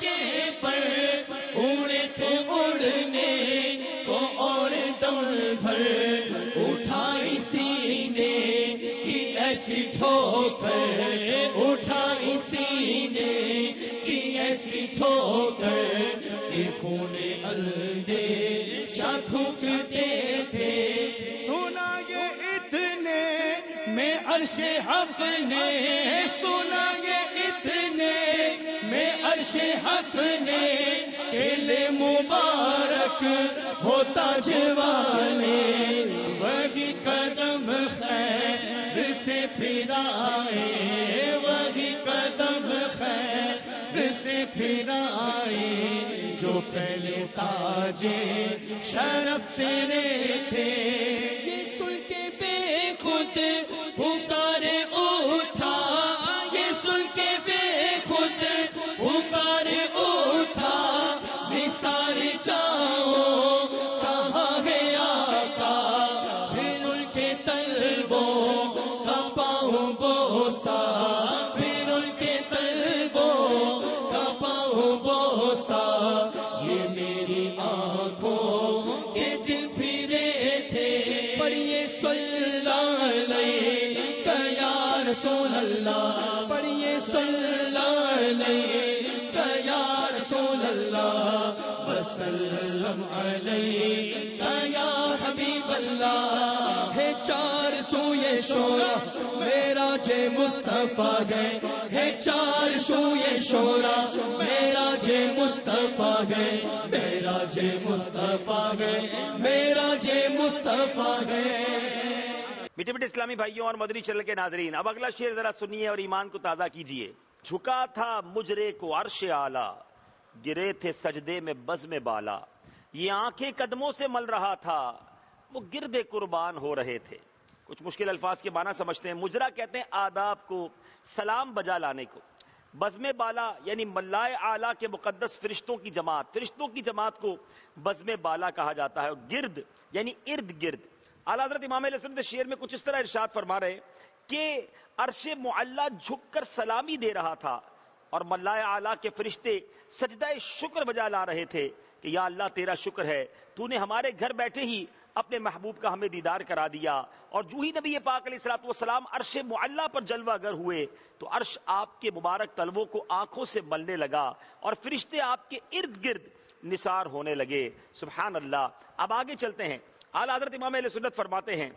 C: کے پر اڑے تھے اڑنے کو اور دم بھر اٹھائی سینے کی ایسی ٹھوکر، اٹھائی سینے کی ایسی ٹھوکر کہ خون الدے شاختے تھے۔ سنا یہ اتنے میں عرش حق نے، سنا یہ اتنے میں حق نے کل مبارک ہوتا جوانے وہی قدم خیر سے پھرائے۔ وہی قدم خیر سے پھرائے۔ جو پہلے تاج شرف تیرے تھے۔ یہ سن کے بے خود وسلم علیہ یا حبیب اللہ، ہے چار سو یہ شورا، میرا جے مصطفیٰ گئے، ہے چار سو یہ شورا، میرا جے مصطفیٰ گئے، میرا جے مصطفیٰ گئے، میرا جے مصطفیٰ گئے۔
B: میٹھے میٹھے اسلامی بھائیوں اور مدنی چل کے ناظرین، اب اگلا شعر ذرا سنیے اور ایمان کو تازہ کیجیے۔ جھکا تھا مجرے کو عرش آلہ گرے تھے سجدے میں بز میں بالا۔ یہ آنکھیں قدموں سے مل رہا تھا۔ وہ گرد قربان ہو رہے تھے۔ کچھ مشکل الفاظ کے معنی سمجھتے ہیں۔ مجرا کہتے ہیں آداب کو، سلام بجا لانے کو۔ بزم بالا یعنی ملائے اعلی کے مقدس فرشتوں کی جماعت۔ فرشتوں کی جماعت کو بزم بالا کہا جاتا ہے۔ گرد یعنی ارد گرد۔ اعلی حضرت امام علیہ وسلم شیر میں کچھ اس طرح ارشاد فرما رہے کہ عرش معلہ جھک کر سلامی دے رہا تھا۔ اور ملائے اعلیٰ کے فرشتے سجدہ شکر بجا لا رہے تھے کہ یا اللہ تیرا شکر ہے، تو نے ہمارے گھر بیٹھے ہی اپنے محبوب کا ہمیں دیدار کرا دیا۔ اور جو ہی نبی پاک علیہ السلام والسلام عرش معلہ پر جلوہ گر ہوئے، تو عرش آپ کے مبارک تلووں کو آنکھوں سے ملنے لگا اور فرشتے آپ کے ارد گرد نثار ہونے لگے۔ سبحان اللہ۔ اب آگے چلتے ہیں۔ اعلی حضرت امام علیہ سنت فرماتے ہیں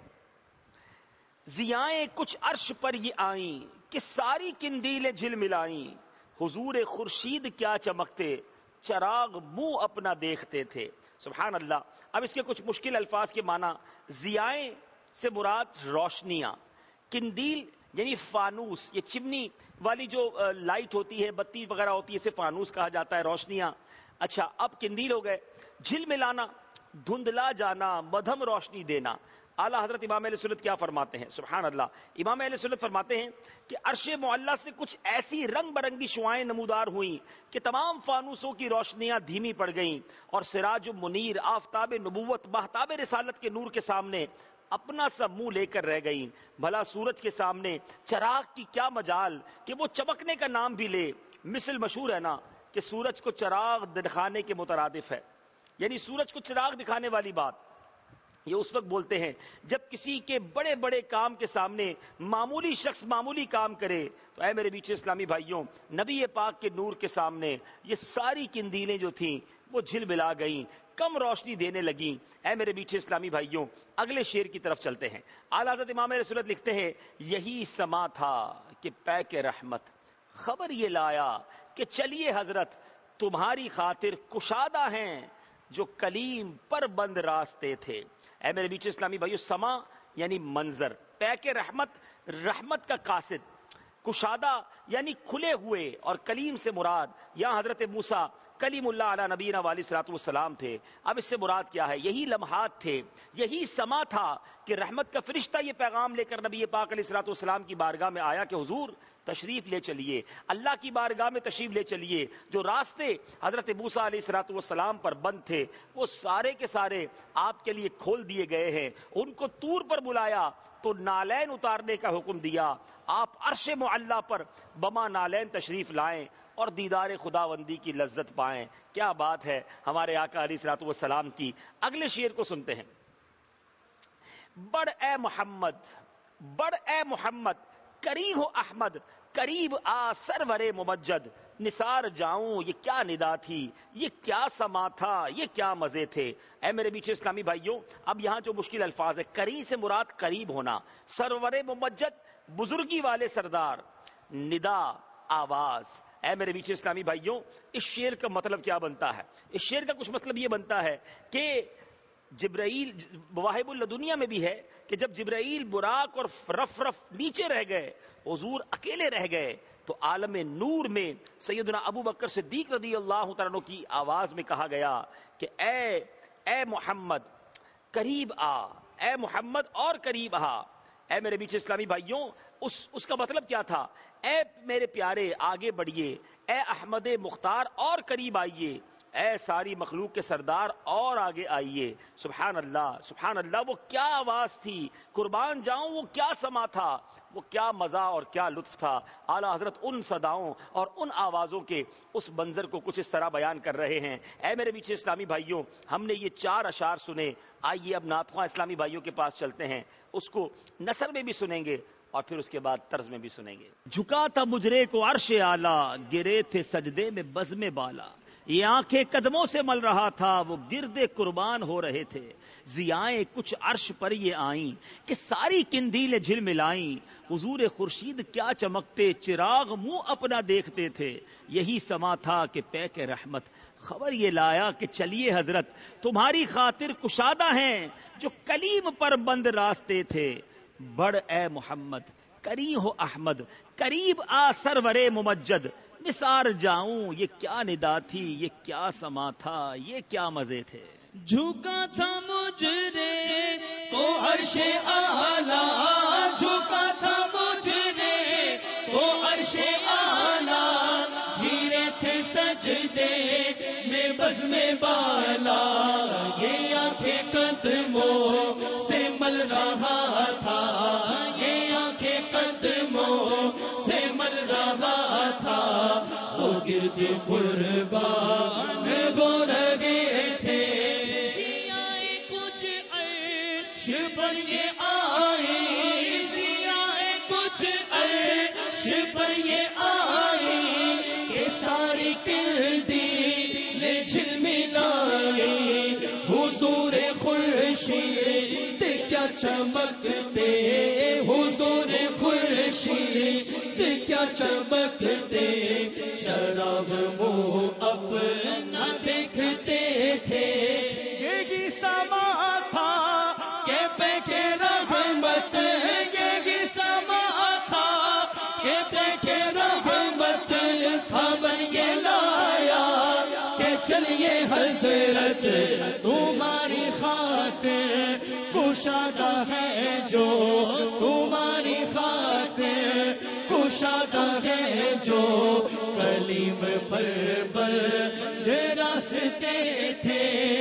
B: زیائیں کچھ عرش پر یہ آئیں، کہ ساری کندیلیں جھل ملائیں۔ حضور خورشید کیا چمکتے، چراغ منہ اپنا دیکھتے تھے۔ سبحان اللہ۔ اب اس کے کچھ مشکل الفاظ کے معنی زیائیں سے مراد روشنیاں۔ کندیل یعنی فانوس، یہ چمنی والی جو لائٹ ہوتی ہے، بتی وغیرہ ہوتی ہے، اسے فانوس کہا جاتا ہے، روشنیاں۔ اچھا اب کندیل ہو گئے۔ جھل ملانا، دھندلا جانا، مدھم روشنی دینا۔ اعلیٰ حضرت امام علیہ سنت کیا فرماتے ہیں؟ سبحان اللہ۔ امام علیہ سنت فرماتے ہیں کہ عرش معلّہ سے کچھ ایسی رنگ برنگی شعائیں نمودار ہوئیں کہ تمام فانوسوں کی روشنیاں دھیمی پڑ گئیں اور سراج منیر آفتاب نبوت محتاب رسالت کے نور کے سامنے اپنا سا منہ لے کر رہ گئی بھلا سورج کے سامنے چراغ کی کیا مجال کہ وہ چمکنے کا نام بھی لے۔ مثل مشہور ہے نا کہ سورج کو چراغ دکھانے کے مترادف ہے۔ یعنی سورج کو چراغ دکھانے والی بات۔ یہ اس وقت بولتے ہیں، جب کسی کے بڑے بڑے کام کے سامنے معمولی شخص معمولی کام کرے، تو اے میرے بیچے اسلامی بھائیوں، نبی پاک کے نور کے سامنے یہ ساری کندیلیں جو تھیں، وہ جھل ملا گئیں، کم روشنی دینے لگیں۔ اے میرے بیچے اسلامی بھائیوں، اگلے شیر کی طرف چلتے ہیں۔ اعلی حضرت امام رسولت لکھتے ہیں، یہی سما تھا کہ پے کے رحمت، خبر یہ لایا کہ چلیے حضرت، تمہاری خاطر کشادہ ہیں۔ جو کلیم پر بند راستے تھے۔ اے میرے بیچ اسلامی بھائیو، سما یعنی منظر، پیک رحمت رحمت کا قاصد، کشادہ یعنی کھلے ہوئے اور کلیم سے مراد یا حضرت موسا کلیم اللہ علیہ نبی والی سلاط والسلام تھے۔ اب اس سے مراد کیا ہے؟ یہی لمحات تھے، یہی سما تھا کہ رحمت کا فرشتہ یہ پیغام لے کر نبی پاک علیہ السلاط والسلام کی بارگاہ میں آیا کہ حضور تشریف لے چلیے، اللہ کی بارگاہ میں تشریف لے چلیے۔ جو راستے حضرت بوسا علیہ السلاط والسلام پر بند تھے، وہ سارے کے سارے آپ کے لیے کھول دیے گئے ہیں۔ ان کو تور پر بلایا تو نالین اتارنے کا حکم دیا۔ آپ عرش معلہ پر بما نالین تشریف لائیں اور دیدار خداوندی کی لذت پائیں۔ کیا بات ہے ہمارے آقا علی سلاط والسلام کی۔ اگلے شیر کو سنتے ہیں۔ بڑ اے محمد بڑ اے محمد کری ہو احمد قریب آ سرور ممجد نثار جاؤں، یہ کیا ندا تھی، یہ کیا سما تھا، یہ کیا مزے تھے۔ اے میرے بیچے اسلامی بھائیوں، اب یہاں جو مشکل الفاظ ہے کری سے مراد قریب ہونا۔ سرور ممجد بزرگی والے سردار، ندا، آواز۔ اے میرے بیچے اسلامی بھائیوں، اس شیر کا مطلب کیا بنتا ہے؟ اس شیر کا کچھ مطلب یہ بنتا ہے کہ جبرائیل واحب الدنیا میں بھی ہے کہ جب جبرائیل براق اور رف رف نیچے رہ گئے، حضور اکیلے رہ گئے، تو عالم نور میں سیدنا ابو بکر صدیق رضی اللہ تعالیٰ کی آواز میں کہا گیا کہ اے اے محمد، قریب آ، اے محمد اور قریب آ، اے میرے بیچ اسلامی بھائیوں، اس اس کا مطلب کیا تھا؟ اے میرے پیارے، آگے بڑھیے اے احمد مختار اور قریب آئیے اے ساری مخلوق کے سردار اور آگے آئیے۔ سبحان اللہ سبحان اللہ، وہ کیا آواز تھی؟ قربان جاؤں، وہ کیا سما تھا؟ وہ کیا مزہ اور کیا لطف تھا۔ اعلیٰ حضرت ان صداؤں اور ان آوازوں کے اس منظر کو کچھ اس طرح بیان کر رہے ہیں۔ اے میرے پیچھے اسلامی بھائیوں، ہم نے یہ چار اشار سنے۔ آئیے اب ناتخواں اسلامی بھائیوں کے پاس چلتے ہیں۔ اس کو نثر میں بھی سنیں گے اور پھر اس کے بعد طرز میں بھی سنیں گے۔ جھکا تھا مجرے کو عرش آلہ گرے تھے سجدے میں بزم بالا۔ یہ آنکھیں قدموں سے مل رہا تھا، وہ گرد قربان ہو رہے تھے۔ زیائیں کچھ عرش پر یہ آئیں کہ ساری کندیلیں جھل ملائیں۔ حضور خورشید کیا چمکتے، چراغ منہ اپنا دیکھتے تھے۔ یہی سما تھا کہ پے کے رحمت۔ خبر یہ لایا کہ چلیے حضرت، تمہاری خاطر کشادہ ہیں جو کلیم پر بند راستے تھے۔ بڑ اے محمد کری ہو احمد، قریب آ سرور ممجد۔ نثار جاؤں، یہ کیا ندا تھی، یہ کیا سما تھا، یہ کیا مزے تھے۔
C: جھکا تھا مجرے کو عرش آلہ جھکا تھا مجرے کو عرش آلہ گھیرے تھے سجدے میں بز میں بالا یہ آنکھیں قدموں سے مل رہا تھا۔ قربان چمکتے حضور خورشید، کیا چمکتے؟ چراغ منہ اپنا دیکھتے تھے۔ یہی سما تھا کہ پہ کے رحمت یہی سما تھا کہ پہ کے رحمت خبر یہ لایا کہ چلیے حضرت، تمہاری خاطر کشادہ ہے جو تمہاری خاطر کشادہ ہے جو کلیم پر بل راستے تھے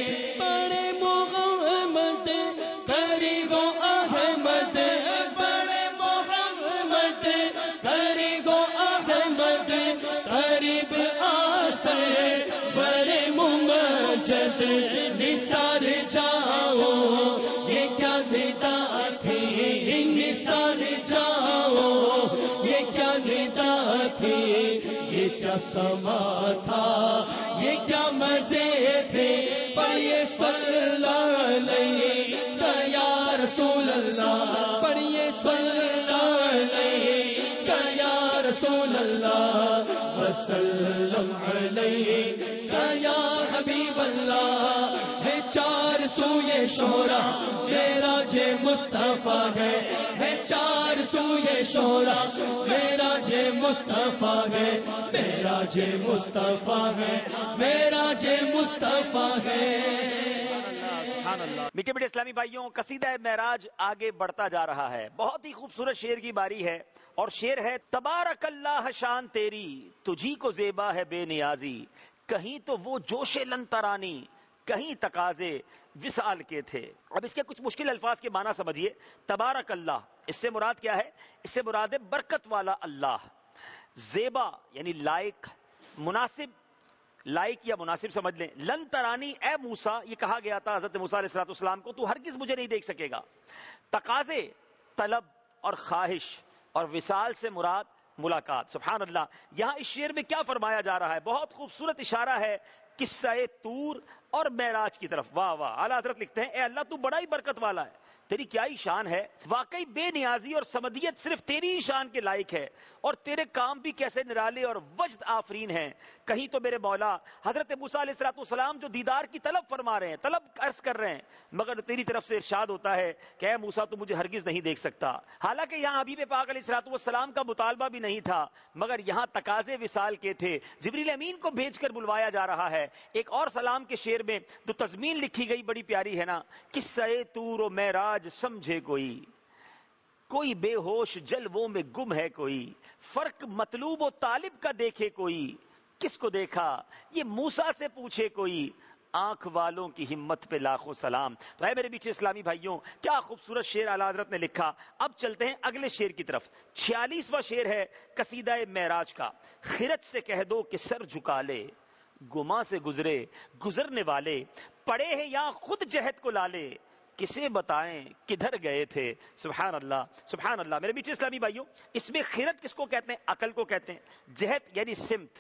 C: سما تھا۔ یہ کیا مزے تھے؟ پڑھیے صلی اللہ علیہ۔ یا رسول اللہ، پڑھیے صلی اللہ علیہ۔ یا رسول اللہ، وسلم علیہ۔ یا اللہ ہے چار سو یہ شورا، میرا جے مصطفیٰ ہے۔ ہے چار سو یہ شورا، میرا جے مصطفیٰ ہے۔ میرا جے مصطفیٰ ہے، میرا جے مصطفیٰ ہے۔
B: میٹھے میٹھے اسلامی بھائیوں، قصیدہ معراج آگے بڑھتا جا رہا ہے۔ بہت ہی خوبصورت شیر کی باری ہے اور شیر ہے، تبارک اللہ شان تیری، تجھی کو زیبا ہے بے نیازی۔ کہیں تو وہ جوش لنترانی کہیں تقاضے وسال کے تھے۔ اب اس کے کچھ مشکل الفاظ کے معنی سمجھیے۔ تبارک اللہ، اس سے مراد کیا ہے؟ اس سے مراد ہے برکت والا اللہ۔ زیبا یعنی لائق، مناسب، لائق یا مناسب سمجھ لیں۔ لن ترانی، اے موسا یہ کہا گیا تھا حضرت موسا علیہ السلام اسلام کو، تو ہرگز مجھے نہیں دیکھ سکے گا۔ تقاضے، طلب اور خواہش اور وصال سے مراد ملاقات۔ سبحان اللہ۔ یہاں اس شعر میں کیا فرمایا جا رہا ہے؟ بہت خوبصورت اشارہ ہے قصہ تور اور معراج کی طرف۔ واہ واہ۔ اعلیٰ حضرت لکھتے ہیں، اے اللہ، تو بڑا ہی برکت والا ہے۔ تیری کیا ہی شان ہے؟ واقعی بے نیازی اور سمدیت صرف تیری ہی شان کے لائق ہے۔ اور تیرے کام بھی کیسے نرالے اور وجد آفرین ہیں۔ کہیں تو میرے مولا، حضرت موسیٰ علیہ السلام والسلام جو دیدار کی طلب فرما رہے ہیں، طلب عرض کر رہے ہیں، مگر تیری طرف سے ارشاد ہوتا ہے کہ اے موسیٰ، تو مجھے ہرگز نہیں دیکھ سکتا۔ حالانکہ یہاں حبیب پاک علیہ السلام والسلام کا مطالبہ بھی نہیں تھا، مگر یہاں تقاضے وصال کے تھے۔ جبریل امین کو بھیج کر بلوایا جا رہا ہے۔ ایک اور سلام کے شعر میں جو تزمین لکھی گئی بڑی پیاری ہے نا، قصہ تور و معراج سمجھے کوئی۔ کوئی بے ہوش جلووں میں گم ہے کوئی۔ فرق مطلوب و طالب کا دیکھے کوئی۔ کس کو دیکھا؟ یہ موسا سے پوچھے کوئی۔ آنکھ والوں کی ہمت پہ لاکھوں سلام۔ تو ہے میرے پیچھے اسلامی بھائیوں، کیا خوبصورت شیر اعلی حضرت نے لکھا؟ اب چلتے ہیں اگلے شیر کی طرف۔ چھیالیسواں شیر ہے قصیدہ معراج کا۔ خرت سے کہہ دو کہ سر جھکا لے گما سے گزرے، گزرنے والے، پڑے ہیں یا خود جہد کو لالے۔ کسے بتائیں کدھر گئے تھے؟ سبحان اللہ سبحان اللہ۔ میرے بیچ اسلامی بھائیوں، اس میں خیرت کس کو کہتے ہیں؟ عقل کو کہتے ہیں۔ جہد یعنی سمت۔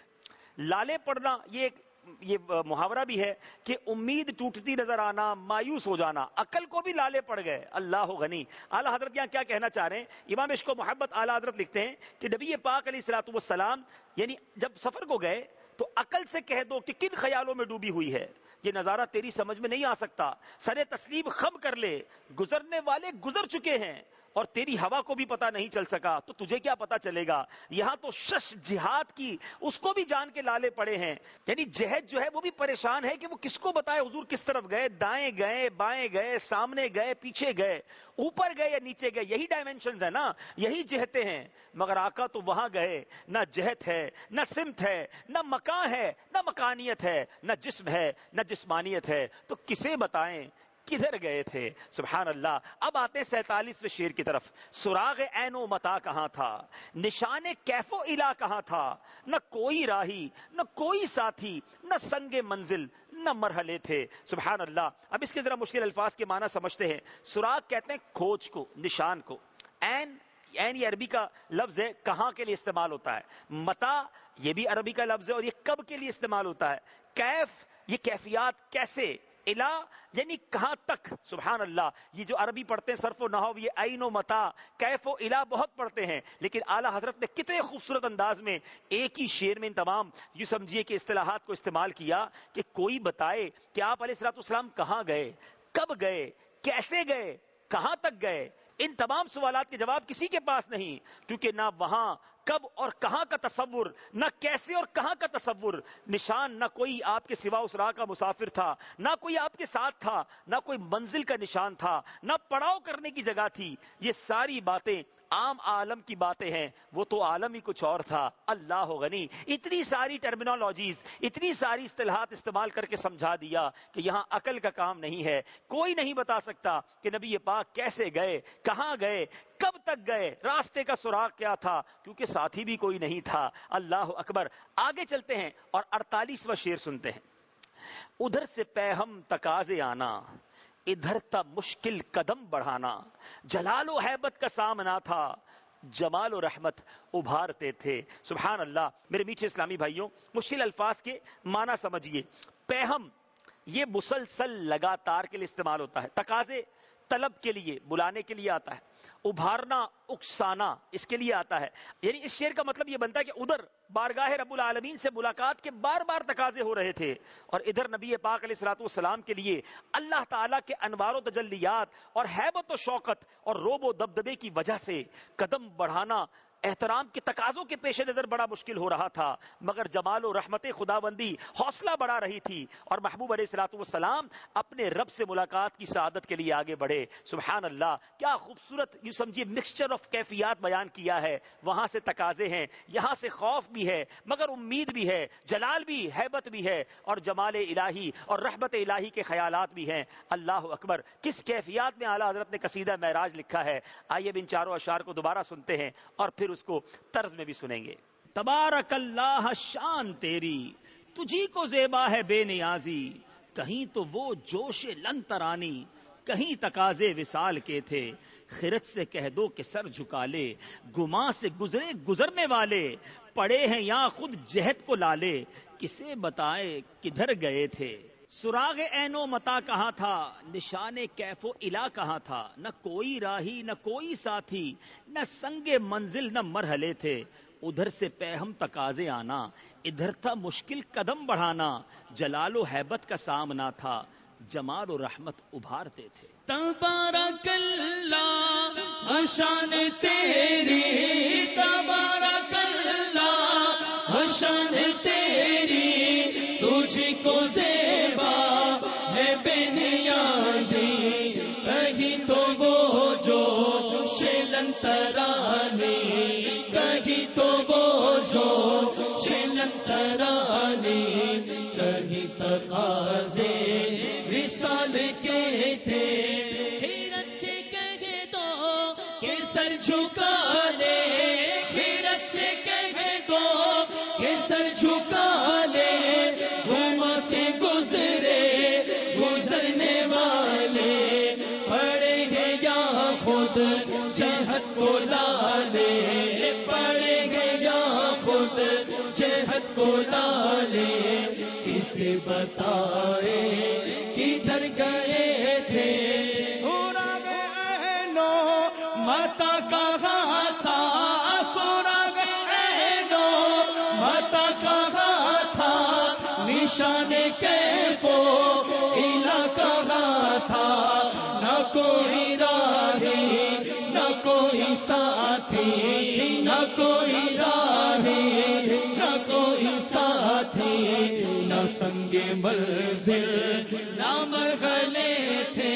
B: لالے پڑنا یہ ایک یہ محاورہ بھی ہے کہ امید ٹوٹتی نظر آنا، مایوس ہو جانا۔ عقل کو بھی لالے پڑ گئے۔ اللہ غنی۔ اعلیٰ حضرت یہاں کیا کہنا چاہ رہے ہیں؟ امام عشق و محبت اعلیٰ حضرت لکھتے ہیں کہ نبی پاک علیہ السلاۃ والسلام یعنی جب سفر کو گئے تو عقل سے کہہ دو کہ کن خیالوں میں ڈوبی ہوئی ہے۔ یہ نظارہ تیری سمجھ میں نہیں آ سکتا۔ سر تسلیم خم کر لے۔ گزرنے والے گزر چکے ہیں۔ اور تیری ہوا کو بھی پتا نہیں چل سکا، تو تجھے کیا پتا چلے گا؟ یہاں تو شش جہاد کی، اس کو بھی جان کے لالے پڑے ہیں۔ یعنی جہد جو ہے وہ بھی پریشان ہے کہ وہ کس کو بتائے؟ حضور کس طرف گئے؟ دائیں گئے، بائیں گئے، سامنے گئے، پیچھے گئے، اوپر گئے یا نیچے گئے؟ یہی ڈائمینشن ہے نا، یہی جہتے ہیں۔ مگر آقا تو وہاں گئے، نہ جہت ہے، نہ سمت ہے، نہ مکان ہے، نہ مکانیت ہے، نہ جسم ہے، نہ جسمانیت ہے۔ تو کسے بتائیں؟ کدھر گئے تھے؟ سبحان اللہ۔ اب آتے سینتالیسویں شیر کی طرف۔ سراغ این و متا کہاں تھا؟ نشان کیف و الا کہاں تھا؟ نہ کوئی راہی، نہ کوئی ساتھی، نہ سنگ منزل، نہ مرحلے تھے۔ سبحان اللہ۔ اب اس کے ذرا مشکل الفاظ کے معنی سمجھتے ہیں۔ سراغ کہتے ہیں کھوج کو، نشان کو۔ این این یہ عربی کا لفظ ہے، کہاں کے لیے استعمال ہوتا ہے؟ متا، یہ بھی عربی کا لفظ ہے اور یہ کب کے لیے استعمال ہوتا ہے؟ کیف، یہ کیفیات کیسے؟ الا یعنی کہاں تک؟ سبحان اللہ، یہ جو عربی پڑھتے ہیں، صرف و نحو، یہ عین و متا، کیف و الا بہت پڑھتے ہیں، لیکن اعلی حضرت نے کتنے خوبصورت انداز میں ایک ہی شعر میں ان تمام یہ سمجھیے کہ اصطلاحات کو استعمال کیا کہ کوئی بتائے کہ آپ علیہ السلاۃ السلام کہاں گئے، کب گئے، کیسے گئے، کہاں تک گئے؟ ان تمام سوالات کے جواب کسی کے پاس نہیں، کیونکہ نہ وہاں کب اور کہاں کا تصور، نہ کیسے اور کہاں کا تصور؟ نشان نہ کوئی آپ کے سوا اس راہ کا مسافر تھا، نہ کوئی آپ کے ساتھ تھا، نہ کوئی منزل کا نشان تھا، نہ پڑاؤ کرنے کی جگہ تھی۔ یہ ساری باتیں عام عالم کی باتیں ہیں، وہ تو عالم ہی کچھ اور تھا۔ اللہ غنی۔ اتنی ساری ٹرمینالوجیز اتنی ساری اصطلاحات استعمال کر کے سمجھا دیا کہ یہاں عقل کا کام نہیں ہے۔ کوئی نہیں بتا سکتا کہ نبی پاک کیسے گئے، کہاں گئے، کب تک گئے، راستے کا سراغ کیا تھا، کیونکہ ساتھی بھی کوئی نہیں تھا۔ اللہ اکبر۔ آگے چلتے ہیں اور اڑتالیسواں شیر سنتے ہیں۔ ادھر سے پہم تقاضے آنا۔ ادھر تھا مشکل قدم بڑھانا، جلال و حیبت کا سامنا تھا۔ جمال و رحمت ابھارتے تھے۔ سبحان اللہ، میرے میٹھے اسلامی بھائیوں، مشکل الفاظ کے معنی سمجھیے۔ پہم یہ مسلسل لگاتار کے لیے استعمال ہوتا ہے۔ تقاضے، طلب کے لیے، بلانے کے لیے آتا ہے۔ ابھارنا، اکسانا، اس کے لیے آتا ہے۔ یعنی اس شعر کا مطلب یہ بنتا ہے کہ ادھر بارگاہ رب العالمین سے ملاقات کے بار بار تقاضے ہو رہے تھے اور ادھر نبی پاک علیہ السلاۃ والسلام کے لیے اللہ تعالیٰ کے انوار و تجلیات اور حیبت و شوقت اور روب و دبدبے کی وجہ سے قدم بڑھانا احترام کے تقاضوں کے پیش نظر بڑا مشکل ہو رہا تھا، مگر جمال و رحمت خدا بندی حوصلہ بڑھا رہی تھی اور محبوب علیہ السلاۃ والسلام اپنے رب سے ملاقات کی سعادت کے لیے آگے بڑھے۔ سبحان اللہ، کیا خوبصورت یوں سمجھیے مکسچر آف کیفیات بیان کیا ہے۔ وہاں سے تقاضے ہیں، یہاں سے خوف بھی ہے، مگر امید بھی ہے، جلال بھی، حیبت بھی ہے اور جمال الہی اور رحمت الہی کے خیالات بھی ہیں۔ اللہ اکبر، کس کیفیات میں اعلیٰ حضرت نے قصیدہ معراج لکھا ہے؟ آئیے ان چاروں اشعار کو دوبارہ سنتے ہیں اور پھر پھر اس کو طرز میں بھی سنیں گے۔ تبارک اللہ شان تیری، تجھی کو زیبا ہے بے نیازی۔ کہیں تو وہ جوش لن ترانی، کہیں تقاضے وسال کے تھے۔ خرت سے کہہ دو کہ سر جھکا لے، گما سے گزرے گزرنے والے۔ پڑے ہیں یا خود جہد کو لالے، کسے بتائے کدھر گئے تھے۔ سراغ این و متا کہاں تھا؟ نشان کیف و الا کہاں تھا؟ نہ کوئی راہی، نہ کوئی ساتھی، نہ سنگ منزل، نہ مرحلے تھے۔ ادھر سے پہم تقاضے آنا، ادھر تھا مشکل قدم بڑھانا۔ جلال و حیبت کا سامنا تھا، جمال و رحمت ابھارتے تھے۔
C: تبارک اللہ حشان تیری، تبارک اللہ حشان تیری، تجھ کو زیبا ہے بے نیازی۔ کہیں تو وہ جو شیلن ترانی، کہیں تو وہ جو شیلن ترانی۔ کہیں تقاضے وصال کے تھے۔ حیرت سے کہہ دو کہ سر جھکا جھکا لے گما سے گزرے، گزرنے والے۔ پڑے گے یا خود جہت کو لالے پڑے گے یا خود جہت کو لالے کسے بتائے ساتھی، نہ کوئی راہی نہ کوئی ساتھی۔ نہ سنگ منزل، نہ مرغلے تھے۔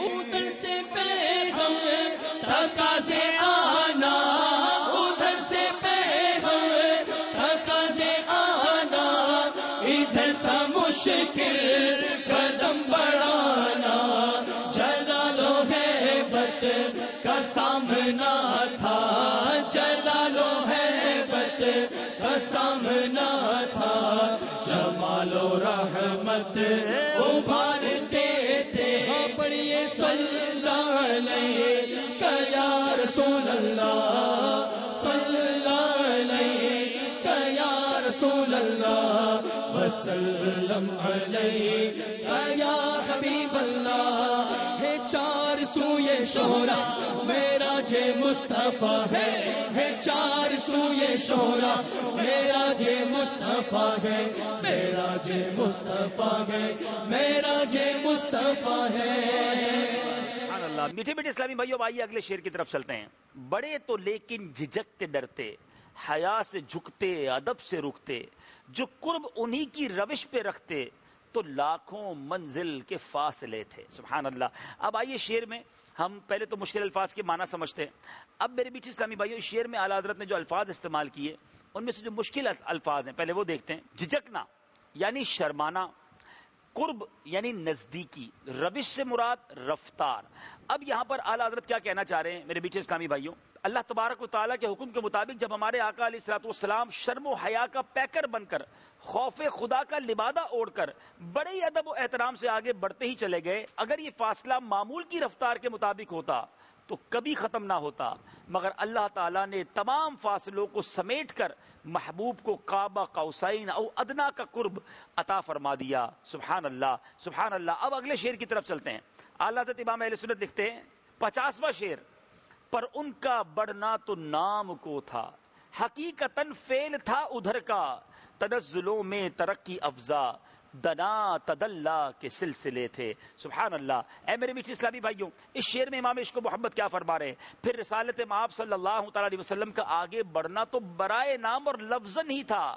C: ادھر سے پیغم تھکا سے آنا، ادھر سے پیغم تھکا سے آنا۔ ادھر تھا مشکل قدم بڑھانا۔ چلا لو ہے بت کا سامنا سامنا تھا۔ جمال و رحمت ابھارتے تھے۔ پڑھیے صلی اللہ علیہ کا یا رسول اللہ۔ صلی اللہ علیہ کا یا رسول اللہ۔ وسلم علیہ کا یا حبیب اللہ۔ چار سوئے شورا، میرا جے مصطفیٰ ہے۔ ہے چار سوئے شورا، میرا جے مصطفیٰ ہے۔ میرا جے مصطفیٰ ہے، میرا جے مصطفیٰ ہے۔
B: اللہ۔ میٹھے میٹھے اسلامی بھائیوں آئیے اگلے شیر کی طرف چلتے ہیں۔ بڑے تو لیکن جھجکتے ڈرتے، حیا سے جھکتے، ادب سے رکتے، جو قرب انہی کی روش پہ رکھتے تو لاکھوں منزل کے فاصلے تھے۔ سبحان اللہ۔ اب آئیے شیر میں۔ ہم پہلے تو مشکل الفاظ کے معنی سمجھتے ہیں۔ اب میرے بیٹھے اسلامی بھائیوں اس شیر میں اعلیٰ حضرت نے جو الفاظ استعمال کیے، ان میں سے جو مشکل الفاظ ہیں، پہلے وہ دیکھتے ہیں۔ جھجکنا یعنی شرمانا۔ قرب یعنی نزدیکی روش سے مراد رفتار۔ اب یہاں پر اعلیٰ حضرت کیا کہنا چاہ رہے ہیں میرے بیٹھے اسلامی بھائیوں؟ اللہ تبارک و تعالیٰ کے حکم کے مطابق جب ہمارے آقا علیہ السلاط والسلام شرم و حیا کا پیکر بن کر، خوف خدا کا لبادہ اوڑھ کر بڑے ہی ادب و احترام سے آگے بڑھتے ہی چلے گئے، اگر یہ فاصلہ معمول کی رفتار کے مطابق ہوتا تو کبھی ختم نہ ہوتا۔ مگر اللہ تعالیٰ نے تمام فاصلوں کو سمیٹ کر محبوب کو کعبہ قوسین او ادنا کا قرب عطا فرما دیا۔ سبحان اللہ سبحان اللہ۔ اب اگلے شیر کی طرف چلتے ہیں۔ اللہ حضرت امام اہل سنت لکھتے ہیں، پچاسواں شیر پر ان کا بڑھنا تو نام کو تھا حقیقت فیل تھا ادھر کا، تنزلوں میں ترقی افزا۔ دنا تدلہ کے سلسلے تھے۔ سبحان اللہ۔ اے میرے میٹھی اسلامی بھائیوں، اس شعر میں امام عشق و محبت کیا فرما رہے ہیں؟ پھر رسالت مآب صلی اللہ تعالی علیہ وسلم کا آگے بڑھنا تو برائے نام اور لفظن ہی تھا۔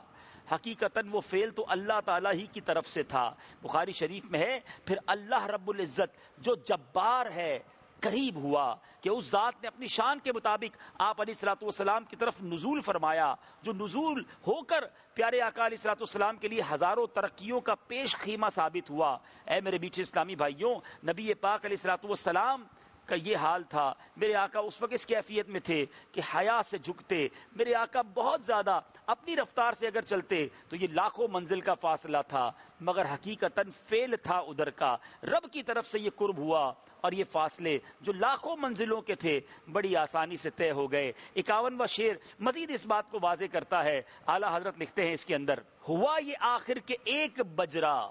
B: حقیقت وہ فیل تو اللہ تعالیٰ ہی کی طرف سے تھا۔ بخاری شریف میں ہے، پھر اللہ رب العزت جو جبار ہے قریب ہوا کہ اس ذات نے اپنی شان کے مطابق آپ علیہ السلاۃ والسلام کی طرف نزول فرمایا، جو نزول ہو کر پیارے آقا علیہ السلاۃ والسلام کے لیے ہزاروں ترقیوں کا پیش خیمہ ثابت ہوا۔ اے میرے بیچے اسلامی بھائیوں، نبی پاک علیہ السلاۃ والسلام کا یہ حال تھا، میرے آقا اس وقت اس کیفیت میں تھے کہ حیا سے جھکتے، میرے آقا بہت زیادہ اپنی رفتار سے اگر چلتے تو یہ لاکھوں منزل کا فاصلہ تھا، مگر حقیقت فیل تھا ادھر کا۔ رب کی طرف سے یہ قرب ہوا اور یہ فاصلے جو لاکھوں منزلوں کے تھے بڑی آسانی سے طے ہو گئے۔ اکاون و شیر مزید اس بات کو واضح کرتا ہے۔ اعلیٰ حضرت لکھتے ہیں اس کے اندر، ہوا یہ آخر کے ایک بجرا۔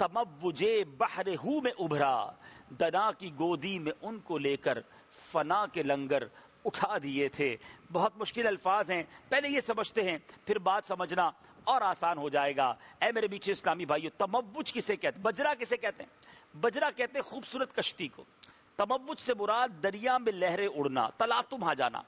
B: تموجے بحر ہو میں ابھرا۔ دنا کی گودی میں ان کو لے کر فنا کے لنگر اٹھا دیے تھے۔ بہت مشکل الفاظ ہیں۔ پہلے یہ سمجھتے ہیں، پھر بات سمجھنا اور آسان ہو جائے گا۔ اے میرے بیچے اسلامی بھائیو، تموج کسے کہتے بجرا کسے کہتے ہیں؟ بجرا کہتے ہیں خوبصورت کشتی کو۔ تموج سے مراد دریا میں لہریں اڑنا، تلاتم آ جانا۔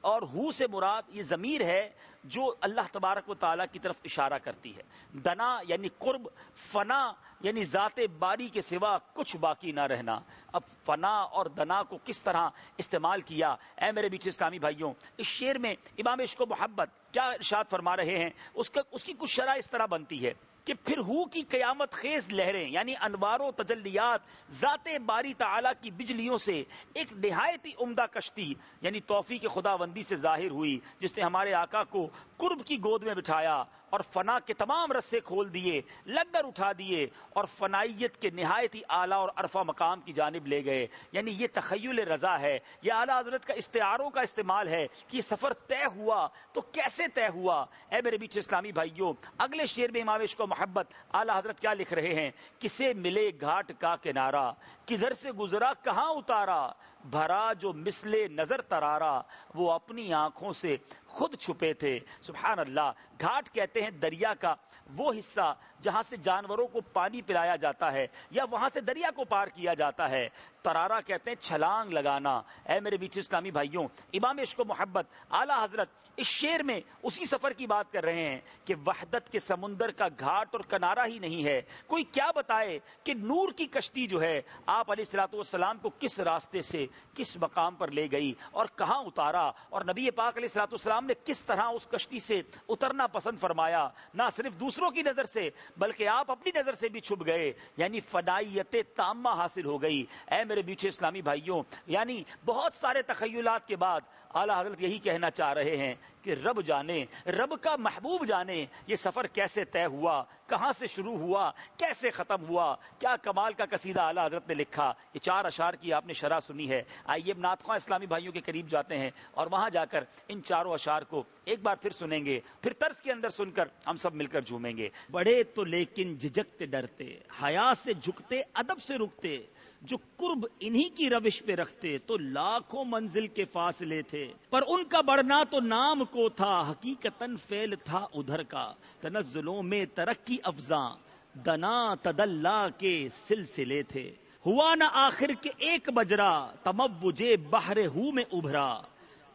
B: اور ہو سے مراد یہ ضمیر ہے جو اللہ تبارک و تعالیٰ کی طرف اشارہ کرتی ہے۔ دنا یعنی قرب، فنا یعنی ذات باری کے سوا کچھ باقی نہ رہنا۔ اب فنا اور دنا کو کس طرح استعمال کیا؟ اے میرے بیچے اسلامی بھائیوں، اس شعر میں امام عشق و محبت کیا ارشاد فرما رہے ہیں؟ اس کا، اس کی کچھ شرح اس طرح بنتی ہے۔ کہ پھر ہو کی قیامت خیز لہریں یعنی انوار و تجلیات ذات باری تعالی کی بجلیوں سے ایک نہایت ہی عمدہ کشتی یعنی توفیق خدا بندی سے ظاہر ہوئی، جس نے ہمارے آقا کو قرب کی گود میں بٹھایا۔ اور فنا کے تمام رسے کھول دیے، لنگر اٹھا دیے اور فنائیت کے نہایت ہی اعلیٰ اور عرفہ مقام کی جانب لے گئے۔ یعنی یہ تخیل رضا ہے، یہ اعلیٰ حضرت کا استعاروں کا استعمال ہے کہ یہ سفر طے ہوا۔ تو کیسے طے ہوا؟ اے میرے بیچ اسلامی بھائیوں، اگلے شعر میں امام عشق و محبت اعلی حضرت کیا لکھ رہے ہیں؟ کسے ملے گھاٹ کا کنارا کدھر سے گزرا، کہاں اتارا؟ بھرا جو مسلے نظر ترارا، وہ اپنی آنکھوں سے خود چھپے تھے۔ سبحان اللہ، گھاٹ کہتے ہیں ہیں دریا کا، وہ حصہ جہاں سے جانوروں کو پانی پلایا جاتا ہے یا وہاں سے دریا کو پار کیا جاتا ہے۔ ترارا کہتے ہیں چھلانگ لگانا۔ اے میرے بیٹھے اسلامی بھائیوں، امام عشق و محبت، اعلیٰ حضرت اس شیر میں اسی سفر کی بات کر رہے ہیں کہ وحدت کے سمندر کا گھاٹ اور کنارا ہی نہیں ہے۔ کوئی کیا بتائے کہ نور کی کشتی جو ہے آپ علیہ السلاۃ والسلام کو کس راستے سے، کس مقام پر لے گئی اور کہاں اتارا اور نبی پاک علیہ السلاۃ والسلام نے کس طرح اس کشتی سے اترنا پسند فرمایا؟ نہ صرف دوسروں کی نظر سے، بلکہ آپ اپنی نظر سے بھی چھپ گئے یعنی فدائیت تامہ حاصل ہو گئی۔ اے میرے بیچے اسلامی بھائیوں یعنی بہت سارے تخیلات کے بعد اعلیٰ حضرت یہی کہنا چاہ رہے ہیں کہ رب جانے، رب کا محبوب جانے، یہ سفر کیسے طے ہوا؟ کہاں سے شروع ہوا؟ کیسے ختم ہوا؟ کیا کمال کا قصیدہ اعلیٰ حضرت نے لکھا؟ یہ چار اشار کی آپ نے شرح سنی ہے۔ آئیے ناتخواں اسلامی بھائیوں کے قریب جاتے ہیں اور وہاں جا کر ان چاروں اشار کو ایک بار پھر سنیں گے۔ پھر طرز کے اندر سن کر ہم سب مل کر جھومیں گے۔ بڑے تو لیکن جھجکتے ڈرتے، حیا سے جھکتے، ادب سے رکتے جو قرب انہی کی روش پہ رکھتے تو لاکھوں منزل کے فاصلے تھے۔ پر ان کا بڑھنا تو نام کو تھا حقیقت فیل تھا ادھر کا۔ تنزلوں میں ترقی افزاں، دنا تدلہ کے سلسلے تھے۔ ہوا نہ آخر کے ایک بجرا تموجے بہر ہو میں ابھرا۔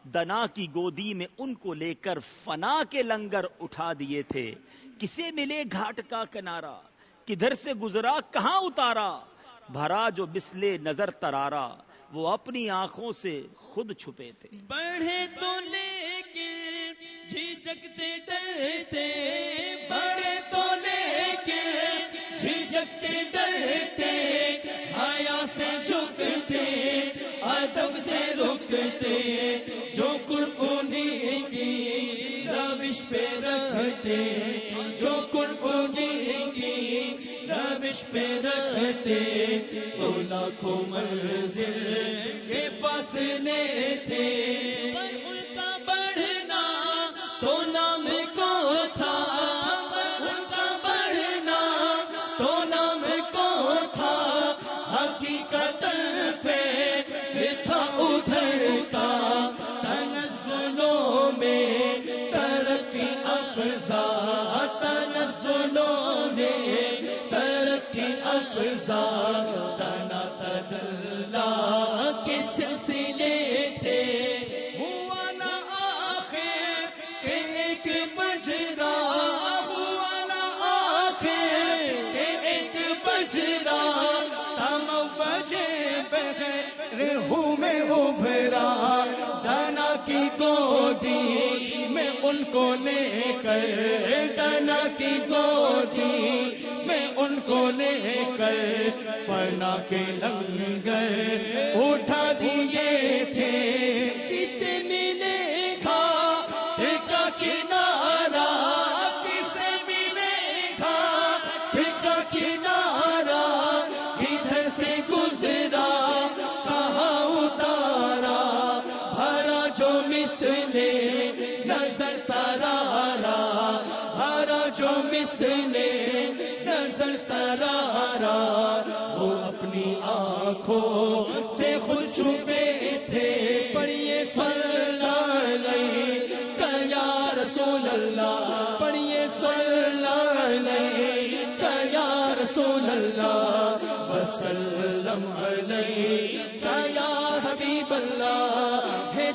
B: دنا کی گودی میں ان کو لے کر فنا کے لنگر اٹھا دیے تھے۔ کسے ملے گھاٹ کا کنارا کدھر سے گزرا، کہاں اتارا؟ بھرا جو بسلے نظر ترارا، وہ اپنی آنکھوں سے خود چھپے تھے۔
C: بڑھے تو لے کے جھجکتے ڈرتے بڑے تو لے کے جھجکتے ڈرتے، حیا سے جھکتے، ادب سے رکتے، جو قربانی کی روش پہ رہتے، جو قربانی کی روش پہ رہتے تو لاکھوں منزل کے فاصلے تھے۔ تنا تدلا کے سلسلے تھے۔ ہوا نہ آخر کہ ایک بجرا ہوا نہ آخر کہ ایک بجرا ہم بجے بغیر ہوں میں ابھرا۔ ان کو لے کر تنا کی گودی میں ان کو لے کر فنا کے لنگر اٹھا دیے تھے۔ جو مسلے نظر ترارا، وہ اپنی آنکھوں سے خود چھپے تھے۔ پڑھیے صلی علیہ یا رسول اللہ پڑھیے صلی علیہ یا رسول اللہ، وسلم علیہ۔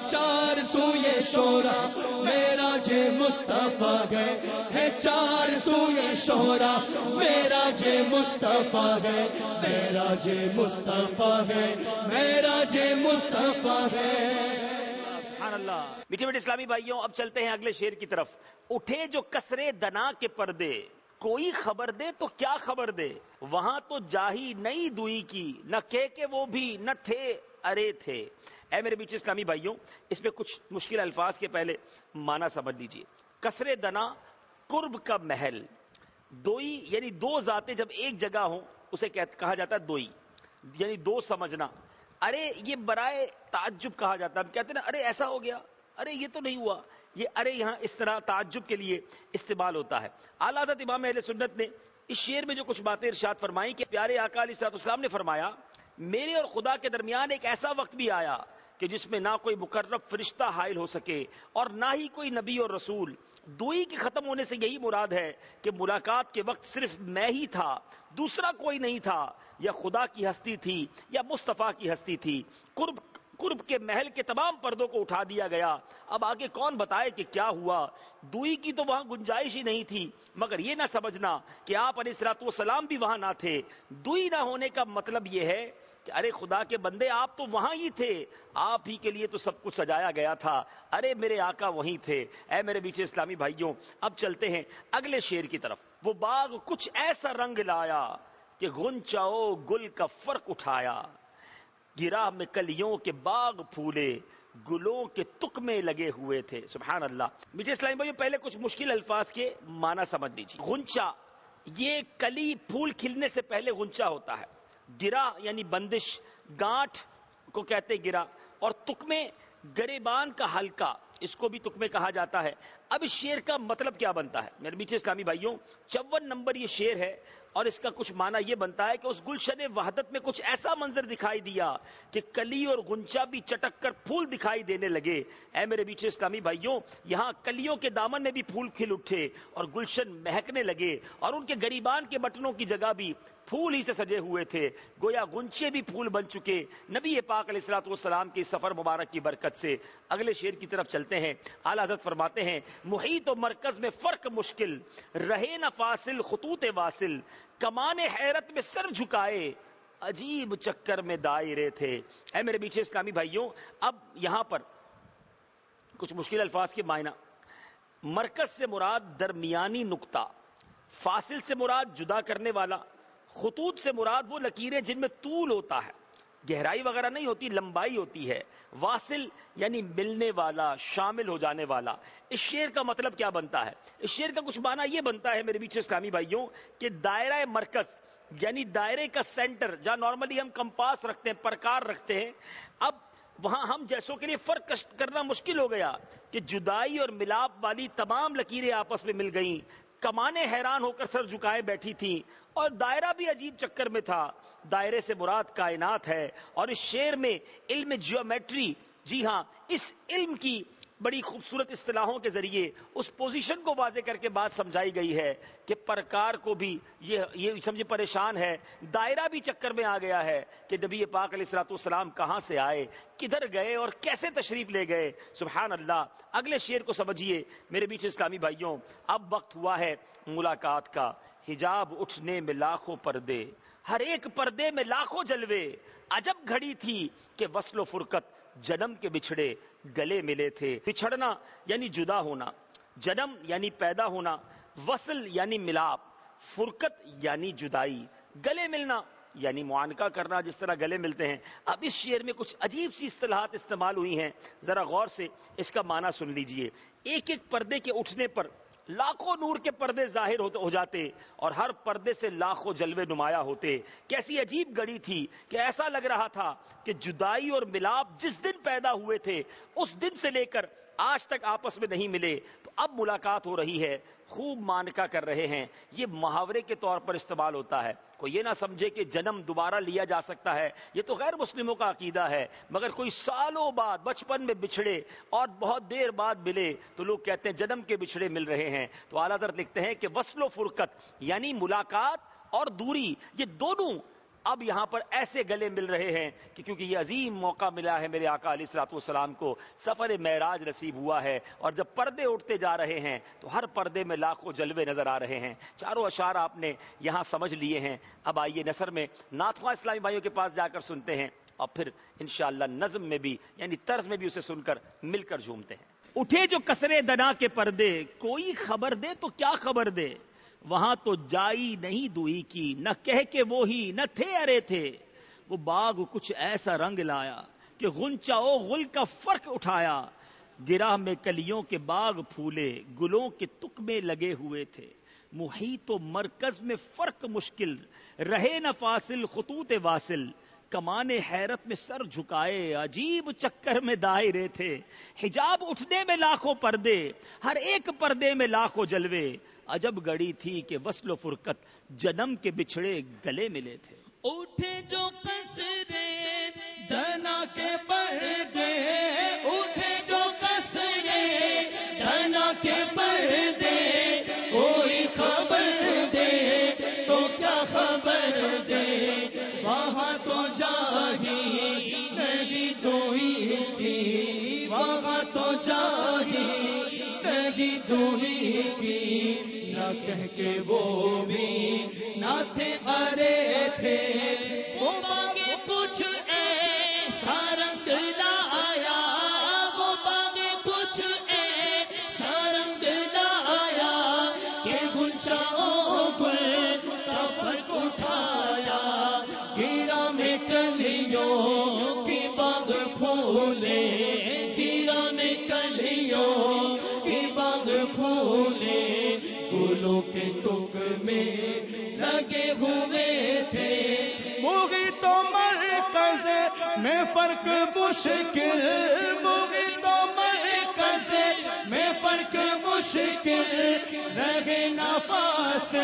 C: چار سوئے شورا، میرا جے مصطفیٰ گئے ہے۔ چار سوئے شورا، میرا جے مصطفیٰ ہے میرا جے مصطفیٰ ہے میرا جے مصطفیٰ ہے
B: اللہ میٹھے میٹھے اسلامی بھائیوں، اب چلتے ہیں اگلے شیر کی طرف۔ اٹھے جو کسرے دنا کے پردے، کوئی خبر دے تو کیا خبر دے؟ وہاں تو جاہی نئی دوئی کی، نہ کہ وہ بھی نہ تھے۔ ارے تھے۔ اے میرے بیچ اسلامی بھائیوں، اس میں کچھ مشکل الفاظ کے پہلے معنی سمجھ لیجیے۔ کسرے دنا، قرب کا محل۔ دوئی یعنی دو ذاتیں جب ایک جگہ ہوں، اسے کہا جاتا ہے دوئی۔ یعنی دو سمجھنا۔ ارے یہ برائے تعجب کہا جاتا ہے۔ ہم کہتے ہیں نا، ارے ایسا ہو گیا۔ ارے یہ تو نہیں ہوا۔ یہ ارے یہاں اس طرح تعجب کے لیے استعمال ہوتا ہے۔ اعلیٰ امام اہل سنت نے اس شعر میں جو کچھ باتیں ارشاد فرمائی کہ پیارے آقا علیہ صاحب السلام نے فرمایا میرے اور خدا کے درمیان ایک ایسا وقت بھی آیا کہ جس میں نہ کوئی مقرب فرشتہ حائل ہو سکے اور نہ ہی کوئی نبی اور رسول۔ دوئی کے ختم ہونے سے یہی مراد ہے کہ ملاقات کے وقت صرف میں ہی تھا، دوسرا کوئی نہیں تھا۔ یا خدا کی ہستی تھی یا مصطفیٰ کی ہستی تھی۔ قرب قرب کے محل کے تمام پردوں کو اٹھا دیا گیا۔ اب آگے کون بتائے کہ کیا ہوا؟ دوئی کی تو وہاں گنجائش ہی نہیں تھی۔ مگر یہ نہ سمجھنا کہ آپ علیہ سرات وسلام بھی وہاں نہ تھے۔ دوئی نہ ہونے کا مطلب یہ ہے کہ ارے خدا کے بندے، آپ تو وہاں ہی تھے۔ آپ ہی کے لیے تو سب کچھ سجایا گیا تھا۔ ارے میرے آقا وہیں تھے۔ اے میرے بیچے اسلامی بھائیوں، اب چلتے ہیں اگلے شیر کی طرف۔ وہ باغ کچھ ایسا رنگ لایا کہ گنچاؤ گل کا فرق اٹھایا۔ گرا میں کلیوں کے باغ پھولے، گلوں کے تک میں لگے ہوئے تھے۔ سبحان اللہ میٹھے اسلامی بھائی پہلے کچھ مشکل الفاظ کے معنی سمجھ لیجیے گنچا یہ کلی پھول کھلنے سے پہلے گنچا ہوتا ہے۔ گرا یعنی بندش، گانٹھ کو کہتے گرا، اور تکمے گریبان کا ہلکا اس کو بھی تکمے کہا جاتا ہے۔ اب اس شیر کا مطلب کیا بنتا ہے؟ میرے میٹھے اسلامی بھائیوں، چون نمبر یہ شیر ہے اور اس کا کچھ معنی یہ بنتا ہے کہ اس گلشن وحدت میں کچھ ایسا منظر دکھائی دیا کہ کلی اور گنچا بھی چٹک کر پھول دکھائی دینے لگے۔ اے میرے بیچے اسلامی بھائیوں، یہاں کلیوں کے دامن میں بھی پھول کھل اٹھے اور گلشن مہکنے لگے اور ان کے گریبان کے بٹنوں کی جگہ بھی پھول ہی سے سجے ہوئے تھے۔ گویا گنچے بھی پھول بن چکے۔ نبی پاک علیہ السلاط والسلام کی سفر مبارک کی برکت سے اگلے شیر کی طرف چلتے ہیں۔ اعلی حضرت فرماتے ہیں، محیط و مرکز میں فرق مشکل، رہے نہ فاصل، خطوط واصل۔ کمان حیرت میں سر جھکائے، عجیب چکر میں دائرے تھے۔ اے میرے پیچھے اسلامی بھائیوں، اب یہاں پر کچھ مشکل الفاظ کے معنی۔ مرکز سے مراد درمیانی نقطہ، فاصل سے مراد جدا کرنے والا، خطوط سے مراد وہ لکیریں جن میں طول ہوتا ہے۔ گہرائی وغیرہ نہیں ہوتی، لمبائی ہوتی ہے۔ واصل یعنی ملنے والا، شامل ہو جانے والا۔ اس شیر کا مطلب کیا بنتا ہے؟ اس شیر کا کچھ معنی یہ بنتا ہے میرے بیچ اسلامی بھائیوں، کہ دائرہ مرکز یعنی دائرے کا سینٹر، جہاں نارملی ہم کمپاس رکھتے ہیں، پرکار رکھتے ہیں، اب وہاں ہم جیسوں کے لیے فرق کرنا مشکل ہو گیا کہ جدائی اور ملاپ والی تمام لکیریں آپس میں مل گئیں۔ کمانے حیران ہو کر سر جھکائے بیٹھی تھی اور دائرہ بھی عجیب چکر میں تھا۔ دائرے سے مراد کائنات ہے اور اس شیر میں علم جیومیٹری جی ہاں اس علم کی بڑی خوبصورت اصطلاحوں کے ذریعے اس پوزیشن کو واضح کر کے بات سمجھائی گئی ہے کہ پرکار کو بھی یہ یہ سمجھے پریشان ہے، دائرہ بھی چکر میں آ گیا ہے کہ نبی پاک علیہ السلاط والسلام کہاں سے آئے، کدھر گئے اور کیسے تشریف لے گئے۔ سبحان اللہ، اگلے شیر کو سمجھیے۔ میرے بیچ اسلامی بھائیوں، اب وقت ہوا ہے ملاقات کا۔ حجاب اٹھنے میں لاکھوں پردے، ہر ایک پردے میں لاکھوں جلوے۔ عجب گھڑی تھی کہ وصل و فرقت جنم کے بچھڑے۔ گلے ملے تھے۔ بچھڑنا یعنی جدا ہونا، جنم یعنی پیدا ہونا، وصل یعنی ملاپ، فرقت یعنی جدائی، گلے ملنا یعنی معانکہ کرنا، جس طرح گلے ملتے ہیں۔ اب اس شعر میں کچھ عجیب سی اصطلاحات استعمال ہوئی ہیں۔ ذرا غور سے اس کا معنی سن لیجیے۔ ایک ایک پردے کے اٹھنے پر لاکھوں نور کے پردے ظاہر ہو جاتے اور ہر پردے سے لاکھوں جلوے نمایاں ہوتے۔ کیسی عجیب گڑی تھی کہ ایسا لگ رہا تھا کہ جدائی اور ملاپ جس دن پیدا ہوئے تھے، اس دن سے لے کر آج تک آپس میں نہیں ملے، تو اب ملاقات ہو رہی ہے، خوب مانکا کر رہے ہیں۔ یہ محاورے کے طور پر استعمال ہوتا ہے۔ کوئی یہ نہ سمجھے کہ جنم دوبارہ لیا جا سکتا ہے۔ یہ تو غیر مسلموں کا عقیدہ ہے، مگر کوئی سالوں بعد بچپن میں بچھڑے اور بہت دیر بعد ملے تو لوگ کہتے ہیں جنم کے بچھڑے مل رہے ہیں۔ تو اعلیٰ در لکھتے ہیں کہ وصل و فرقت یعنی ملاقات اور دوری، یہ دونوں اب یہاں پر ایسے گلے مل رہے ہیں کہ کیونکہ یہ عظیم موقع ملا ہے میرے آقا علیہ السلاط والسلام کو، سفر معراج نصیب ہوا ہے اور جب پردے اٹھتے جا رہے ہیں تو ہر پردے میں لاکھوں جلوے نظر آ رہے ہیں۔ چاروں اشار آپ نے یہاں سمجھ لیے ہیں۔ اب آئیے نثر میں ناتخواں اسلامی بھائیوں کے پاس جا کر سنتے ہیں اور پھر انشاءاللہ نظم میں بھی یعنی طرز میں بھی اسے سن کر مل کر جھومتے ہیں۔ اٹھے جو کسرے دنا کے پردے، کوئی خبر دے تو کیا خبر دے؟ وہاں تو جائی نہیں دوئی کی، نہ کہہ کے وہی نہ تھے ارے تھے۔ وہ باغ کچھ ایسا رنگ لایا کہ غنچا او غل کا فرق اٹھایا۔ گرا میں کلیوں کے باغ پھولے، گلوں کے تک میں لگے ہوئے تھے۔ محیط و مرکز میں فرق مشکل، رہے نہ فاصل، خطوط واصل۔ کمان حیرت میں سر جھکائے، عجیب چکر میں دائرے تھے۔ حجاب اٹھنے میں لاکھوں پردے، ہر ایک پردے میں لاکھوں جلوے۔ عجب گڑی تھی کہ وصل و فرقت جنم کے بچھڑے گلے ملے تھے۔
C: اٹھے جو کسرے دنا کے پردے کہہ کے وہ بھی نہ تھے ارے تھے۔ میں فرق مشکل تو مرکز میں فرق مشکل، رہے نفاس،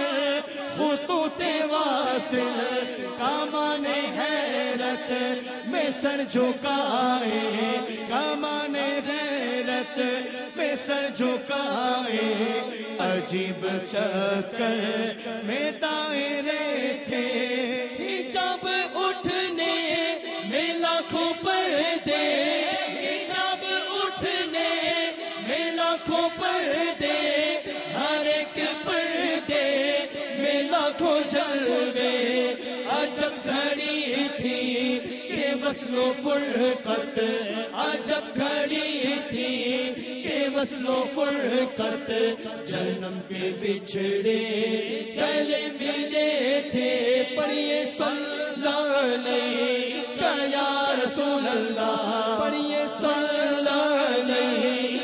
C: خطوط واصل کامان حیرت میں سر جھکائے۔ کامان حیرت میں سر جھکائے۔ عجیب چکر میں دائرے تھے۔ جب اٹھنے وصل و فرقت عجب گھڑی تھی کہ وصل و فرقت جنم کے بچھڑے گلے ملے تھے پڑھیے صلی علیہ یا رسول اللہ؟ پڑھیے صلی علیہ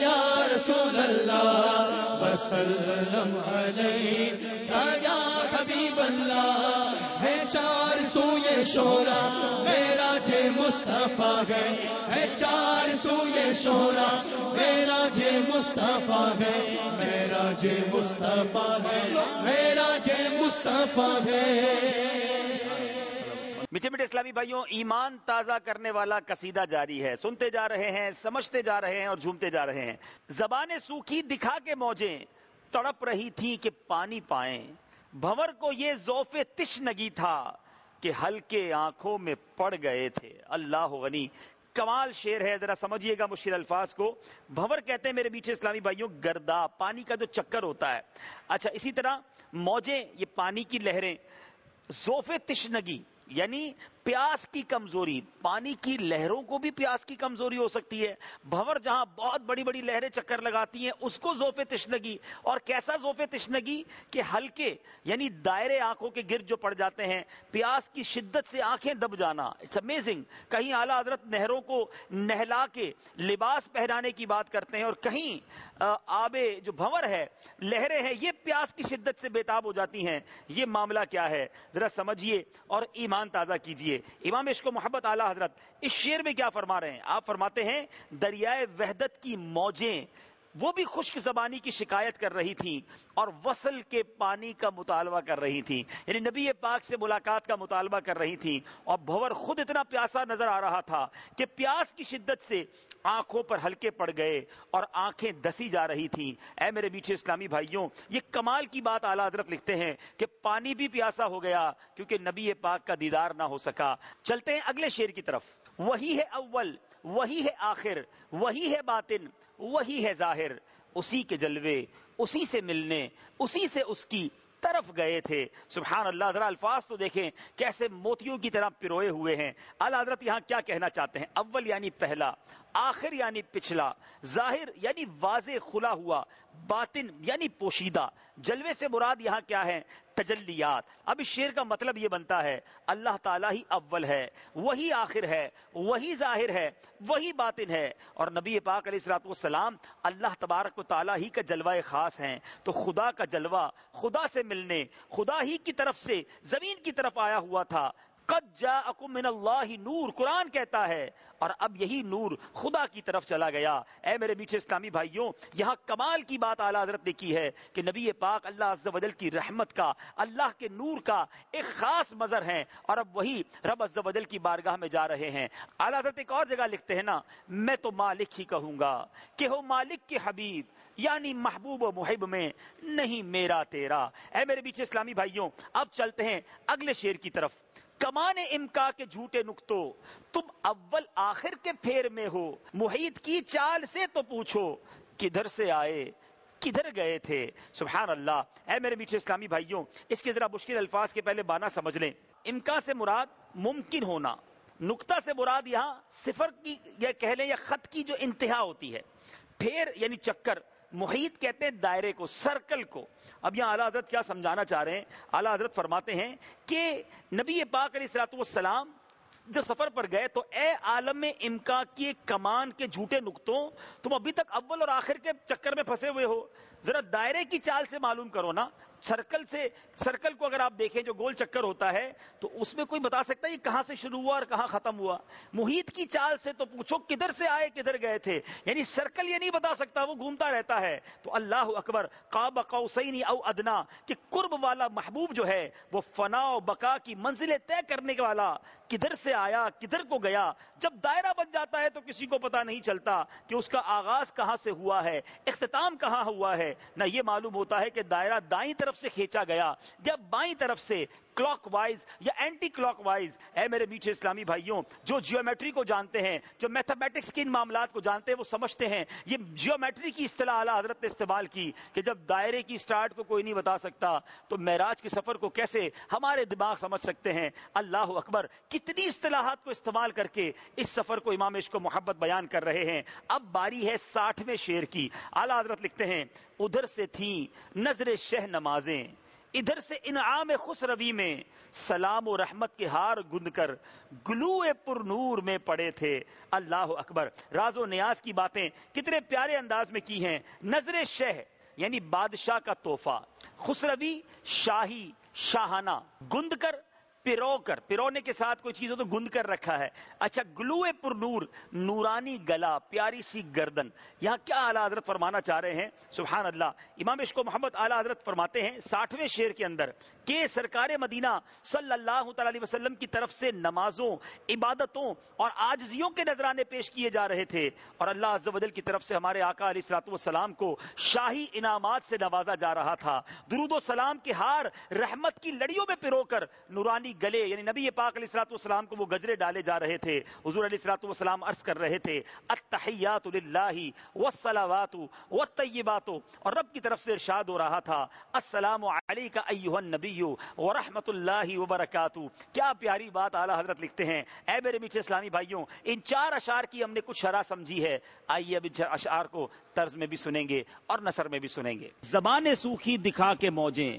C: یا رسول اللہ؟ وسلم علیہ یا حبیب اللہ چار سوئے شورا، میرا جے مصطفیٰ ہے۔ ہے چار سوئے شورا، میرا جے مصطفیٰ ہے۔ میرا جے مصطفیٰ ہے، میرا جے مصطفیٰ ہے۔
B: میٹھے میٹھے اسلامی بھائیوں، ایمان تازہ کرنے والا قصیدہ جاری ہے۔ سنتے جا رہے ہیں، سمجھتے جا رہے ہیں اور جھومتے جا رہے ہیں۔ زبان سوکھی دکھا کے موجیں، تڑپ رہی تھی کہ پانی پائیں۔ بھور کو یہ زوف تشنگی تھا کہ ہلکے آنکھوں میں پڑ گئے تھے۔ اللہ غنی۔ کمال شیر ہے، ذرا سمجھیے گا مشکل الفاظ کو۔ بھور کہتے ہیں میرے میٹھے اسلامی بھائیوں، گردا، پانی کا جو چکر ہوتا ہے۔ اچھا اسی طرح موجیں، یہ پانی کی لہریں۔ زوف تشنگی یعنی پیاس کی کمزوری، پانی کی لہروں کو بھی پیاس کی کمزوری ہو سکتی ہے۔ بھور جہاں بہت بڑی بڑی لہریں چکر لگاتی ہیں، اس کو زوف تشنگی۔ اور کیسا زوف تشنگی؟ کہ ہلکے یعنی دائرے آنکھوں کے گرد جو پڑ جاتے ہیں، پیاس کی شدت سے آنکھیں دب جانا۔ اٹس امیزنگ کہیں اعلیٰ حضرت نہروں کو نہلا کے لباس پہنانے کی بات کرتے ہیں اور کہیں آبے جو بھور ہے، لہریں ہیں، یہ پیاس کی شدت سے بےتاب ہو جاتی ہیں۔ یہ معاملہ کیا ہے؟ ذرا سمجھیے اور ایمان تازہ کیجیے۔ امام عشق و محبت اعلی حضرت، اس شعر میں کیا فرما رہے ہیں؟ آپ فرماتے ہیں، دریائے وحدت کی موجیں وہ بھی خشک زبانی کی شکایت کر رہی تھی اور وصل کے پانی کا مطالبہ کر رہی تھی یعنی نبی پاک سے ملاقات کا مطالبہ کر رہی تھی اور بھور خود اتنا پیاسا نظر آ رہا تھا کہ پیاس کی شدت سے آنکھوں پر ہلکے پڑ گئے اور آنکھیں دسی جا رہی تھی اے میرے میٹھے اسلامی بھائیوں، یہ کمال کی بات اعلیٰ حضرت لکھتے ہیں کہ پانی بھی پیاسا ہو گیا کیونکہ نبی پاک کا دیدار نہ ہو سکا۔ چلتے ہیں اگلے شیر کی طرف۔ وہی ہے اول، وہی ہے آخر، وہی ہے باطن، وہی ہے ظاہر۔ اسی کے جلوے، اسی سے ملنے، اسی سے اس کی طرف گئے تھے۔ سبحان اللہ، ذرا الفاظ تو دیکھیں کیسے موتیوں کی طرح پروئے ہوئے ہیں۔ اعلی، حضرت یہاں کیا کہنا چاہتے ہیں؟ اول یعنی پہلا، آخر یعنی پچھلا، ظاہر یعنی واضح کھلا ہوا، باطن یعنی پوشیدہ۔ جلوے سے مراد یہاں کیا ہے؟ تجلیات۔ اب اس شعر کا مطلب یہ بنتا ہے، اللہ تعالیٰ ہی اول ہے، وہی آخر ہے، وہی ظاہر ہے، وہی باطن ہے۔ اور نبی پاک علیہ السلاط والسلام اللہ تبارک و تعالیٰ ہی کا جلوہ خاص ہیں۔ تو خدا کا جلوہ، خدا سے ملنے، خدا ہی کی طرف سے، زمین کی طرف آیا ہوا تھا۔ من اللہ نور۔ قرآن کہتا ہے، اور اب یہی نور خدا کی طرف چلا گیا۔ اے میرے میٹھے اسلامی بھائیوں، یہاں کمال کی بات اعلیٰ حضرت نے کی ہے کہ نبی پاک اللہ عز و جل کی رحمت کا، اللہ کے نور کا ایک خاص مظہر ہے اور اب وہی رب عز و جل کی بارگاہ میں جا رہے ہیں۔ اعلیٰ حضرت ایک اور جگہ لکھتے ہیں نا، میں تو مالک ہی کہوں گا کہ ہو مالک کے حبیب یعنی محبوب و محب میں نہیں میرا تیرا۔ اے میرے پیچھے اسلامی بھائیوں، اب چلتے ہیں اگلے شیر کی طرف۔ کمان امکا کے جھوٹے نکتو، تم اول آخر کے پھیر میں ہو، محیط کی چال سے تو پوچھو، کدھر سے آئے، کدھر گئے تھے؟ سبحان اللہ۔ اے میرے میٹھے اسلامی بھائیوں، اس کے ذرا مشکل الفاظ کے پہلے بانا سمجھ لیں۔ امکا سے مراد ممکن ہونا نکتا سے مراد یہاں صفر کی یا کہہ لیں یا خط کی جو انتہا ہوتی ہے۔ پھر یعنی چکر محیط کہتے ہیں دائرے کو، سرکل کو۔ اب یہاں اعلیٰ حضرت کیا سمجھانا چاہ رہے ہیں؟ اعلیٰ حضرت فرماتے ہیں کہ نبی پاک علیہ السلاط والسلام جب سفر پر گئے تو اے عالم امکا کی کمان کے جھوٹے نقطوں، تم ابھی تک اول اور آخر کے چکر میں پھنسے ہوئے ہو۔ ذرا دائرے کی چال سے معلوم کرو نا۔ سرکل سے سرکل کو اگر آپ دیکھیں جو گول چکر ہوتا ہے، تو اس میں کوئی بتا سکتا ہے یہ کہاں سے شروع ہوا اور کہاں ختم ہوا؟ محیط کی چال سے تو پوچھو کدھر سے آئے، کدھر گئے تھے؟ یعنی سرکل یہ نہیں بتا سکتا، وہ گھومتا رہتا ہے۔ تو اللہ اکبر، قاب قوسین او ادنا، کہ قرب والا محبوب جو ہے، وہ فنا و بقا کی منزلیں طے کرنے والا کدھر سے آیا، کدھر کو گیا؟ جب دائرہ بن جاتا ہے تو کسی کو پتا نہیں چلتا کہ اس کا آغاز کہاں سے ہوا ہے، اختتام کہاں ہوا ہے۔ نہ یہ معلوم ہوتا ہے کہ دائرہ دائیں طرف سے کھینچا گیا۔ جب بائیں طرف سے کلاک وائز یا اینٹی کلاک وائز اے میرے میٹھے اسلامی بھائیوں، جو جیومیٹری کو جانتے ہیں، جو میتھمیٹکس کے ان معاملات کو جانتے ہیں، وہ سمجھتے ہیں۔ یہ جیومیٹری کی اصطلاح اعلیٰ حضرت نے استعمال کی کہ جب دائرے کی سٹارٹ کو کوئی نہیں بتا سکتا، تو معراج کے سفر کو کیسے ہمارے دماغ سمجھ سکتے ہیں۔ اللہ اکبر، کتنی اصطلاحات کو استعمال کر کے اس سفر کو امام عشق و محبت بیان کر رہے ہیں۔ اب باری ہے ساٹھویں شیر کی۔ اعلیٰ حضرت لکھتے ہیں، ادھر سے تھی نظر شہ نمازیں ادھر سے انعام خوش روی میں سلام و رحمت کے ہار گند کر گلو پر نور میں پڑے تھے۔ اللہ اکبر۔ راز و نیاز کی باتیں کتنے پیارے انداز میں کی ہیں۔ نظر شہ یعنی بادشاہ کا توحفہ خسروی، شاہی، شاہانہ۔ گند کر پیرو کر پیرونے کے ساتھ کوئی چیز ہو تو گند کر رکھا ہے۔ اچھا گلو پر نور، نورانی گلا، پیاری سی گردن۔ یہاں کیا اعلیٰ حضرت فرمانا چاہ رہے ہیں؟ سبحان اللہ۔ امام عشق محمد اعلیٰ حضرت فرماتے ہیں، ساٹھویں شیر کے اندر، کہ سرکار مدینہ صلی اللہ تعالی وسلم کی طرف سے نمازوں، عبادتوں اور آجزیوں کے نذرانے پیش کیے جا رہے تھے۔ اور اللہ عز و جل کی طرف سے ہمارے آقا علیہ السلاط والسلام کو شاہی انعامات سے نوازا جا رہا تھا۔ درود و سلام کے ہار، رحمت کی لڑیوں میں پرو کر، نورانی گلے یعنی نبی پاک علیہ السلاط والسلام کو وہ گجرے ڈالے جا رہے تھے، حضور علیہ السلاط والسلام عرض کر رہے تھے، التحیات للہ والصلاوات والطیبات. اور رب کی طرف سے ارشاد ہو رہا تھا، السلام علیکہ ایہا النبی ورحمت اللہ وبرکاتہ. کیا پیاری بات اعلیٰ حضرت لکھتے ہیں، اے میرے میٹھے اسلامی بھائیوں، ان چار اشعار کی ہم نے کچھ شرح سمجھی ہے، آئیے اب اشعار کو طرز میں بھی سنیں گے اور نثر میں بھی سنیں گے۔ زبان سوکھی دکھا کے موجیں،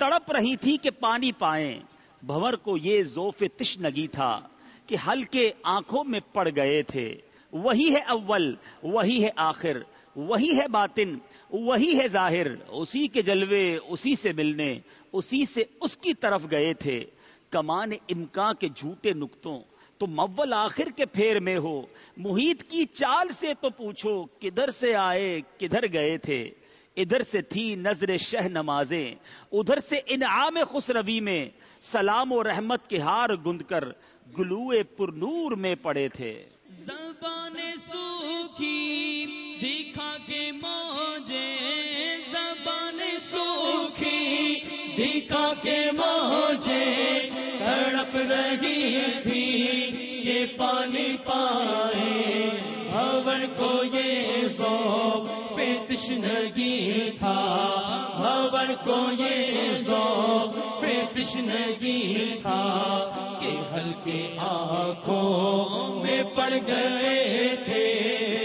B: تڑپ رہی تھی کہ پانی پائیں بھور کو یہ زوف تشنگی تھا کہ ہلکے آنکھوں میں پڑ گئے تھے۔ وہی ہے اول، وہی ہے آخر، وہی ہے باطن، وہی ہے ظاہر۔ اسی کے جلوے، اسی سے ملنے، اسی سے اس کی طرف گئے تھے۔ کمان امکان کے جھوٹے نقطوں تو مول آخر کے پھیر میں ہو۔ محیط کی چال سے تو پوچھو، کدھر سے آئے، کدھر گئے تھے۔ ادھر سے تھی نظر شہ نمازیں، ادھر سے انعام خسروی میں سلام و رحمت کے ہار گند کر گلوے پر نور میں پڑے تھے۔
C: زبان سوکھی دکھا کے موجے زبان سوکھی دکھا کے موجے تڑپ رہی تھی، یہ پانی پائے بھور کو یہ سو تشنگی تھا خبر کو یہ سو تشنگی تھا کہ ہلکے آنکھوں میں پڑ گئے تھے۔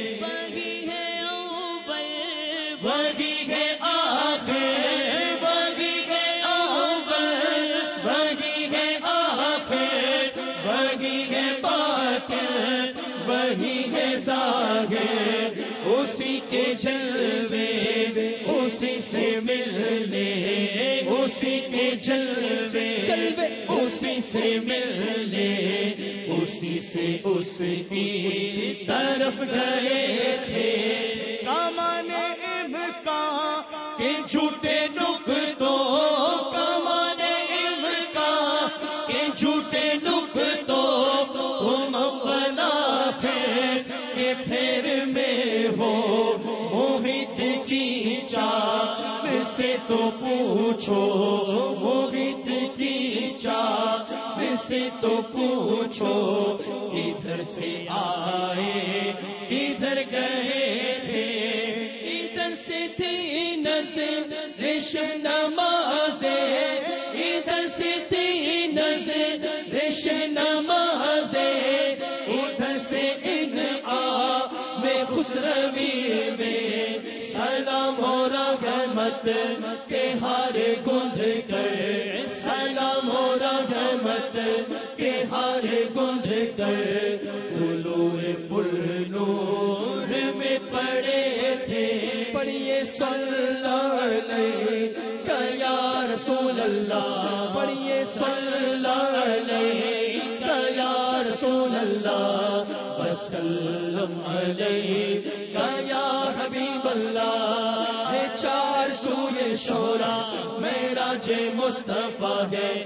C: اسی سے ملنے اسی کے جلوے جلوے اسی سے ملنے اسی سے اس کی طرف گئے تھے۔ کمان امکان کے جھوٹے نک پوچھو موہت کی چاچ سے تو پوچھو، ادھر سے آئے، ادھر گئے تھے، ادھر سے تھی نظر رش نماز ادھر سے تھی نظر رش نماز ادھر سے ان آ، میں خسروی میں، سلام و رحمت کے گند کر، سلام و رحمت کے ہار گند کر۔ دلو پل نور میں پڑے تھے، پڑھیے یا رسول اللہ۔ پڑھیے یا رسول اللہ۔ وسلم علیہ یا حبیب اللہ۔ شورا میرا جے مصطفیٰ ہے۔